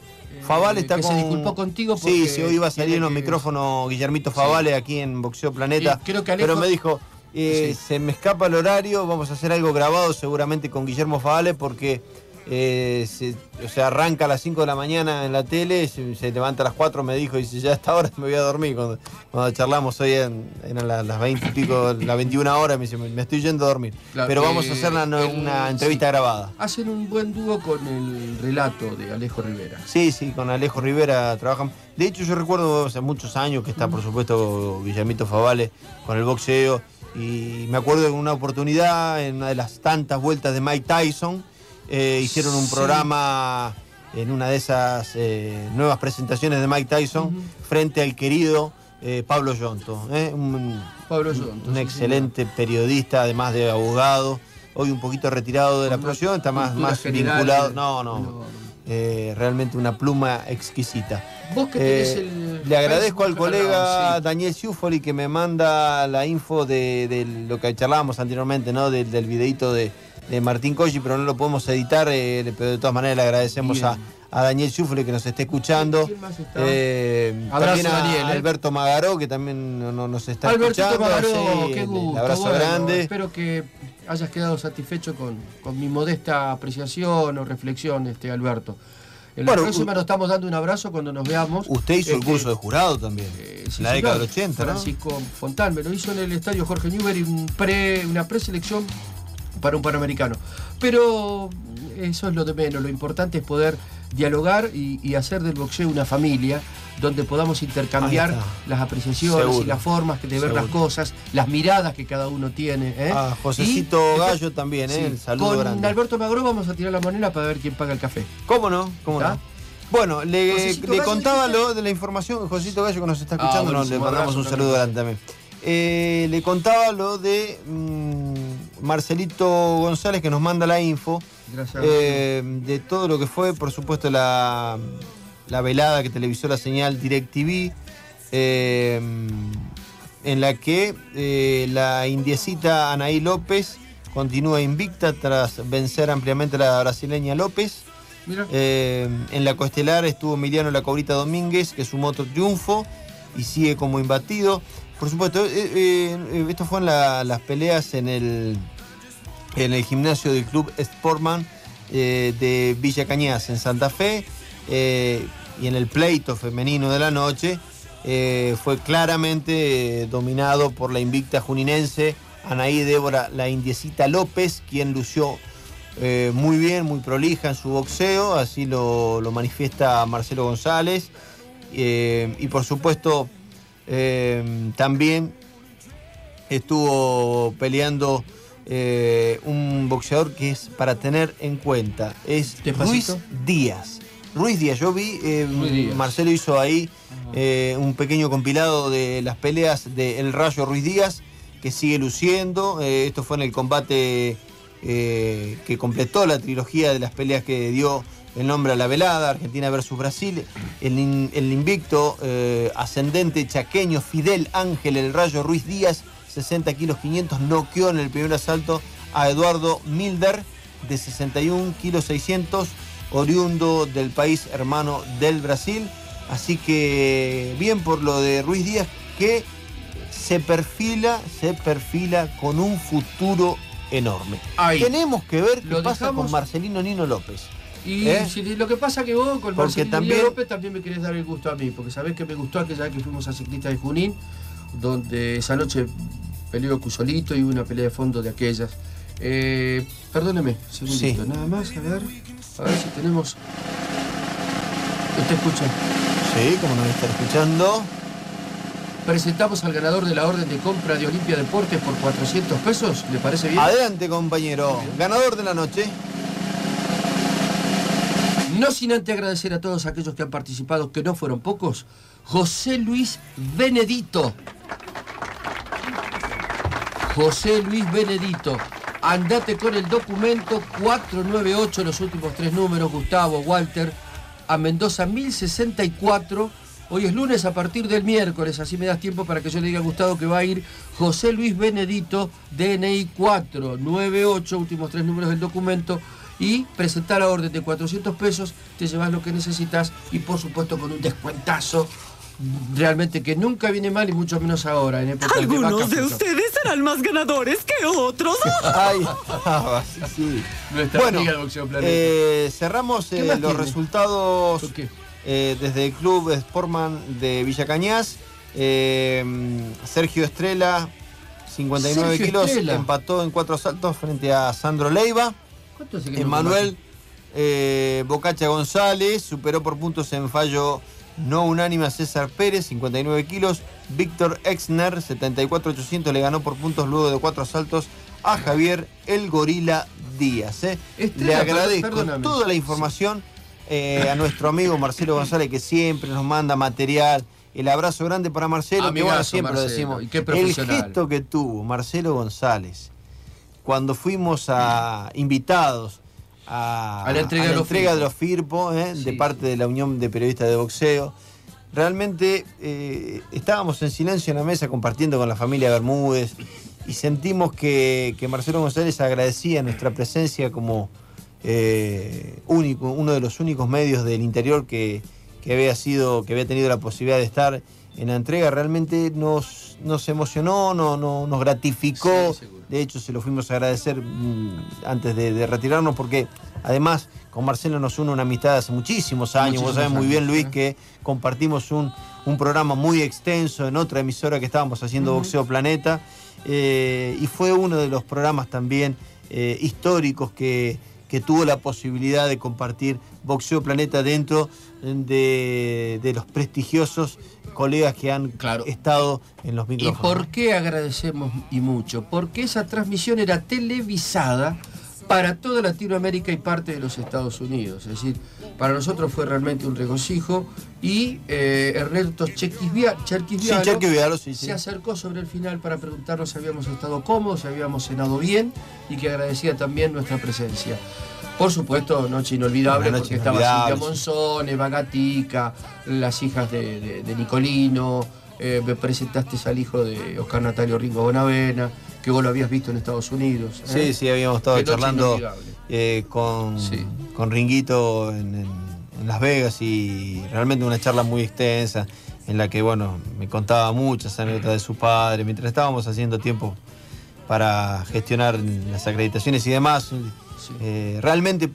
Favale eh, está que con... se disculpó contigo Sí, porque sí, hoy iba a salir en los que- micrófonos Guillermito Favale aquí en Boxeo Planeta. Y creo que Alejo- Pero me dijo, eh, se me escapa el horario, vamos a hacer algo grabado seguramente con Guillermo Favale porque eh, se, o sea, arranca a las 5 de la mañana en la tele, se, se levanta a las 4, me dijo, y dice, ya a esta hora (laughs) me voy a dormir. Cuando, cuando charlamos hoy en, eran las, las 20 y pico, las 21 horas, me dice, me estoy yendo a dormir. Claro, Pero vamos eh, a hacer una, el- una entrevista sí. grabada. Hacen un buen dúo con el relato de Alejo Rivera. Sí, sí, con Alejo Rivera trabajan. De hecho, yo recuerdo hace muchos años que está, por supuesto, Guillermito Favale con el boxeo. Y me acuerdo de una oportunidad, en una de las tantas vueltas de Mike Tyson, eh, hicieron un Sí. programa en una de esas eh, nuevas presentaciones de Mike Tyson frente al querido eh, Pablo Yonto. Un, Pablo Yonto, un sí, excelente periodista, además de abogado. Hoy un poquito retirado de la profesión, está más, más vinculado. No, no. Eh, realmente una pluma exquisita. Vos que Eh, el le agradezco al colega sí. Daniel Ciufoli que me manda la info de, de lo que charlábamos anteriormente, ¿no? Del, del videito de, de Martín Colli, pero no lo podemos editar, eh, pero de todas maneras le agradecemos a, a Daniel Ciufoli que nos esté escuchando. También a Daniel. Alberto Magaró, que también no- no- nos está Albertito escuchando. Magaró, sí, qué gusto. el abrazo bueno, grande. Espero que hayas quedado satisfecho con, con mi modesta apreciación o reflexión, este Alberto. En Bueno, la próxima nos estamos dando un abrazo cuando nos veamos. Usted hizo el Este, curso de jurado también. sí, la década del 80, ¿no? Francisco Fontán me lo hizo en el estadio Jorge Newbery, un pre, una preselección para un panamericano. Pero eso es lo de menos, lo importante es poder dialogar y, y hacer del boxeo una familia donde podamos intercambiar las apreciaciones Seguro. y las formas de ver Seguro. las cosas, las miradas que cada uno tiene. ¿eh? A Josecito Y- Gallo también, ¿eh? Sí, El saludo Con grande. Alberto Magro vamos a tirar la moneda para ver quién paga el café. ¿Cómo no? ¿Cómo ¿Está? no? Bueno, le, le contaba lo de la información, Josito Gallo que nos está Ah, escuchando, no, buenísimo, le mandamos un saludo grande también. Eh, le contaba lo de Marcelito González que nos manda la info Gracias. eh, de todo lo que fue, por supuesto, la, la velada que televisó la señal DirecTV, eh, en la que eh, la indiecita Anaí López continúa invicta tras vencer ampliamente a la brasileña López. Eh, en la coestelar estuvo Emiliano La Cobrita Domínguez, que sumó otro triunfo y sigue como imbatido. Por supuesto, esto fue en la- las peleas en el, en el gimnasio del club Sportman eh, de Villa Cañas en Santa Fe eh, y en el pleito femenino de la noche eh, fue claramente dominado por la invicta juninense Anaí Débora La Indiecita López, quien lució muy bien, muy prolija en su boxeo, así lo, lo manifiesta Marcelo González. Y por supuesto, también estuvo peleando eh, un boxeador que es para tener en cuenta. Es Ruiz Despacito. Díaz. Ruiz Díaz, yo vi, eh, Ruiz Díaz. Marcelo hizo ahí eh, un pequeño compilado de las peleas de El Rayo Ruiz Díaz, que sigue luciendo. Esto fue en el combate que completó la trilogía de las peleas que dio el nombre a la velada, Argentina versus Brasil. El, in- el invicto ascendente chaqueño Fidel Ángel El Rayo Ruiz Díaz, 60 kilos 500, noqueó en el primer asalto a Eduardo Milder, de 61 kilos 600, oriundo del país hermano del Brasil. Así que bien por lo de Ruiz Díaz, que se perfila, se perfila con un futuro enorme. Ahí. Tenemos que ver qué Lo pasa dejamos- con Marcelino Nino López. Y ¿Eh? si lo que pasa que vos con Porque Marcelino también- López también me querés dar el gusto a mí, porque sabés que me gustó aquella vez que fuimos a Ciclista de Junín, donde esa noche peleó Cusolito y una pelea de fondo de aquellas. Eh, perdóneme, segundito, Sí. nada más, a ver, a ver si tenemos... ¿Usted escucha? Sí, como nos está escuchando. Presentamos al ganador de la orden de compra de Olimpia Deportes por 400 pesos, ¿le parece bien? Adelante, compañero. Ganador de la noche. No sin antes agradecer a todos aquellos que han participado, que no fueron pocos. José Luis Benedito. José Luis Benedito. Andate con el documento 498, los últimos tres números, Gustavo, Walter, a Mendoza 1064. Hoy es lunes a partir del miércoles, así me das tiempo para que yo le diga a Gustavo que va a ir José Luis Benedito, DNI 498, últimos tres números del documento, y presentar la orden de 400 pesos, te llevas lo que necesitas y por supuesto con un descuentazo realmente que nunca viene mal y mucho menos ahora en época de Algunos de ustedes serán más ganadores que otros. (laughs) Ay, ah, sí, Bueno, amiga de Boxeo Planeta. eh, cerramos ¿Qué eh, los tiene? resultados eh, desde el club Sportman de Villa Cañas. Eh, Sergio Estrella, 59 Sergio kilos, empató en cuatro saltos frente a Sandro Leiva. ¿Cuánto hace que no Emanuel eh, Bocacha González superó por puntos en fallo no unánime a César Pérez, 59 kilos. Víctor Exner, 74-800, le ganó por puntos luego de cuatro asaltos a Javier El Gorila Díaz. eh. Estrella, Le agradezco perdóname. toda la información eh, a nuestro amigo Marcelo González, que siempre nos manda material. El abrazo grande para Marcelo, que Amigazo, bueno, siempre lo decimos. y qué el gesto que tuvo Marcelo González cuando fuimos a invitados a, A la entrega a de los entrega Firpo. de los FIRPO, ¿eh? de Sí, parte de la Unión de Periodistas de Boxeo. Realmente eh, estábamos en silencio en la mesa compartiendo con la familia Bermúdez y sentimos que, que Marcelo González agradecía nuestra presencia como eh, único, uno de los únicos medios del interior que, que había sido, que había tenido la posibilidad de estar en la entrega. Realmente nos, nos emocionó, no, no- nos gratificó. De hecho, se lo fuimos a agradecer mm, antes de, de retirarnos porque además con Marcelo nos une una amistad hace muchísimos años. Vos Muchísimos sabés muy bien, Luis, que compartimos un, un programa muy extenso en otra emisora que estábamos haciendo. Boxeo Planeta. eh, y fue uno de los programas también eh, históricos que, que tuvo la posibilidad de compartir Boxeo Planeta dentro de, de los prestigiosos colegas que han estado en los ¿Y micrófonos. por qué agradecemos y mucho? Porque esa transmisión era televisada para toda Latinoamérica y parte de los Estados Unidos. Es decir, para nosotros fue realmente un regocijo y eh, Ernesto Chequisvia- Cherquisvialo Sí, Cherquisvialo, sí, sí. se acercó sobre el final para preguntarnos si habíamos estado cómodos, si habíamos cenado bien y que agradecía también nuestra presencia. Por supuesto, noche inolvidable, noche porque estaba inolvidable, Cintia sí. Monzón, Eva Gatica, las hijas de, de- de Nicolino, eh, me presentaste al hijo de Oscar Natalio Ringo Bonavena, que vos lo habías visto en Estados Unidos. Sí, ¿eh? sí, habíamos estado charlando eh, con, con Ringuito en, en- en Las Vegas y realmente una charla muy extensa en la que, bueno, me contaba muchas anécdotas de su padre mientras estábamos haciendo tiempo para gestionar las acreditaciones y demás. Eh, realmente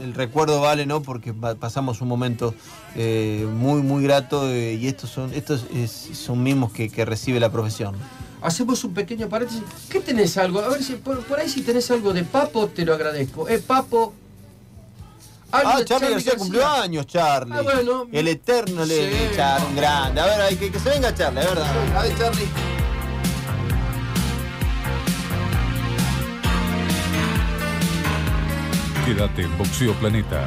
el recuerdo vale, ¿no? Porque pa- pasamos un momento eh, muy, muy grato eh, y estos son, estos es- son mimos que, que recibe la profesión. Hacemos un pequeño paréntesis. ¿Qué tenés algo? A ver si por, por ahí si tenés algo de Papo, te lo agradezco. Eh, Papo. Ah, Charlie García cumplió años, Charlie. Ah, bueno. El eterno Sí. le Charlie, un grande. A ver, hay que, que se venga Charlie, verdad. A ver, Charlie. Quédate en Boxeo Planeta.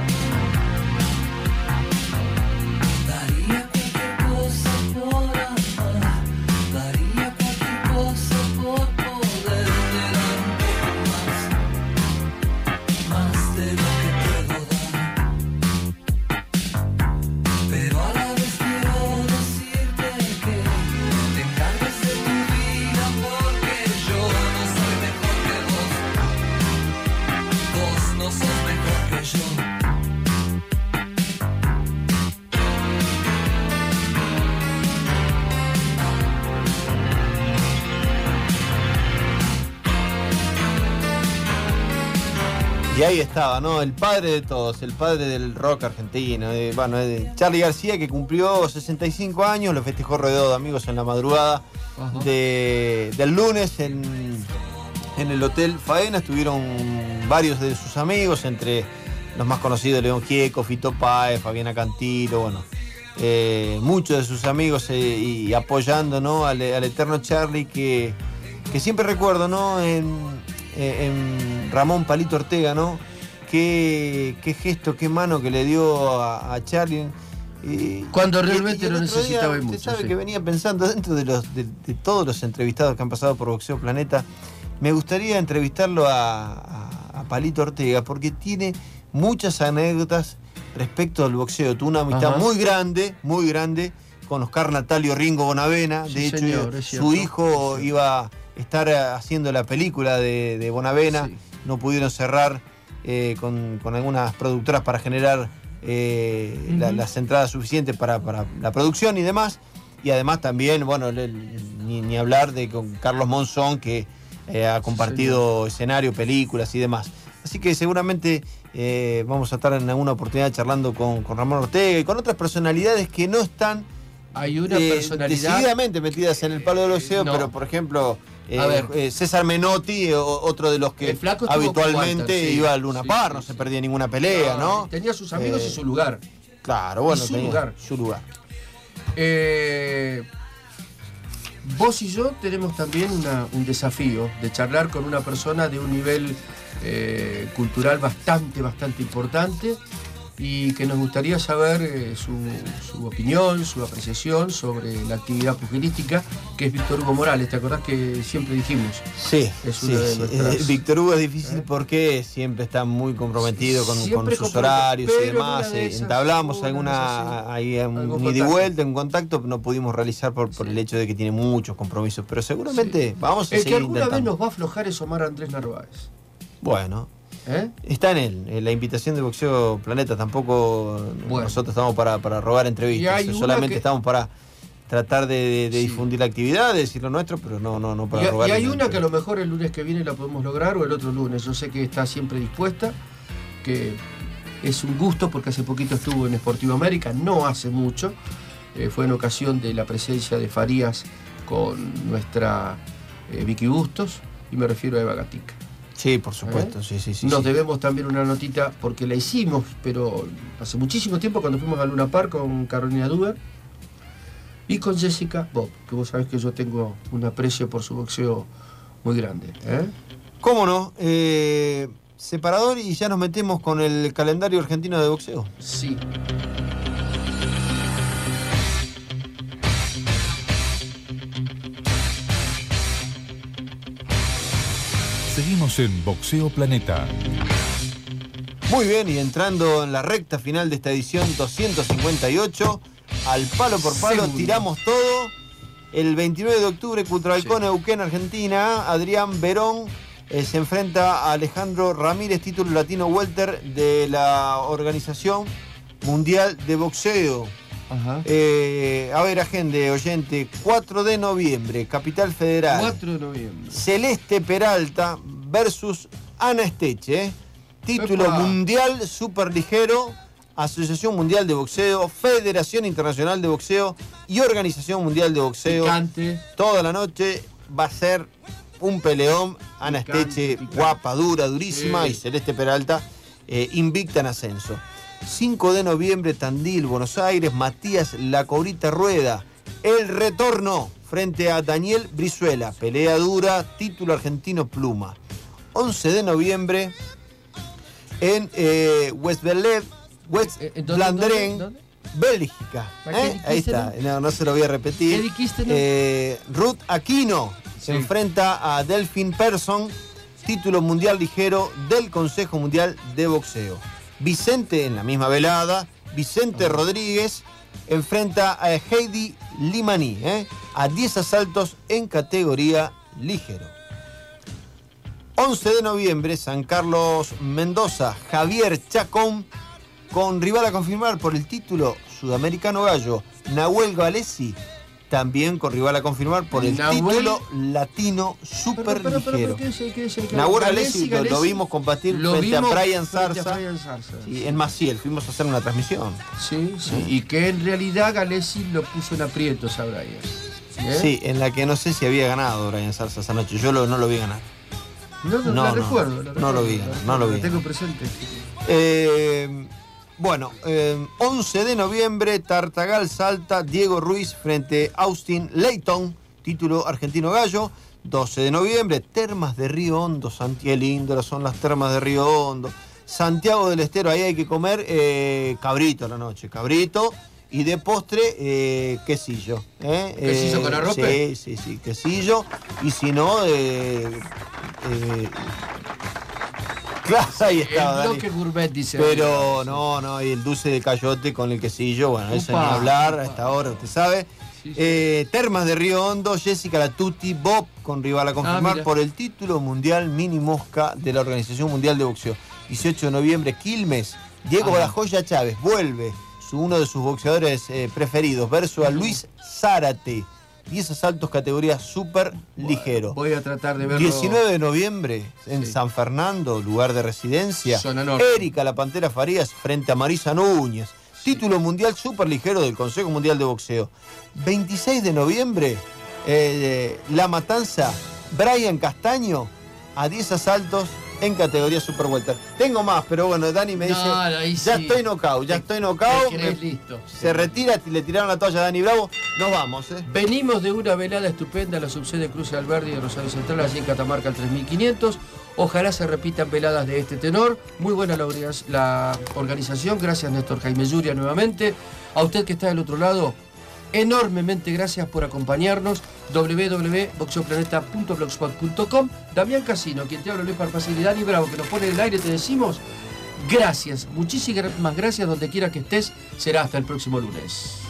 Y ahí estaba, ¿no? El padre de todos, el padre del rock argentino. de- bueno, de Charlie García, que cumplió 65 años, lo festejó rodeado de amigos en la madrugada de- del lunes en, en el Hotel Faena. Estuvieron varios de sus amigos, entre los más conocidos, León Gieco, Fito Páez, Fabiana Cantilo, bueno. eh, muchos de sus amigos eh, y apoyando ¿no? al, al eterno Charlie que, que siempre recuerdo ¿no? en, en Ramón Palito Ortega, ¿no? Qué, qué gesto, qué mano que le dio a, a Charlie. Y- Cuando realmente y lo día, necesitaba y usted mucho, sabe sí. que venía pensando dentro de, los, de, de todos los entrevistados que han pasado por Boxeo Planeta, me gustaría entrevistarlo a, a- a Palito Ortega porque tiene muchas anécdotas respecto al boxeo. Tuvo una amistad Ajá. muy grande, muy grande con Oscar Natalio Ringo Bonavena. Sí, de hecho, señor, su hijo iba estar eh, haciendo la película de, de Bonavena. No pudieron cerrar eh, con, con algunas productoras para generar eh, la- las entradas suficientes para, para la producción y demás. Y además también, bueno, le- ni, ni hablar de con Carlos Monzón, que eh, ha compartido escenario, películas y demás. Así que seguramente eh, vamos a estar en alguna oportunidad charlando con, con Ramón Ortega y con otras personalidades que no están Hay una eh, personalidad. decididamente metidas en el palo del boxeo, no. pero por ejemplo, A ver. eh, César Menotti, eh, otro de los que habitualmente sí, iba al Luna sí, Par, no se perdía ninguna pelea, ¿no? Tenía sus amigos Eh, y su lugar. Claro, bueno, Y su tenía lugar. su lugar. Eh, vos y yo tenemos también una- un desafío de charlar con una persona de un nivel eh, cultural bastante, bastante importante y que nos gustaría saber eh, su, su opinión, su apreciación sobre la actividad pugilística, que es Víctor Hugo Morales. ¿Te acordás que siempre dijimos? Sí, Es sí, una de sí. nuestras- Eh, Víctor Hugo es difícil porque siempre está muy comprometido con, sus horarios y en demás. una de Eh, esas, Entablamos alguna ahí, un ida y vuelta, un contacto, no pudimos realizar por, por el hecho de que tiene muchos compromisos, pero seguramente vamos a El que seguir alguna vez nos va a aflojar es Omar Andrés Narváez. Bueno. ¿Eh? Está en él, en la invitación de Boxeo Planeta. Tampoco nosotros estamos para, para robar entrevistas. una Solamente que- estamos para tratar de, de- de difundir la actividad, de decir lo nuestro, pero no, no, no para Y, robar. y hay una que a lo mejor el lunes que viene la podemos lograr o el otro lunes. Yo sé que está siempre dispuesta, que es un gusto porque hace poquito estuvo en Sportivo América, no hace mucho. Eh, fue en ocasión de la presencia de Farías con nuestra eh, Vicky Bustos y me refiero a Eva Gatica. Sí, por supuesto, sí, sí, sí. Nos sí. debemos también una notita porque la hicimos, pero hace muchísimo tiempo cuando fuimos a Luna Park con Carolina Duber y con Jessica Bob, que vos sabés que yo tengo un aprecio por su boxeo muy grande. ¿eh? ¿Cómo no? Eh, separador y ya nos metemos con el calendario argentino de boxeo. Sí. Seguimos en Boxeo Planeta. Muy bien, y entrando en la recta final de esta edición 258, al palo por palo tiramos todo. El 29 de octubre, Cutralcón, Neuquén, Argentina, Adrián Verón eh, se enfrenta a Alejandro Ramírez, título latino welter de la Organización Mundial de Boxeo. Eh, a ver, agente, oyente, 4 de noviembre, Capital Federal. 4 de noviembre. Celeste Peralta versus Ana Esteche. ¿eh? Título Epa. mundial superligero, Asociación Mundial de Boxeo, Federación Internacional de Boxeo y Organización Mundial de Boxeo. Picante. Toda la noche va a ser un peleón. Ana Esteche, guapa, dura, durísima, Sí. y Celeste Peralta, eh, invicta en ascenso. 5 de noviembre, Tandil, Buenos Aires, Matías La Cobrita Rueda. El retorno frente a Daniel Brizuela. Pelea dura, título argentino pluma. 11 de noviembre en eh, West Berlin, West dónde, Blandren, dónde, Bélgica. ¿Para qué ¿eh? Ahí está, no, no se lo voy a repetir. Eh, Ruth Aquino se enfrenta a Delphine Persson, título mundial ligero del Consejo Mundial de Boxeo. Vicente, en la misma velada, Vicente Rodríguez enfrenta a Heidi Limani, ¿eh? a 10 asaltos en categoría ligero. 11 de noviembre, San Carlos Mendoza, Javier Chacón, con rival a confirmar por el título sudamericano gallo, Nahuel Galesi, también con rival a confirmar por el Nahuel- título latino super Pero, pero, pero, ligero. ¿qué dice- qué dice el que- Nahuel Galesi, Galesi lo, lo vimos combatir lo frente vimos a Brian frente a Zarza Brian Zarza. y en Maciel. Fuimos a hacer una transmisión. Sí, sí. Y que en realidad Galesi lo puso en aprietos a Brian. ¿Eh? Sí, en la que no sé si había ganado Brian Zarza esa noche. Yo lo- no lo vi ganar. No, no, No, la no, recuerdo. la no lo vi, la no lo vi. tengo presente. Eh, bueno, eh, 11 de noviembre, Tartagal Salta, Diego Ruiz frente a Austin Layton, título argentino gallo. 12 de noviembre, Termas de Río Hondo, Santiago son las Termas de Río Hondo. Santiago del Estero, ahí hay que comer eh, cabrito a la noche, cabrito. Y de postre, eh, quesillo. ¿eh? ¿Quesillo Eh, con arrope? Sí, sí, sí, quesillo. Y si no, eh, eh, Claro, ahí está. El Dani. bloque gourmet dice. Pero no, no, y el dulce de cayote con el quesillo, bueno, eso ni hablar a esta hora, usted sabe. Eh, Termas de Río Hondo, Jessica Latuti, Bob con rival a confirmar mira. por el título mundial mini mosca de la Organización Mundial de Boxeo. 18 de noviembre, Quilmes, Diego. Badajoya Chávez vuelve, su, uno de sus boxeadores eh, preferidos, verso a Luis Zárate. 10 asaltos categoría súper ligero. Voy a tratar de verlo. 19 de noviembre en San Fernando, lugar de residencia. Zona norte. Erika La Pantera Farías frente a Marisa Núñez. Título mundial súper ligero del Consejo Mundial de Boxeo. 26 de noviembre, eh, La Matanza, Brian Castaño a 10 asaltos en categoría super welter. Tengo más, pero bueno, Dani me No, dice, ya sí. estoy knockout, ya estoy knockout. Me- listo. Se retira, le tiraron la toalla a Dani Bravo. Nos vamos, ¿eh? Venimos de una velada estupenda en la subsede Cruce Alberdi de Rosario Central, allí en Catamarca al 3500. Ojalá se repitan veladas de este tenor. Muy buena la, la organización. Gracias, Néstor Jaime Yuria, nuevamente. A usted que está del otro lado, enormemente gracias por acompañarnos. www.boxeoplaneta.blogspot.com Damián Casino, quien te habla Luis Parpacil y Bravo, que nos pone en el aire, te decimos gracias. Muchísimas gracias donde quiera que estés. Será hasta el próximo lunes.